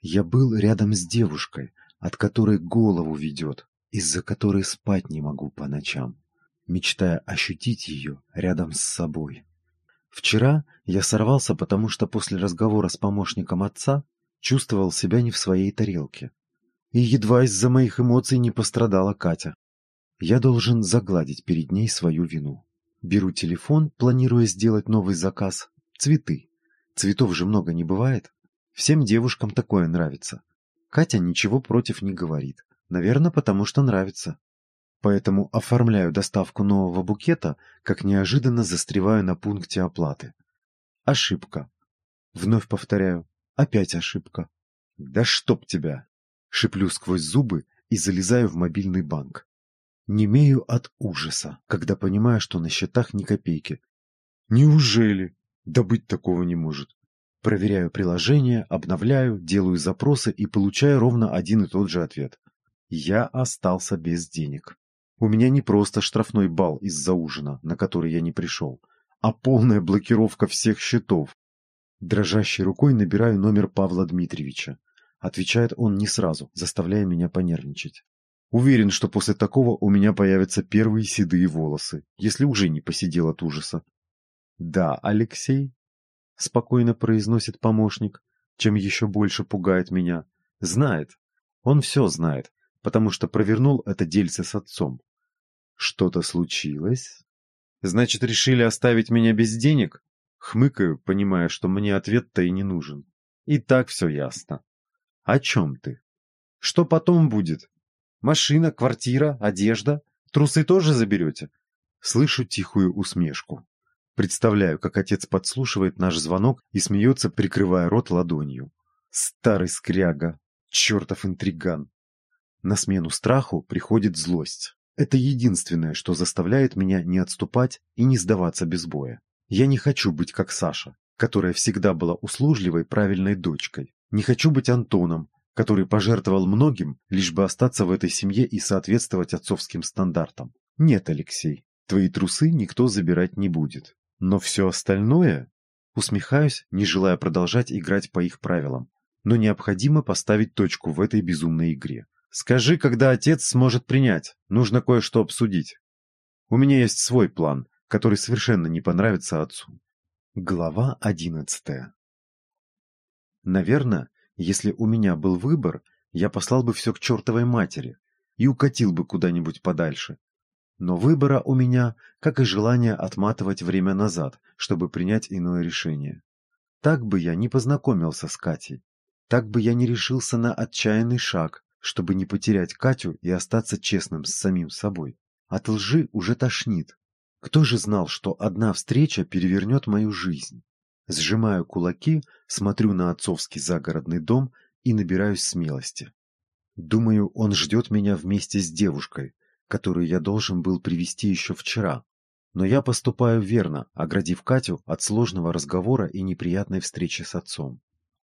Я был рядом с девушкой, от которой голову ведет, из-за которой спать не могу по ночам, мечтая ощутить ее рядом с собой. Вчера я сорвался, потому что после разговора с помощником отца чувствовал себя не в своей тарелке. И едва из-за моих эмоций не пострадала Катя. Я должен загладить перед ней свою вину. Беру телефон, планируя сделать новый заказ. Цветы. Цветов же много не бывает. Всем девушкам такое нравится. Катя ничего против не говорит. Наверное, потому что нравится. Поэтому оформляю доставку нового букета, как неожиданно застреваю на пункте оплаты. Ошибка. Вновь повторяю. Опять ошибка. Да чтоб тебя! Шиплю сквозь зубы и залезаю в мобильный банк. Немею от ужаса, когда понимаю, что на счетах ни копейки. Неужели? Да быть такого не может. Проверяю приложение, обновляю, делаю запросы и получаю ровно один и тот же ответ. Я остался без денег. У меня не просто штрафной балл из-за ужина, на который я не пришел, а полная блокировка всех счетов. Дрожащей рукой набираю номер Павла Дмитриевича. Отвечает он не сразу, заставляя меня понервничать. Уверен, что после такого у меня появятся первые седые волосы, если уже не посидел от ужаса. «Да, Алексей», — спокойно произносит помощник, чем еще больше пугает меня. «Знает. Он все знает, потому что провернул это дельце с отцом. Что-то случилось? Значит, решили оставить меня без денег? Хмыкаю, понимая, что мне ответ-то и не нужен. И так все ясно. О чем ты? Что потом будет? Машина, квартира, одежда. Трусы тоже заберете? Слышу тихую усмешку. Представляю, как отец подслушивает наш звонок и смеется, прикрывая рот ладонью. Старый скряга, чертов интриган. На смену страху приходит злость. Это единственное, что заставляет меня не отступать и не сдаваться без боя. Я не хочу быть как Саша, которая всегда была услужливой, правильной дочкой. Не хочу быть Антоном, который пожертвовал многим, лишь бы остаться в этой семье и соответствовать отцовским стандартам. Нет, Алексей, твои трусы никто забирать не будет. Но все остальное... Усмехаюсь, не желая продолжать играть по их правилам. Но необходимо поставить точку в этой безумной игре. Скажи, когда отец сможет принять. Нужно кое-что обсудить. У меня есть свой план, который совершенно не понравится отцу. Глава одиннадцатая Наверное, если у меня был выбор, я послал бы все к чертовой матери и укатил бы куда-нибудь подальше. Но выбора у меня, как и желание отматывать время назад, чтобы принять иное решение. Так бы я не познакомился с Катей. Так бы я не решился на отчаянный шаг, чтобы не потерять Катю и остаться честным с самим собой. От лжи уже тошнит. Кто же знал, что одна встреча перевернет мою жизнь? Сжимаю кулаки, смотрю на отцовский загородный дом и набираюсь смелости. Думаю, он ждет меня вместе с девушкой, которую я должен был привести еще вчера. Но я поступаю верно, оградив Катю от сложного разговора и неприятной встречи с отцом.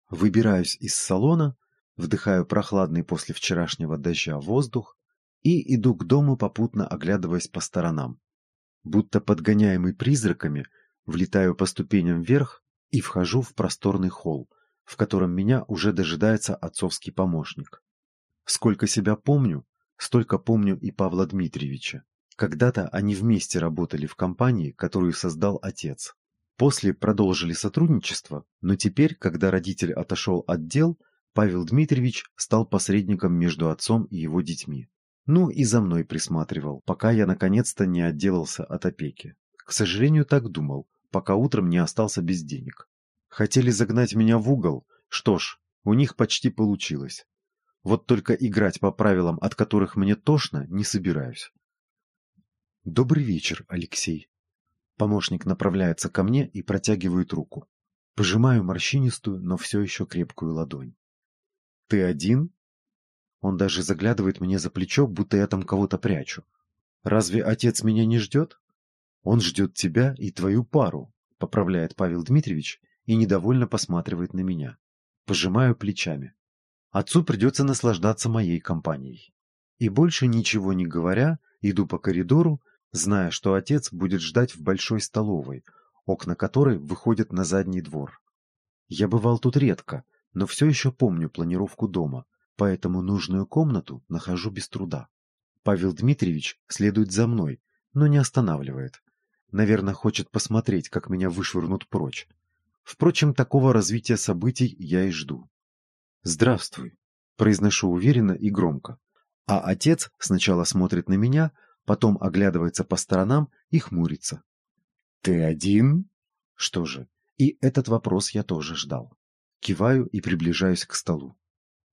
Выбираюсь из салона, вдыхаю прохладный после вчерашнего дождя воздух и иду к дому, попутно оглядываясь по сторонам. Будто подгоняемый призраками, влетаю по ступеням вверх и вхожу в просторный холл, в котором меня уже дожидается отцовский помощник. Сколько себя помню, столько помню и Павла Дмитриевича. Когда-то они вместе работали в компании, которую создал отец. После продолжили сотрудничество, но теперь, когда родитель отошел от дел, Павел Дмитриевич стал посредником между отцом и его детьми. Ну и за мной присматривал, пока я наконец-то не отделался от опеки. К сожалению, так думал, пока утром не остался без денег. Хотели загнать меня в угол, что ж, у них почти получилось. Вот только играть по правилам, от которых мне тошно, не собираюсь. Добрый вечер, Алексей. Помощник направляется ко мне и протягивает руку. Пожимаю морщинистую, но все еще крепкую ладонь. «Ты один?» Он даже заглядывает мне за плечо, будто я там кого-то прячу. «Разве отец меня не ждет?» «Он ждет тебя и твою пару», — поправляет Павел Дмитриевич и недовольно посматривает на меня. Пожимаю плечами. Отцу придется наслаждаться моей компанией. И больше ничего не говоря, иду по коридору, зная, что отец будет ждать в большой столовой, окна которой выходят на задний двор. Я бывал тут редко, но все еще помню планировку дома, поэтому нужную комнату нахожу без труда. Павел Дмитриевич следует за мной, но не останавливает. Наверное, хочет посмотреть, как меня вышвырнут прочь. Впрочем, такого развития событий я и жду. «Здравствуй», — произношу уверенно и громко. А отец сначала смотрит на меня, потом оглядывается по сторонам и хмурится. «Ты один?» Что же, и этот вопрос я тоже ждал. Киваю и приближаюсь к столу.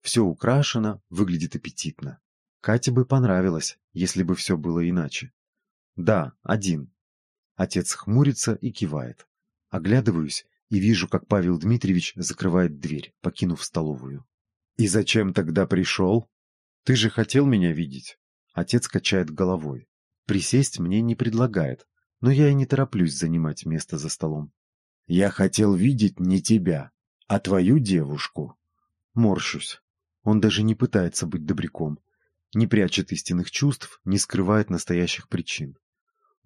Все украшено, выглядит аппетитно. Кате бы понравилось, если бы все было иначе. Да, один. Отец хмурится и кивает. Оглядываюсь и вижу, как Павел Дмитриевич закрывает дверь, покинув столовую. «И зачем тогда пришел?» «Ты же хотел меня видеть?» Отец качает головой. Присесть мне не предлагает, но я и не тороплюсь занимать место за столом. «Я хотел видеть не тебя, а твою девушку». Морщусь. Он даже не пытается быть добряком, не прячет истинных чувств, не скрывает настоящих причин.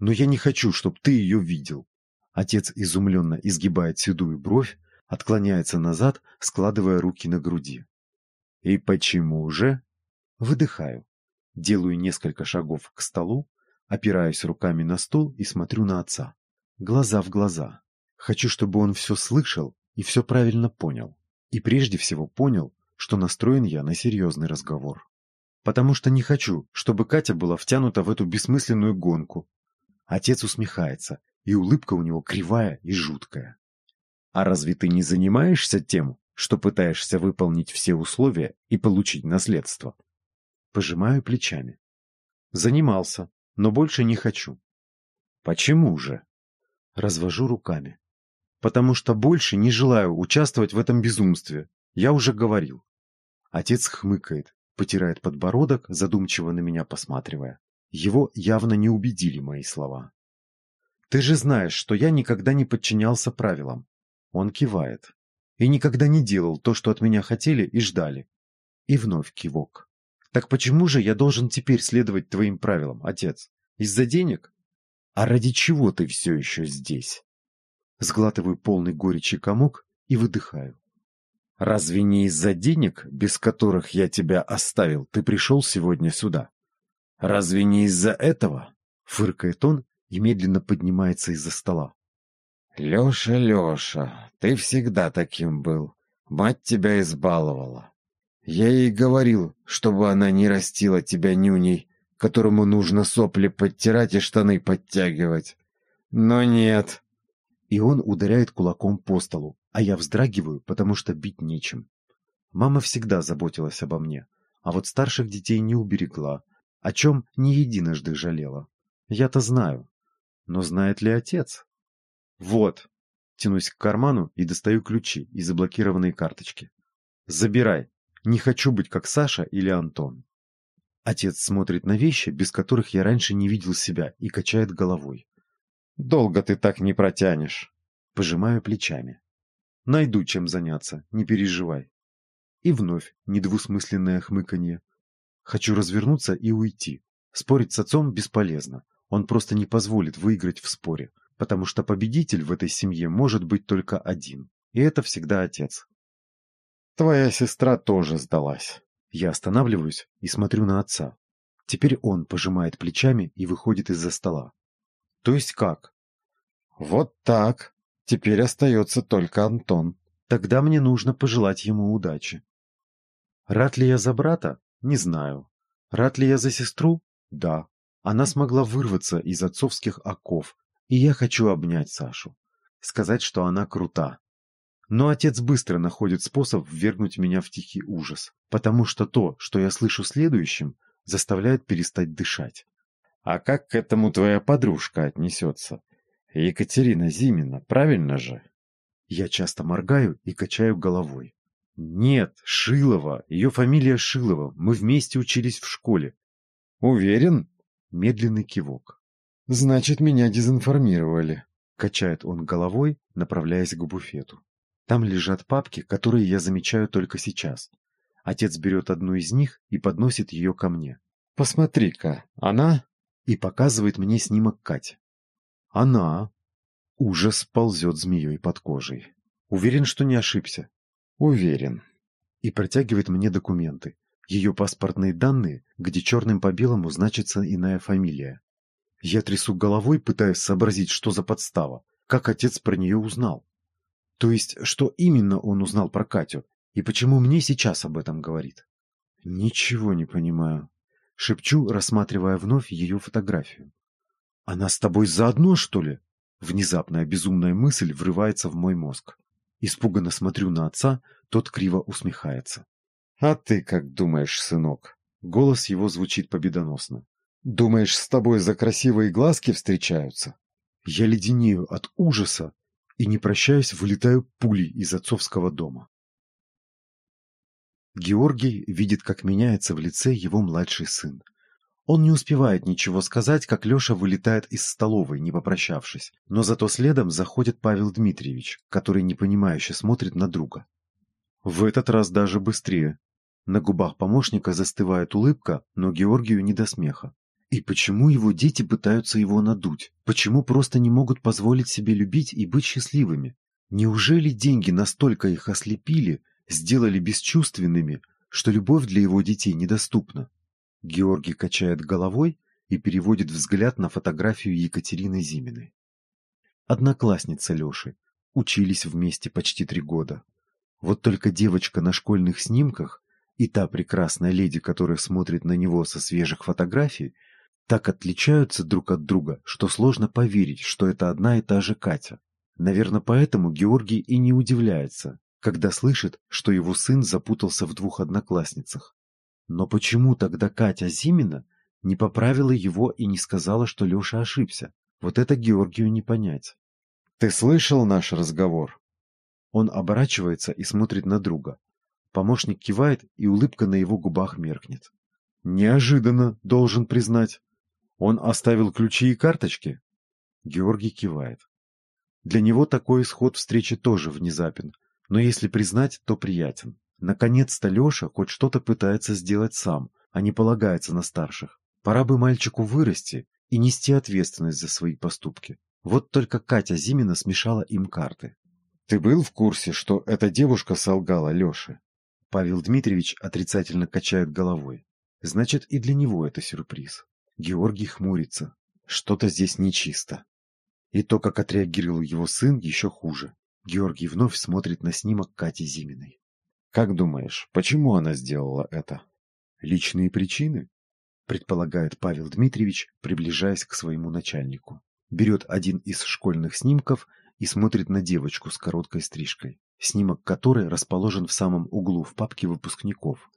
«Но я не хочу, чтобы ты ее видел». Отец изумленно изгибает седую бровь, отклоняется назад, складывая руки на груди. «И почему же?» Выдыхаю. Делаю несколько шагов к столу, опираюсь руками на стол и смотрю на отца. Глаза в глаза. Хочу, чтобы он все слышал и все правильно понял. И прежде всего понял, что настроен я на серьезный разговор. Потому что не хочу, чтобы Катя была втянута в эту бессмысленную гонку. Отец усмехается, и улыбка у него кривая и жуткая. «А разве ты не занимаешься тем, что пытаешься выполнить все условия и получить наследство?» Пожимаю плечами. «Занимался, но больше не хочу». «Почему же?» Развожу руками. «Потому что больше не желаю участвовать в этом безумстве. Я уже говорил». Отец хмыкает, потирает подбородок, задумчиво на меня посматривая. Его явно не убедили мои слова. Ты же знаешь, что я никогда не подчинялся правилам. Он кивает. И никогда не делал то, что от меня хотели и ждали. И вновь кивок. Так почему же я должен теперь следовать твоим правилам, отец? Из-за денег? А ради чего ты все еще здесь? Сглатываю полный горечи комок и выдыхаю. Разве не из-за денег, без которых я тебя оставил, ты пришел сегодня сюда? Разве не из-за этого? Фыркает он и медленно поднимается из-за стола. «Леша, Леша, ты всегда таким был. Мать тебя избаловала. Я ей говорил, чтобы она не растила тебя нюней, которому нужно сопли подтирать и штаны подтягивать. Но нет». И он ударяет кулаком по столу, а я вздрагиваю, потому что бить нечем. Мама всегда заботилась обо мне, а вот старших детей не уберегла, о чем не единожды жалела. Я-то знаю, но знает ли отец? Вот. Тянусь к карману и достаю ключи и заблокированные карточки. Забирай. Не хочу быть как Саша или Антон. Отец смотрит на вещи, без которых я раньше не видел себя, и качает головой. Долго ты так не протянешь. Пожимаю плечами. Найду чем заняться, не переживай. И вновь недвусмысленное хмыканье. Хочу развернуться и уйти. Спорить с отцом бесполезно. Он просто не позволит выиграть в споре, потому что победитель в этой семье может быть только один, и это всегда отец. Твоя сестра тоже сдалась. Я останавливаюсь и смотрю на отца. Теперь он пожимает плечами и выходит из-за стола. То есть как? Вот так. Теперь остается только Антон. Тогда мне нужно пожелать ему удачи. Рад ли я за брата? Не знаю. Рад ли я за сестру? Да. Она смогла вырваться из отцовских оков, и я хочу обнять Сашу. Сказать, что она крута. Но отец быстро находит способ ввергнуть меня в тихий ужас, потому что то, что я слышу следующим, заставляет перестать дышать. А как к этому твоя подружка отнесется? Екатерина Зимина, правильно же? Я часто моргаю и качаю головой. Нет, Шилова, ее фамилия Шилова, мы вместе учились в школе. Уверен? Медленный кивок. «Значит, меня дезинформировали», — качает он головой, направляясь к буфету. Там лежат папки, которые я замечаю только сейчас. Отец берет одну из них и подносит ее ко мне. «Посмотри-ка, она...» И показывает мне снимок Кати. «Она...» Ужас ползет змеей под кожей. Уверен, что не ошибся. Уверен. И протягивает мне документы. Ее паспортные данные, где черным по белому значится иная фамилия. Я трясу головой, пытаясь сообразить, что за подстава. Как отец про нее узнал? То есть, что именно он узнал про Катю? И почему мне сейчас об этом говорит? Ничего не понимаю. Шепчу, рассматривая вновь ее фотографию. Она с тобой заодно, что ли? Внезапная безумная мысль врывается в мой мозг. Испуганно смотрю на отца, тот криво усмехается. «А ты как думаешь, сынок?» Голос его звучит победоносно. «Думаешь, с тобой за красивые глазки встречаются?» Я леденею от ужаса и, не прощаясь, вылетаю пулей из отцовского дома. Георгий видит, как меняется в лице его младший сын. Он не успевает ничего сказать, как Леша вылетает из столовой, не попрощавшись. Но зато следом заходит Павел Дмитриевич, который непонимающе смотрит на друга. В этот раз даже быстрее. На губах помощника застывает улыбка, но Георгию не до смеха. И почему его дети пытаются его надуть? Почему просто не могут позволить себе любить и быть счастливыми? Неужели деньги настолько их ослепили, сделали бесчувственными, что любовь для его детей недоступна? Георгий качает головой и переводит взгляд на фотографию Екатерины Зиминой. Одноклассница Леши. Учились вместе почти три года. Вот только девочка на школьных снимках и та прекрасная леди, которая смотрит на него со свежих фотографий, так отличаются друг от друга, что сложно поверить, что это одна и та же Катя. Наверное, поэтому Георгий и не удивляется, когда слышит, что его сын запутался в двух одноклассницах. Но почему тогда Катя Зимина не поправила его и не сказала, что Леша ошибся? Вот это Георгию не понять. «Ты слышал наш разговор?» Он оборачивается и смотрит на друга. Помощник кивает, и улыбка на его губах меркнет. «Неожиданно, должен признать. Он оставил ключи и карточки? Георгий кивает. Для него такой исход встречи тоже внезапен, но если признать, то приятен. Наконец-то Леша хоть что-то пытается сделать сам, а не полагается на старших. Пора бы мальчику вырасти и нести ответственность за свои поступки. Вот только Катя Зимина смешала им карты. «Ты был в курсе, что эта девушка солгала Леше?» Павел Дмитриевич отрицательно качает головой. Значит, и для него это сюрприз. Георгий хмурится. Что-то здесь нечисто. И то, как отреагировал его сын, еще хуже. Георгий вновь смотрит на снимок Кати Зиминой. «Как думаешь, почему она сделала это?» «Личные причины?» предполагает Павел Дмитриевич, приближаясь к своему начальнику. Берет один из школьных снимков и смотрит на девочку с короткой стрижкой, снимок которой расположен в самом углу в папке выпускников.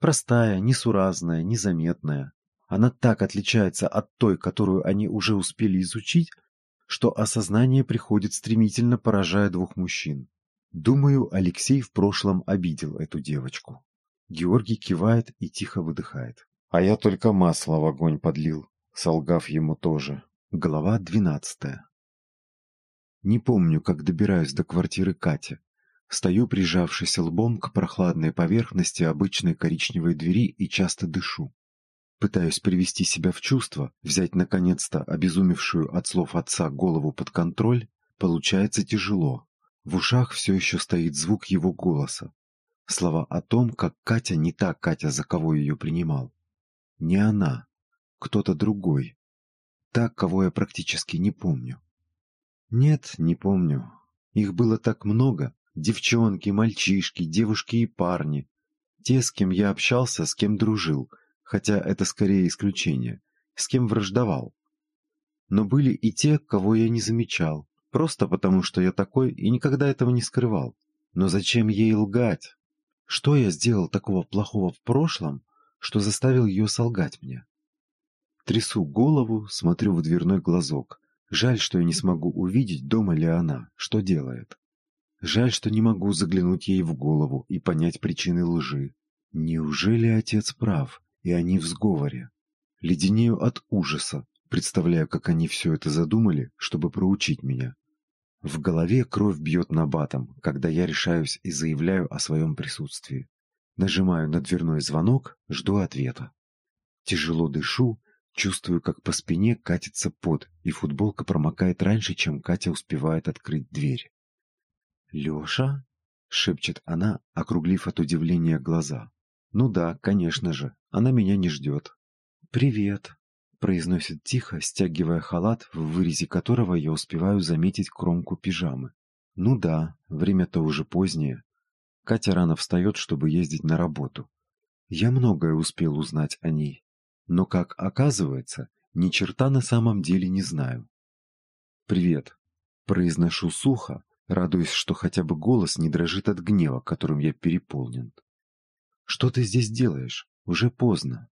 Простая, несуразная, незаметная, она так отличается от той, которую они уже успели изучить, что осознание приходит стремительно, поражая двух мужчин. Думаю, Алексей в прошлом обидел эту девочку. Георгий кивает и тихо выдыхает. А я только масло в огонь подлил, солгав ему тоже. Глава двенадцатая. Не помню, как добираюсь до квартиры Кати. Стою, прижавшись лбом к прохладной поверхности обычной коричневой двери и часто дышу. Пытаюсь привести себя в чувство, взять наконец-то обезумевшую от слов отца голову под контроль, получается тяжело. В ушах все еще стоит звук его голоса. Слова о том, как Катя не та Катя, за кого ее принимал. Не она, кто-то другой. Так, кого я практически не помню. Нет, не помню. Их было так много. Девчонки, мальчишки, девушки и парни. Те, с кем я общался, с кем дружил — хотя это скорее исключение, с кем враждовал. Но были и те, кого я не замечал, просто потому что я такой и никогда этого не скрывал. Но зачем ей лгать? Что я сделал такого плохого в прошлом, что заставил ее солгать мне? Трясу голову, смотрю в дверной глазок. Жаль, что я не смогу увидеть, дома ли она, что делает. Жаль, что не могу заглянуть ей в голову и понять причины лжи. Неужели отец прав? и они в сговоре. Леденею от ужаса, представляя, как они все это задумали, чтобы проучить меня. В голове кровь бьет набатом, когда я решаюсь и заявляю о своем присутствии. Нажимаю на дверной звонок, жду ответа. Тяжело дышу, чувствую, как по спине катится пот, и футболка промокает раньше, чем Катя успевает открыть дверь. «Леша?» — шепчет она, округлив от удивления глаза. «Ну да, конечно же, она меня не ждет». «Привет», — произносит тихо, стягивая халат, в вырезе которого я успеваю заметить кромку пижамы. «Ну да, время-то уже позднее, Катя рано встает, чтобы ездить на работу. Я многое успел узнать о ней, но, как оказывается, ни черта на самом деле не знаю. «Привет», — произношу сухо, радуясь, что хотя бы голос не дрожит от гнева, которым я переполнен. «Что ты здесь делаешь? Уже поздно».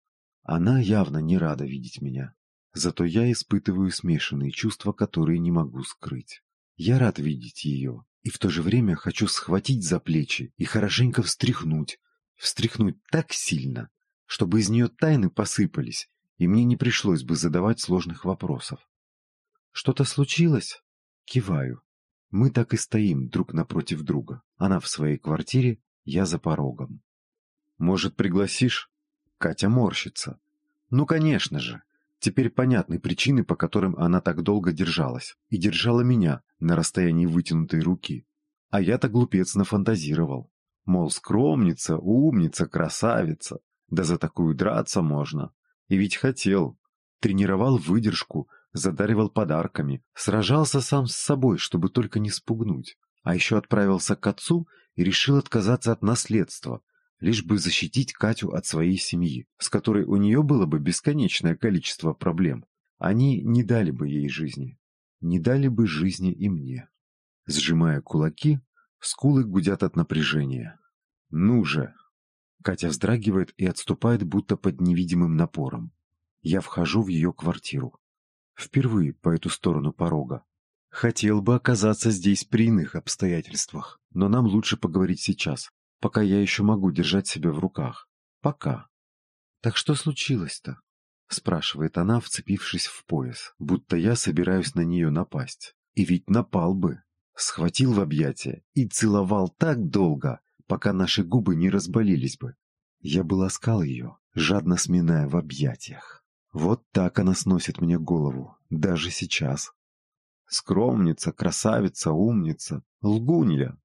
Она явно не рада видеть меня. Зато я испытываю смешанные чувства, которые не могу скрыть. Я рад видеть ее, и в то же время хочу схватить за плечи и хорошенько встряхнуть, встряхнуть так сильно, чтобы из нее тайны посыпались, и мне не пришлось бы задавать сложных вопросов. «Что-то случилось?» Киваю. Мы так и стоим друг напротив друга. Она в своей квартире, я за порогом. «Может, пригласишь?» Катя морщится. «Ну, конечно же. Теперь понятны причины, по которым она так долго держалась. И держала меня на расстоянии вытянутой руки. А я-то глупец нафантазировал. Мол, скромница, умница, красавица. Да за такую драться можно. И ведь хотел. Тренировал выдержку, задаривал подарками, сражался сам с собой, чтобы только не спугнуть. А еще отправился к отцу и решил отказаться от наследства, лишь бы защитить Катю от своей семьи, с которой у нее было бы бесконечное количество проблем. Они не дали бы ей жизни. Не дали бы жизни и мне. Сжимая кулаки, скулы гудят от напряжения. «Ну же!» Катя вздрагивает и отступает, будто под невидимым напором. Я вхожу в ее квартиру. Впервые по эту сторону порога. Хотел бы оказаться здесь при иных обстоятельствах, но нам лучше поговорить сейчас, пока я еще могу держать себя в руках. Пока. Так что случилось-то? Спрашивает она, вцепившись в пояс, будто я собираюсь на нее напасть. И ведь напал бы. Схватил в объятия и целовал так долго, пока наши губы не разболелись бы. Я бы ласкал ее, жадно сминая в объятиях. Вот так она сносит мне голову, даже сейчас. Скромница, красавица, умница, лгунья,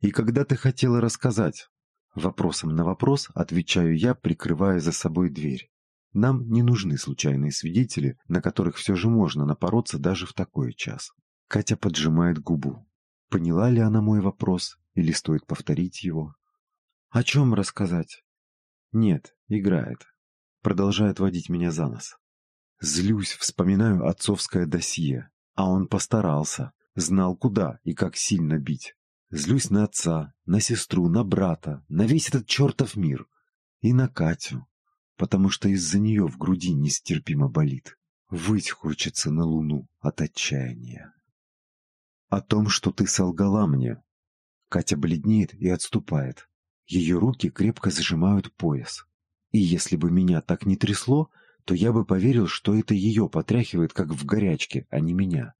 «И когда ты хотела рассказать?» Вопросом на вопрос отвечаю я, прикрывая за собой дверь. Нам не нужны случайные свидетели, на которых все же можно напороться даже в такой час. Катя поджимает губу. Поняла ли она мой вопрос, или стоит повторить его? О чем рассказать? Нет, играет. Продолжает водить меня за нос. Злюсь, вспоминаю отцовское досье. А он постарался, знал куда и как сильно бить. Злюсь на отца, на сестру, на брата, на весь этот чертов мир. И на Катю, потому что из-за нее в груди нестерпимо болит. Выть хочется на луну от отчаяния. О том, что ты солгала мне. Катя бледнеет и отступает. Ее руки крепко зажимают пояс. И если бы меня так не трясло, то я бы поверил, что это ее потряхивает, как в горячке, а не меня.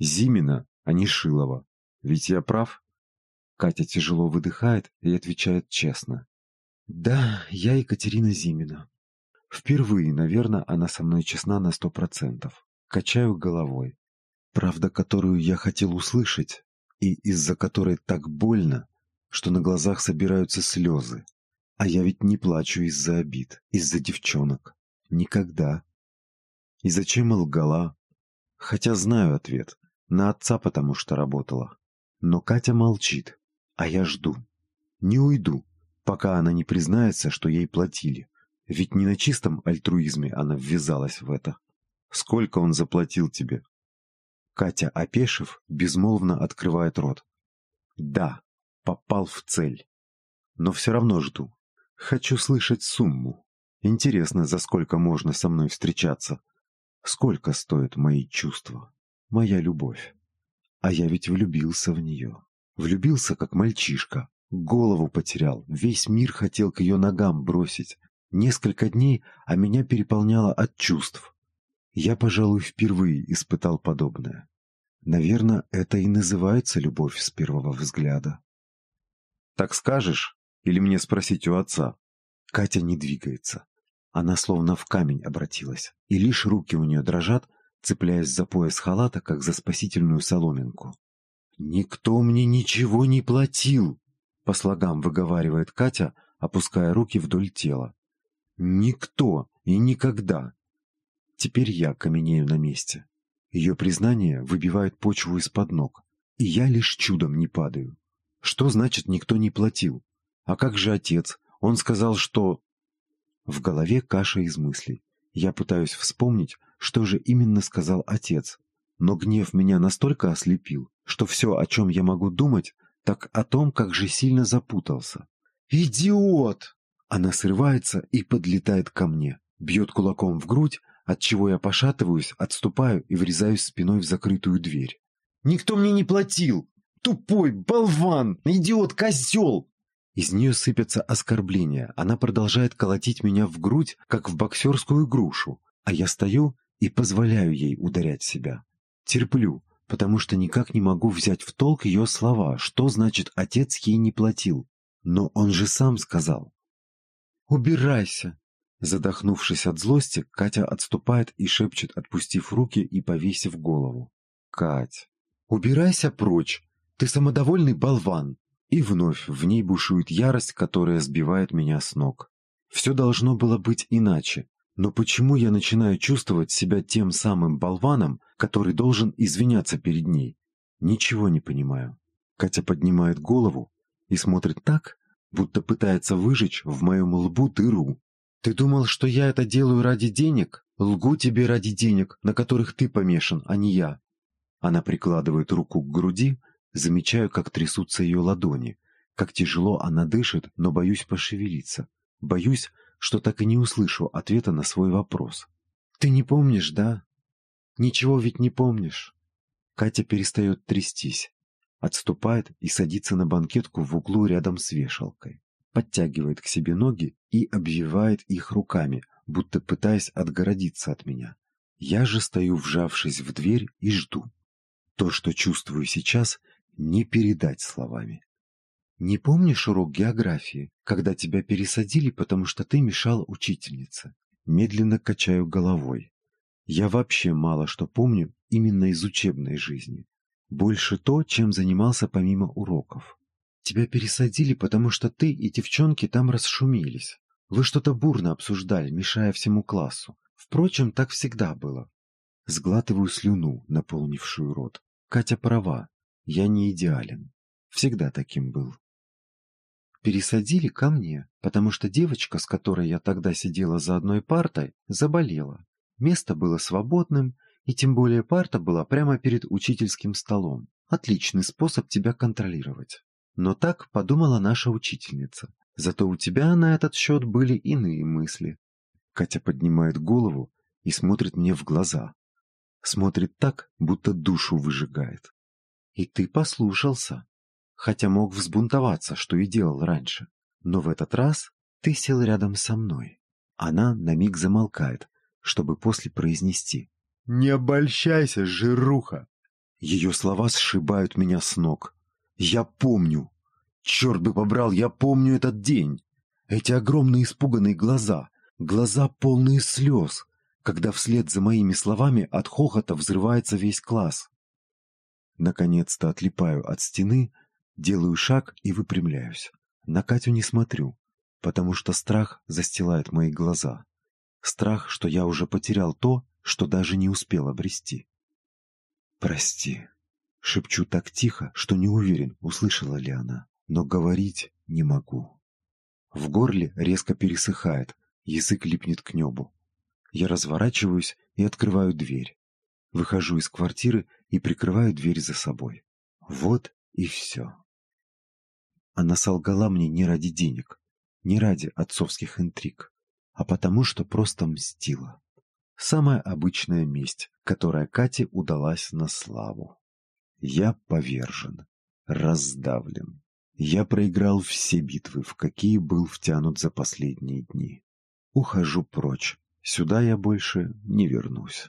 Зимина, а не Шилова. Ведь я прав? Катя тяжело выдыхает и отвечает честно. «Да, я Екатерина Зимина. Впервые, наверное, она со мной честна на сто процентов. Качаю головой. Правда, которую я хотел услышать, и из-за которой так больно, что на глазах собираются слезы. А я ведь не плачу из-за обид, из-за девчонок. Никогда. И зачем лгала? Хотя знаю ответ. На отца потому что работала. Но Катя молчит. А я жду. Не уйду, пока она не признается, что ей платили. Ведь не на чистом альтруизме она ввязалась в это. Сколько он заплатил тебе? Катя, опешив, безмолвно открывает рот. Да, попал в цель. Но все равно жду. Хочу слышать сумму. Интересно, за сколько можно со мной встречаться. Сколько стоят мои чувства, моя любовь. А я ведь влюбился в нее. Влюбился, как мальчишка. Голову потерял, весь мир хотел к ее ногам бросить. Несколько дней, а меня переполняло от чувств. Я, пожалуй, впервые испытал подобное. Наверное, это и называется любовь с первого взгляда. «Так скажешь? Или мне спросить у отца?» Катя не двигается. Она словно в камень обратилась, и лишь руки у нее дрожат, цепляясь за пояс халата, как за спасительную соломинку. «Никто мне ничего не платил!» По слогам выговаривает Катя, опуская руки вдоль тела. «Никто и никогда!» Теперь я каменею на месте. Ее признание выбивает почву из-под ног, и я лишь чудом не падаю. Что значит никто не платил? А как же отец? Он сказал, что... В голове каша из мыслей. Я пытаюсь вспомнить, что же именно сказал отец. Но гнев меня настолько ослепил, что все, о чем я могу думать, так о том, как же сильно запутался. «Идиот!» Она срывается и подлетает ко мне, бьет кулаком в грудь, от чего я пошатываюсь, отступаю и врезаюсь спиной в закрытую дверь. «Никто мне не платил! Тупой, болван, идиот, козел!» Из нее сыпятся оскорбления. Она продолжает колотить меня в грудь, как в боксерскую грушу, а я стою и позволяю ей ударять себя. Терплю, потому что никак не могу взять в толк ее слова, что значит «отец ей не платил». Но он же сам сказал. «Убирайся!» Задохнувшись от злости, Катя отступает и шепчет, отпустив руки и повесив голову. «Кать, убирайся прочь! Ты самодовольный болван!» И вновь в ней бушует ярость, которая сбивает меня с ног. Все должно было быть иначе. Но почему я начинаю чувствовать себя тем самым болваном, который должен извиняться перед ней? Ничего не понимаю. Катя поднимает голову и смотрит так, будто пытается выжечь в моем лбу дыру. «Ты думал, что я это делаю ради денег? Лгу тебе ради денег, на которых ты помешан, а не я». Она прикладывает руку к груди, Замечаю, как трясутся ее ладони, как тяжело она дышит, но боюсь пошевелиться. Боюсь, что так и не услышу ответа на свой вопрос. «Ты не помнишь, да? Ничего ведь не помнишь?» Катя перестает трястись, отступает и садится на банкетку в углу рядом с вешалкой, подтягивает к себе ноги и обвивает их руками, будто пытаясь отгородиться от меня. Я же стою, вжавшись в дверь, и жду. То, что чувствую сейчас, не передать словами. Не помнишь урок географии, когда тебя пересадили, потому что ты мешал учительнице? Медленно качаю головой. Я вообще мало что помню именно из учебной жизни. Больше то, чем занимался помимо уроков. Тебя пересадили, потому что ты и девчонки там расшумелись. Вы что-то бурно обсуждали, мешая всему классу. Впрочем, так всегда было. Сглатываю слюну, наполнившую рот. Катя права. Я не идеален. Всегда таким был. Пересадили ко мне, потому что девочка, с которой я тогда сидела за одной партой, заболела. Место было свободным, и тем более парта была прямо перед учительским столом. Отличный способ тебя контролировать. Но так подумала наша учительница. Зато у тебя на этот счет были иные мысли. Катя поднимает голову и смотрит мне в глаза. Смотрит так, будто душу выжигает. И ты послушался, хотя мог взбунтоваться, что и делал раньше. Но в этот раз ты сел рядом со мной. Она на миг замолкает, чтобы после произнести. «Не обольщайся, жируха!» Ее слова сшибают меня с ног. «Я помню! Черт бы побрал, я помню этот день! Эти огромные испуганные глаза, глаза полные слез, когда вслед за моими словами от хохота взрывается весь класс. Наконец-то отлипаю от стены, делаю шаг и выпрямляюсь. На Катю не смотрю, потому что страх застилает мои глаза. Страх, что я уже потерял то, что даже не успел обрести. «Прости», — шепчу так тихо, что не уверен, услышала ли она, но говорить не могу. В горле резко пересыхает, язык липнет к небу. Я разворачиваюсь и открываю дверь. Выхожу из квартиры и прикрываю дверь за собой. Вот и все. Она солгала мне не ради денег, не ради отцовских интриг, а потому что просто мстила. Самая обычная месть, которая Кате удалась на славу. Я повержен, раздавлен. Я проиграл все битвы, в какие был втянут за последние дни. Ухожу прочь. Сюда я больше не вернусь.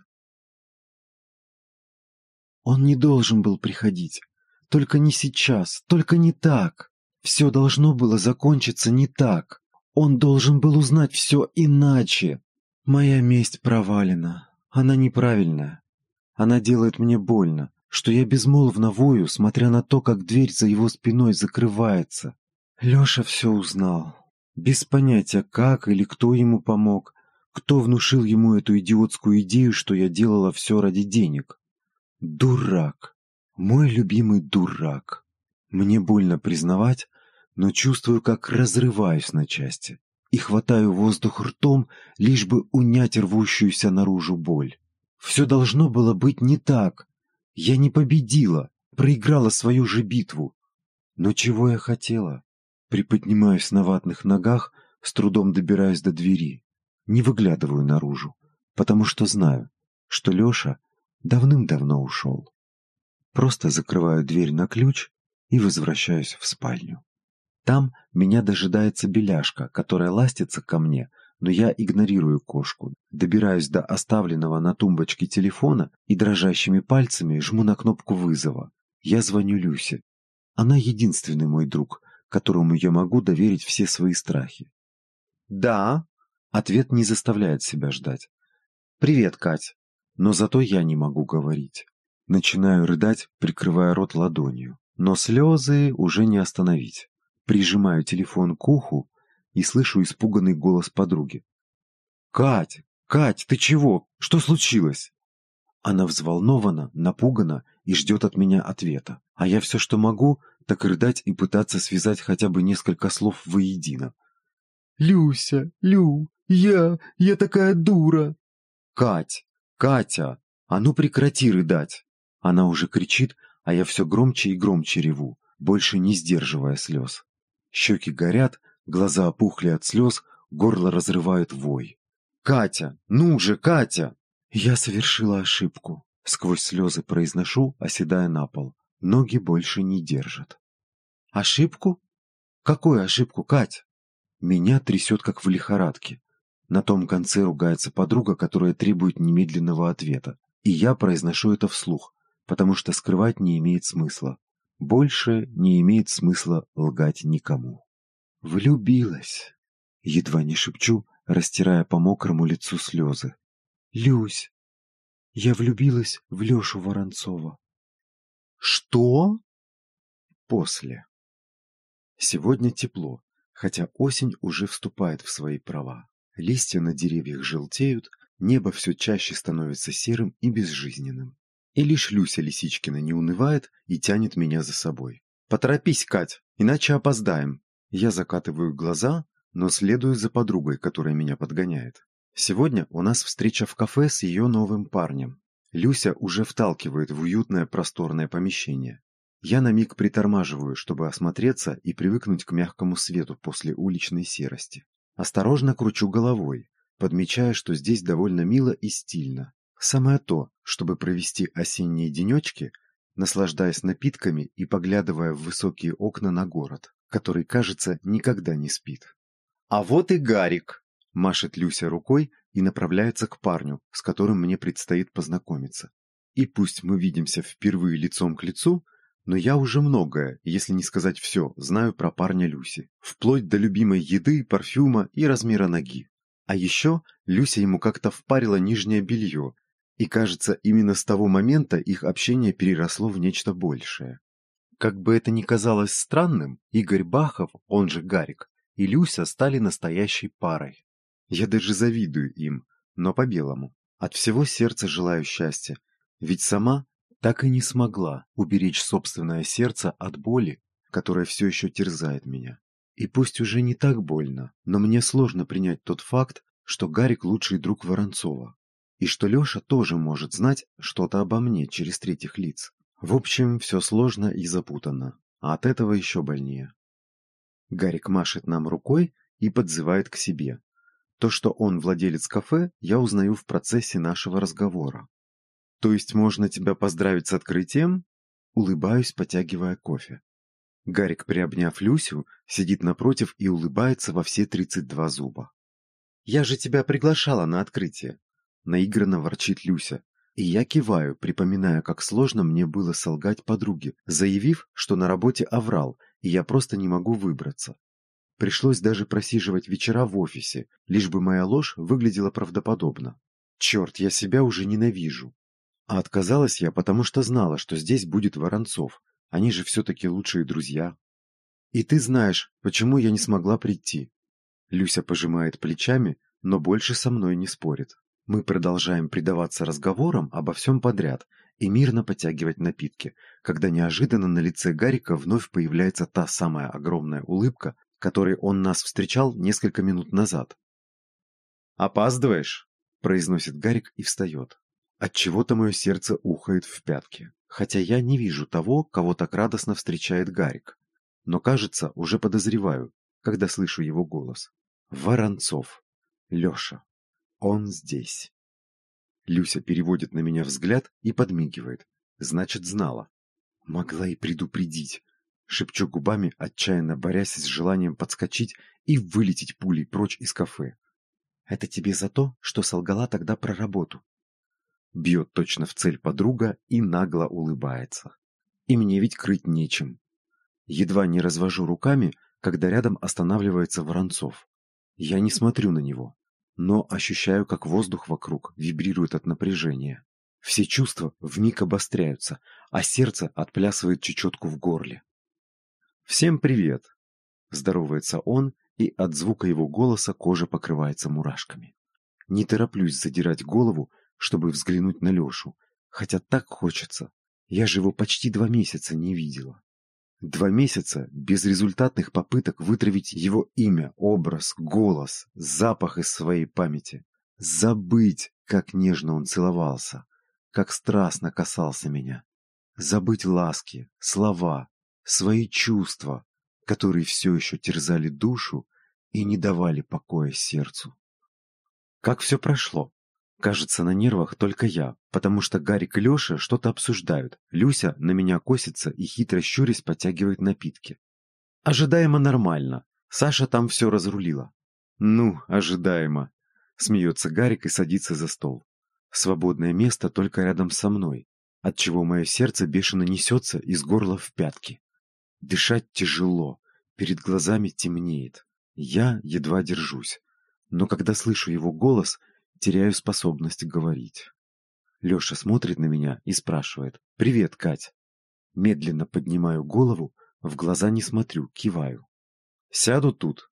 Он не должен был приходить. Только не сейчас, только не так. Все должно было закончиться не так. Он должен был узнать все иначе. Моя месть провалена. Она неправильная. Она делает мне больно, что я безмолвно вою, смотря на то, как дверь за его спиной закрывается. Леша все узнал. Без понятия, как или кто ему помог, кто внушил ему эту идиотскую идею, что я делала все ради денег. Дурак. Мой любимый дурак. Мне больно признавать, но чувствую, как разрываюсь на части и хватаю воздух ртом, лишь бы унять рвущуюся наружу боль. Все должно было быть не так. Я не победила, проиграла свою же битву. Но чего я хотела? Приподнимаюсь на ватных ногах, с трудом добираюсь до двери. Не выглядываю наружу, потому что знаю, что Леша давным-давно ушел. Просто закрываю дверь на ключ и возвращаюсь в спальню. Там меня дожидается беляшка, которая ластится ко мне, но я игнорирую кошку, добираюсь до оставленного на тумбочке телефона и дрожащими пальцами жму на кнопку вызова. Я звоню Люсе. Она единственный мой друг, которому я могу доверить все свои страхи. «Да?» Ответ не заставляет себя ждать. «Привет, Кать!» Но зато я не могу говорить. Начинаю рыдать, прикрывая рот ладонью. Но слезы уже не остановить. Прижимаю телефон к уху и слышу испуганный голос подруги. «Кать! Кать, ты чего? Что случилось?» Она взволнована, напугана и ждет от меня ответа. А я все, что могу, так рыдать и пытаться связать хотя бы несколько слов воедино. «Люся, Лю, я, я такая дура!» «Кать, Катя, а ну прекрати рыдать!» Она уже кричит, а я все громче и громче реву, больше не сдерживая слез. Щеки горят, глаза опухли от слез, горло разрывает вой. «Катя! Ну же, Катя!» Я совершила ошибку. Сквозь слезы произношу, оседая на пол. Ноги больше не держат. «Ошибку? Какую ошибку, Кать?» Меня трясет, как в лихорадке. На том конце ругается подруга, которая требует немедленного ответа. И я произношу это вслух, потому что скрывать не имеет смысла. Больше не имеет смысла лгать никому. Влюбилась. Едва не шепчу, растирая по мокрому лицу слезы. Люсь, я влюбилась в Лешу Воронцова. Что? После. Сегодня тепло, хотя осень уже вступает в свои права. Листья на деревьях желтеют, небо все чаще становится серым и безжизненным. И лишь Люся Лисичкина не унывает и тянет меня за собой. «Поторопись, Кать, иначе опоздаем». Я закатываю глаза, но следую за подругой, которая меня подгоняет. Сегодня у нас встреча в кафе с ее новым парнем. Люся уже вталкивает в уютное просторное помещение. Я на миг притормаживаю, чтобы осмотреться и привыкнуть к мягкому свету после уличной серости. Осторожно кручу головой, подмечая, что здесь довольно мило и стильно. Самое то, чтобы провести осенние денечки, наслаждаясь напитками и поглядывая в высокие окна на город, который, кажется, никогда не спит. «А вот и Гарик!» – машет Люся рукой и направляется к парню, с которым мне предстоит познакомиться. И пусть мы видимся впервые лицом к лицу, но я уже многое, если не сказать все, знаю про парня Люси, вплоть до любимой еды, парфюма и размера ноги. А еще Люся ему как-то впарила нижнее белье, и, кажется, именно с того момента их общение переросло в нечто большее. Как бы это ни казалось странным, Игорь Бахов, он же Гарик, и Люся стали настоящей парой. Я даже завидую им, но по-белому. От всего сердца желаю счастья, ведь сама так и не смогла уберечь собственное сердце от боли, которая все еще терзает меня. И пусть уже не так больно, но мне сложно принять тот факт, что Гарик лучший друг Воронцова, и что Леша тоже может знать что-то обо мне через третьих лиц. В общем, все сложно и запутанно, а от этого еще больнее. Гарик машет нам рукой и подзывает к себе. То, что он владелец кафе, я узнаю в процессе нашего разговора. То есть можно тебя поздравить с открытием? Улыбаюсь, потягивая кофе. Гарик, приобняв Люсю, сидит напротив и улыбается во все тридцать два зуба. «Я же тебя приглашала на открытие!» Наигранно ворчит Люся. И я киваю, припоминая, как сложно мне было солгать подруге, заявив, что на работе оврал, и я просто не могу выбраться. Пришлось даже просиживать вечера в офисе, лишь бы моя ложь выглядела правдоподобно. Черт, я себя уже ненавижу. А отказалась я, потому что знала, что здесь будет Воронцов. Они же все-таки лучшие друзья. И ты знаешь, почему я не смогла прийти. Люся пожимает плечами, но больше со мной не спорит. Мы продолжаем предаваться разговорам обо всем подряд и мирно потягивать напитки, когда неожиданно на лице Гарика вновь появляется та самая огромная улыбка, которой он нас встречал несколько минут назад. «Опаздываешь?» – произносит Гарик и встает. От чего то мое сердце ухает в пятки, хотя я не вижу того, кого так радостно встречает Гарик. Но, кажется, уже подозреваю, когда слышу его голос. Воронцов. Леша. Он здесь. Люся переводит на меня взгляд и подмигивает. Значит, знала. Могла и предупредить. Шепчу губами, отчаянно борясь с желанием подскочить и вылететь пулей прочь из кафе. Это тебе за то, что солгала тогда про работу. Бьет точно в цель подруга и нагло улыбается. И мне ведь крыть нечем. Едва не развожу руками, когда рядом останавливается Воронцов. Я не смотрю на него но ощущаю, как воздух вокруг вибрирует от напряжения. Все чувства вмиг обостряются, а сердце отплясывает чечетку в горле. «Всем привет!» – здоровается он, и от звука его голоса кожа покрывается мурашками. Не тороплюсь задирать голову, чтобы взглянуть на Лешу, хотя так хочется. Я же его почти два месяца не видела. Два месяца безрезультатных попыток вытравить его имя, образ, голос, запах из своей памяти. Забыть, как нежно он целовался, как страстно касался меня. Забыть ласки, слова, свои чувства, которые все еще терзали душу и не давали покоя сердцу. Как все прошло? Кажется, на нервах только я, потому что Гарик и Леша что-то обсуждают. Люся на меня косится и хитро щурясь подтягивает напитки. Ожидаемо нормально. Саша там все разрулила. Ну, ожидаемо. Смеется Гарик и садится за стол. Свободное место только рядом со мной, отчего мое сердце бешено несется из горла в пятки. Дышать тяжело, перед глазами темнеет. Я едва держусь. Но когда слышу его голос, теряю способность говорить. Леша смотрит на меня и спрашивает «Привет, Кать». Медленно поднимаю голову, в глаза не смотрю, киваю. «Сяду тут».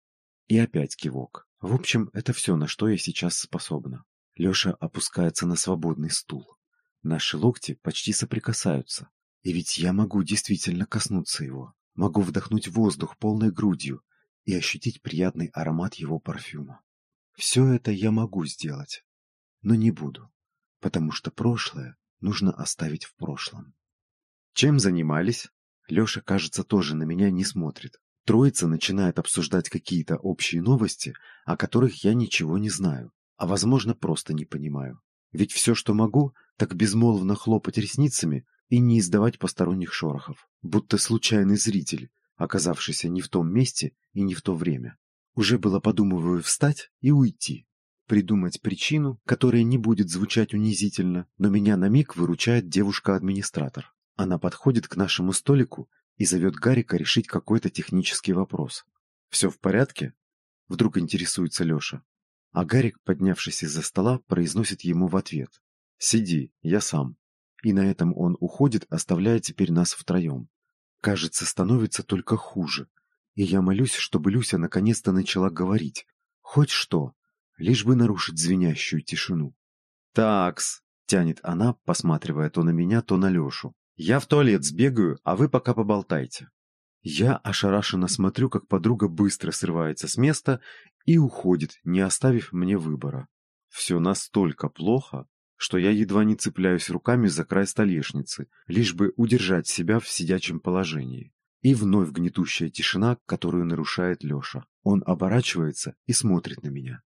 И опять кивок. В общем, это все, на что я сейчас способна. Леша опускается на свободный стул. Наши локти почти соприкасаются. И ведь я могу действительно коснуться его. Могу вдохнуть воздух полной грудью и ощутить приятный аромат его парфюма. Все это я могу сделать, но не буду, потому что прошлое нужно оставить в прошлом. Чем занимались? Леша, кажется, тоже на меня не смотрит. Троица начинает обсуждать какие-то общие новости, о которых я ничего не знаю, а возможно просто не понимаю. Ведь все, что могу, так безмолвно хлопать ресницами и не издавать посторонних шорохов, будто случайный зритель, оказавшийся не в том месте и не в то время. Уже было подумываю встать и уйти. Придумать причину, которая не будет звучать унизительно, но меня на миг выручает девушка-администратор. Она подходит к нашему столику и зовет Гарика решить какой-то технический вопрос. «Все в порядке?» Вдруг интересуется Леша. А Гарик, поднявшись из-за стола, произносит ему в ответ. «Сиди, я сам». И на этом он уходит, оставляя теперь нас втроем. Кажется, становится только хуже и я молюсь, чтобы Люся наконец-то начала говорить. Хоть что, лишь бы нарушить звенящую тишину. «Такс», — тянет она, посматривая то на меня, то на Лешу. «Я в туалет сбегаю, а вы пока поболтайте». Я ошарашенно смотрю, как подруга быстро срывается с места и уходит, не оставив мне выбора. Все настолько плохо, что я едва не цепляюсь руками за край столешницы, лишь бы удержать себя в сидячем положении. И вновь гнетущая тишина, которую нарушает Леша. Он оборачивается и смотрит на меня.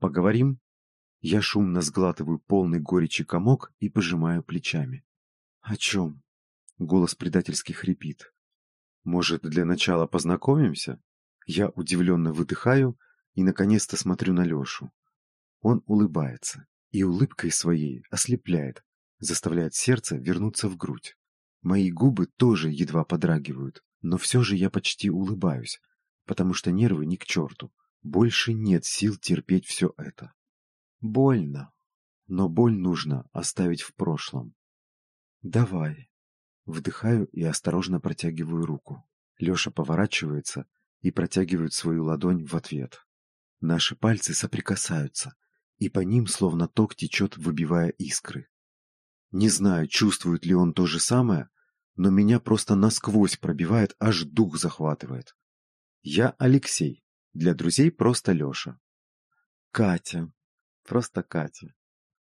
«Поговорим?» Я шумно сглатываю полный горечи комок и пожимаю плечами. «О чем?» Голос предательски хрипит. «Может, для начала познакомимся?» Я удивленно выдыхаю и наконец-то смотрю на Лешу. Он улыбается, и улыбкой своей ослепляет, заставляет сердце вернуться в грудь. Мои губы тоже едва подрагивают, но все же я почти улыбаюсь, потому что нервы ни к черту. Больше нет сил терпеть все это. Больно, но боль нужно оставить в прошлом. Давай. Вдыхаю и осторожно протягиваю руку. Леша поворачивается и протягивает свою ладонь в ответ. Наши пальцы соприкасаются, и по ним словно ток течет, выбивая искры. Не знаю, чувствует ли он то же самое, но меня просто насквозь пробивает, аж дух захватывает. Я Алексей, для друзей просто Леша. Катя, просто Катя.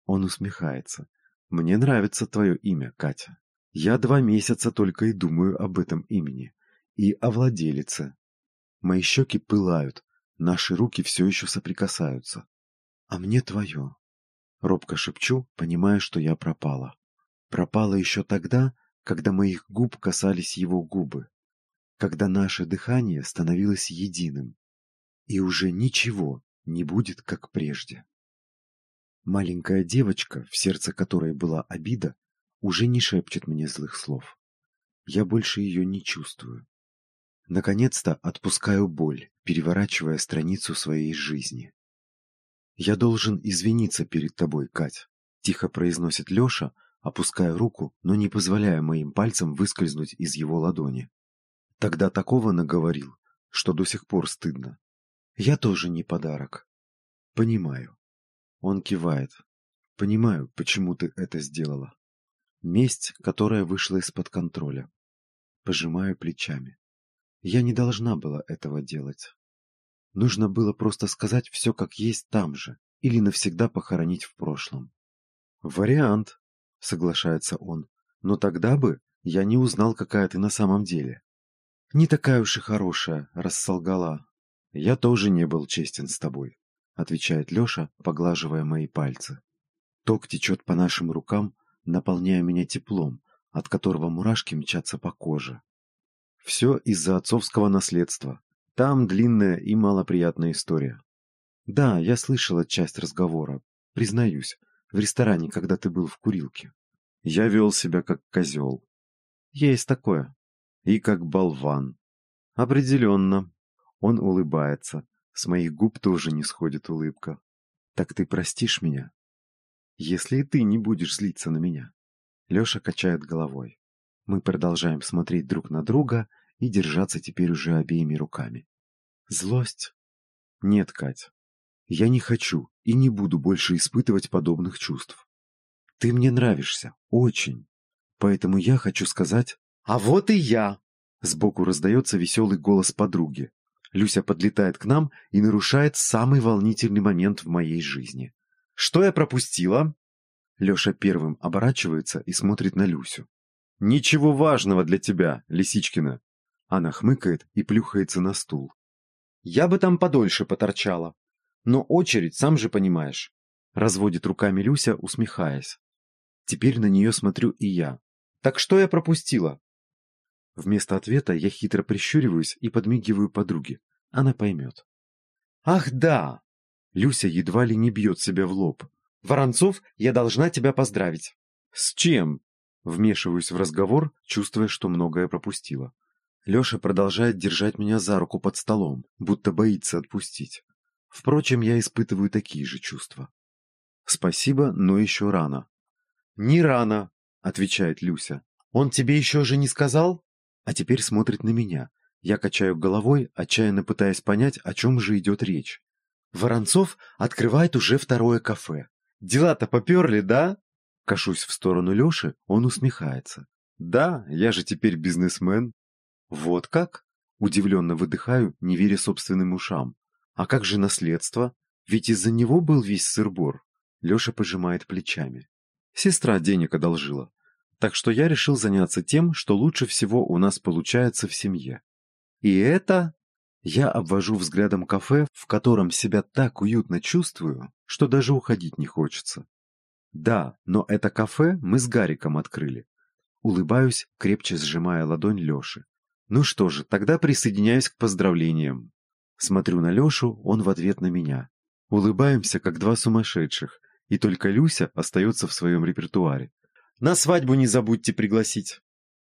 Он усмехается. Мне нравится твое имя, Катя. Я два месяца только и думаю об этом имени. И о владелице. Мои щеки пылают, наши руки все еще соприкасаются. А мне твое. Робко шепчу, понимая, что я пропала. Пропала еще тогда, когда моих губ касались его губы. Когда наше дыхание становилось единым. И уже ничего не будет, как прежде. Маленькая девочка, в сердце которой была обида, уже не шепчет мне злых слов. Я больше ее не чувствую. Наконец-то отпускаю боль, переворачивая страницу своей жизни. «Я должен извиниться перед тобой, Кать», — тихо произносит Леша, опуская руку, но не позволяя моим пальцам выскользнуть из его ладони. Тогда такого наговорил, что до сих пор стыдно. Я тоже не подарок. Понимаю. Он кивает. Понимаю, почему ты это сделала. Месть, которая вышла из-под контроля. Пожимаю плечами. Я не должна была этого делать. Нужно было просто сказать все как есть там же, или навсегда похоронить в прошлом. Вариант, соглашается он. Но тогда бы я не узнал, какая ты на самом деле. Не такая уж и хорошая, рассолгала. Я тоже не был честен с тобой. — отвечает Леша, поглаживая мои пальцы. Ток течет по нашим рукам, наполняя меня теплом, от которого мурашки мчатся по коже. Все из-за отцовского наследства. Там длинная и малоприятная история. Да, я слышала часть разговора. Признаюсь, в ресторане, когда ты был в курилке. Я вел себя как козел. Есть такое. И как болван. Определенно. Он улыбается, с моих губ тоже не сходит улыбка. Так ты простишь меня? Если и ты не будешь злиться на меня. Леша качает головой. Мы продолжаем смотреть друг на друга и держаться теперь уже обеими руками. Злость? Нет, Кать. Я не хочу и не буду больше испытывать подобных чувств. Ты мне нравишься, очень. Поэтому я хочу сказать... А вот и я! Сбоку раздается веселый голос подруги, Люся подлетает к нам и нарушает самый волнительный момент в моей жизни. «Что я пропустила?» Леша первым оборачивается и смотрит на Люсю. «Ничего важного для тебя, Лисичкина!» Она хмыкает и плюхается на стул. «Я бы там подольше поторчала. Но очередь, сам же понимаешь». Разводит руками Люся, усмехаясь. Теперь на нее смотрю и я. «Так что я пропустила?» Вместо ответа я хитро прищуриваюсь и подмигиваю подруге. Она поймет. «Ах, да!» Люся едва ли не бьет себя в лоб. «Воронцов, я должна тебя поздравить». «С чем?» Вмешиваюсь в разговор, чувствуя, что многое пропустила. Леша продолжает держать меня за руку под столом, будто боится отпустить. Впрочем, я испытываю такие же чувства. «Спасибо, но еще рано». «Не рано», — отвечает Люся. «Он тебе еще же не сказал?» а теперь смотрит на меня. Я качаю головой, отчаянно пытаясь понять, о чем же идет речь. Воронцов открывает уже второе кафе. Дела-то поперли, да? Кашусь в сторону Леши, он усмехается. Да, я же теперь бизнесмен. Вот как? Удивленно выдыхаю, не веря собственным ушам. А как же наследство? Ведь из-за него был весь сырбор. Леша пожимает плечами. Сестра денег одолжила. Так что я решил заняться тем, что лучше всего у нас получается в семье. И это... Я обвожу взглядом кафе, в котором себя так уютно чувствую, что даже уходить не хочется. Да, но это кафе мы с Гариком открыли. Улыбаюсь, крепче сжимая ладонь Леши. Ну что же, тогда присоединяюсь к поздравлениям. Смотрю на Лешу, он в ответ на меня. Улыбаемся, как два сумасшедших, и только Люся остается в своем репертуаре. На свадьбу не забудьте пригласить.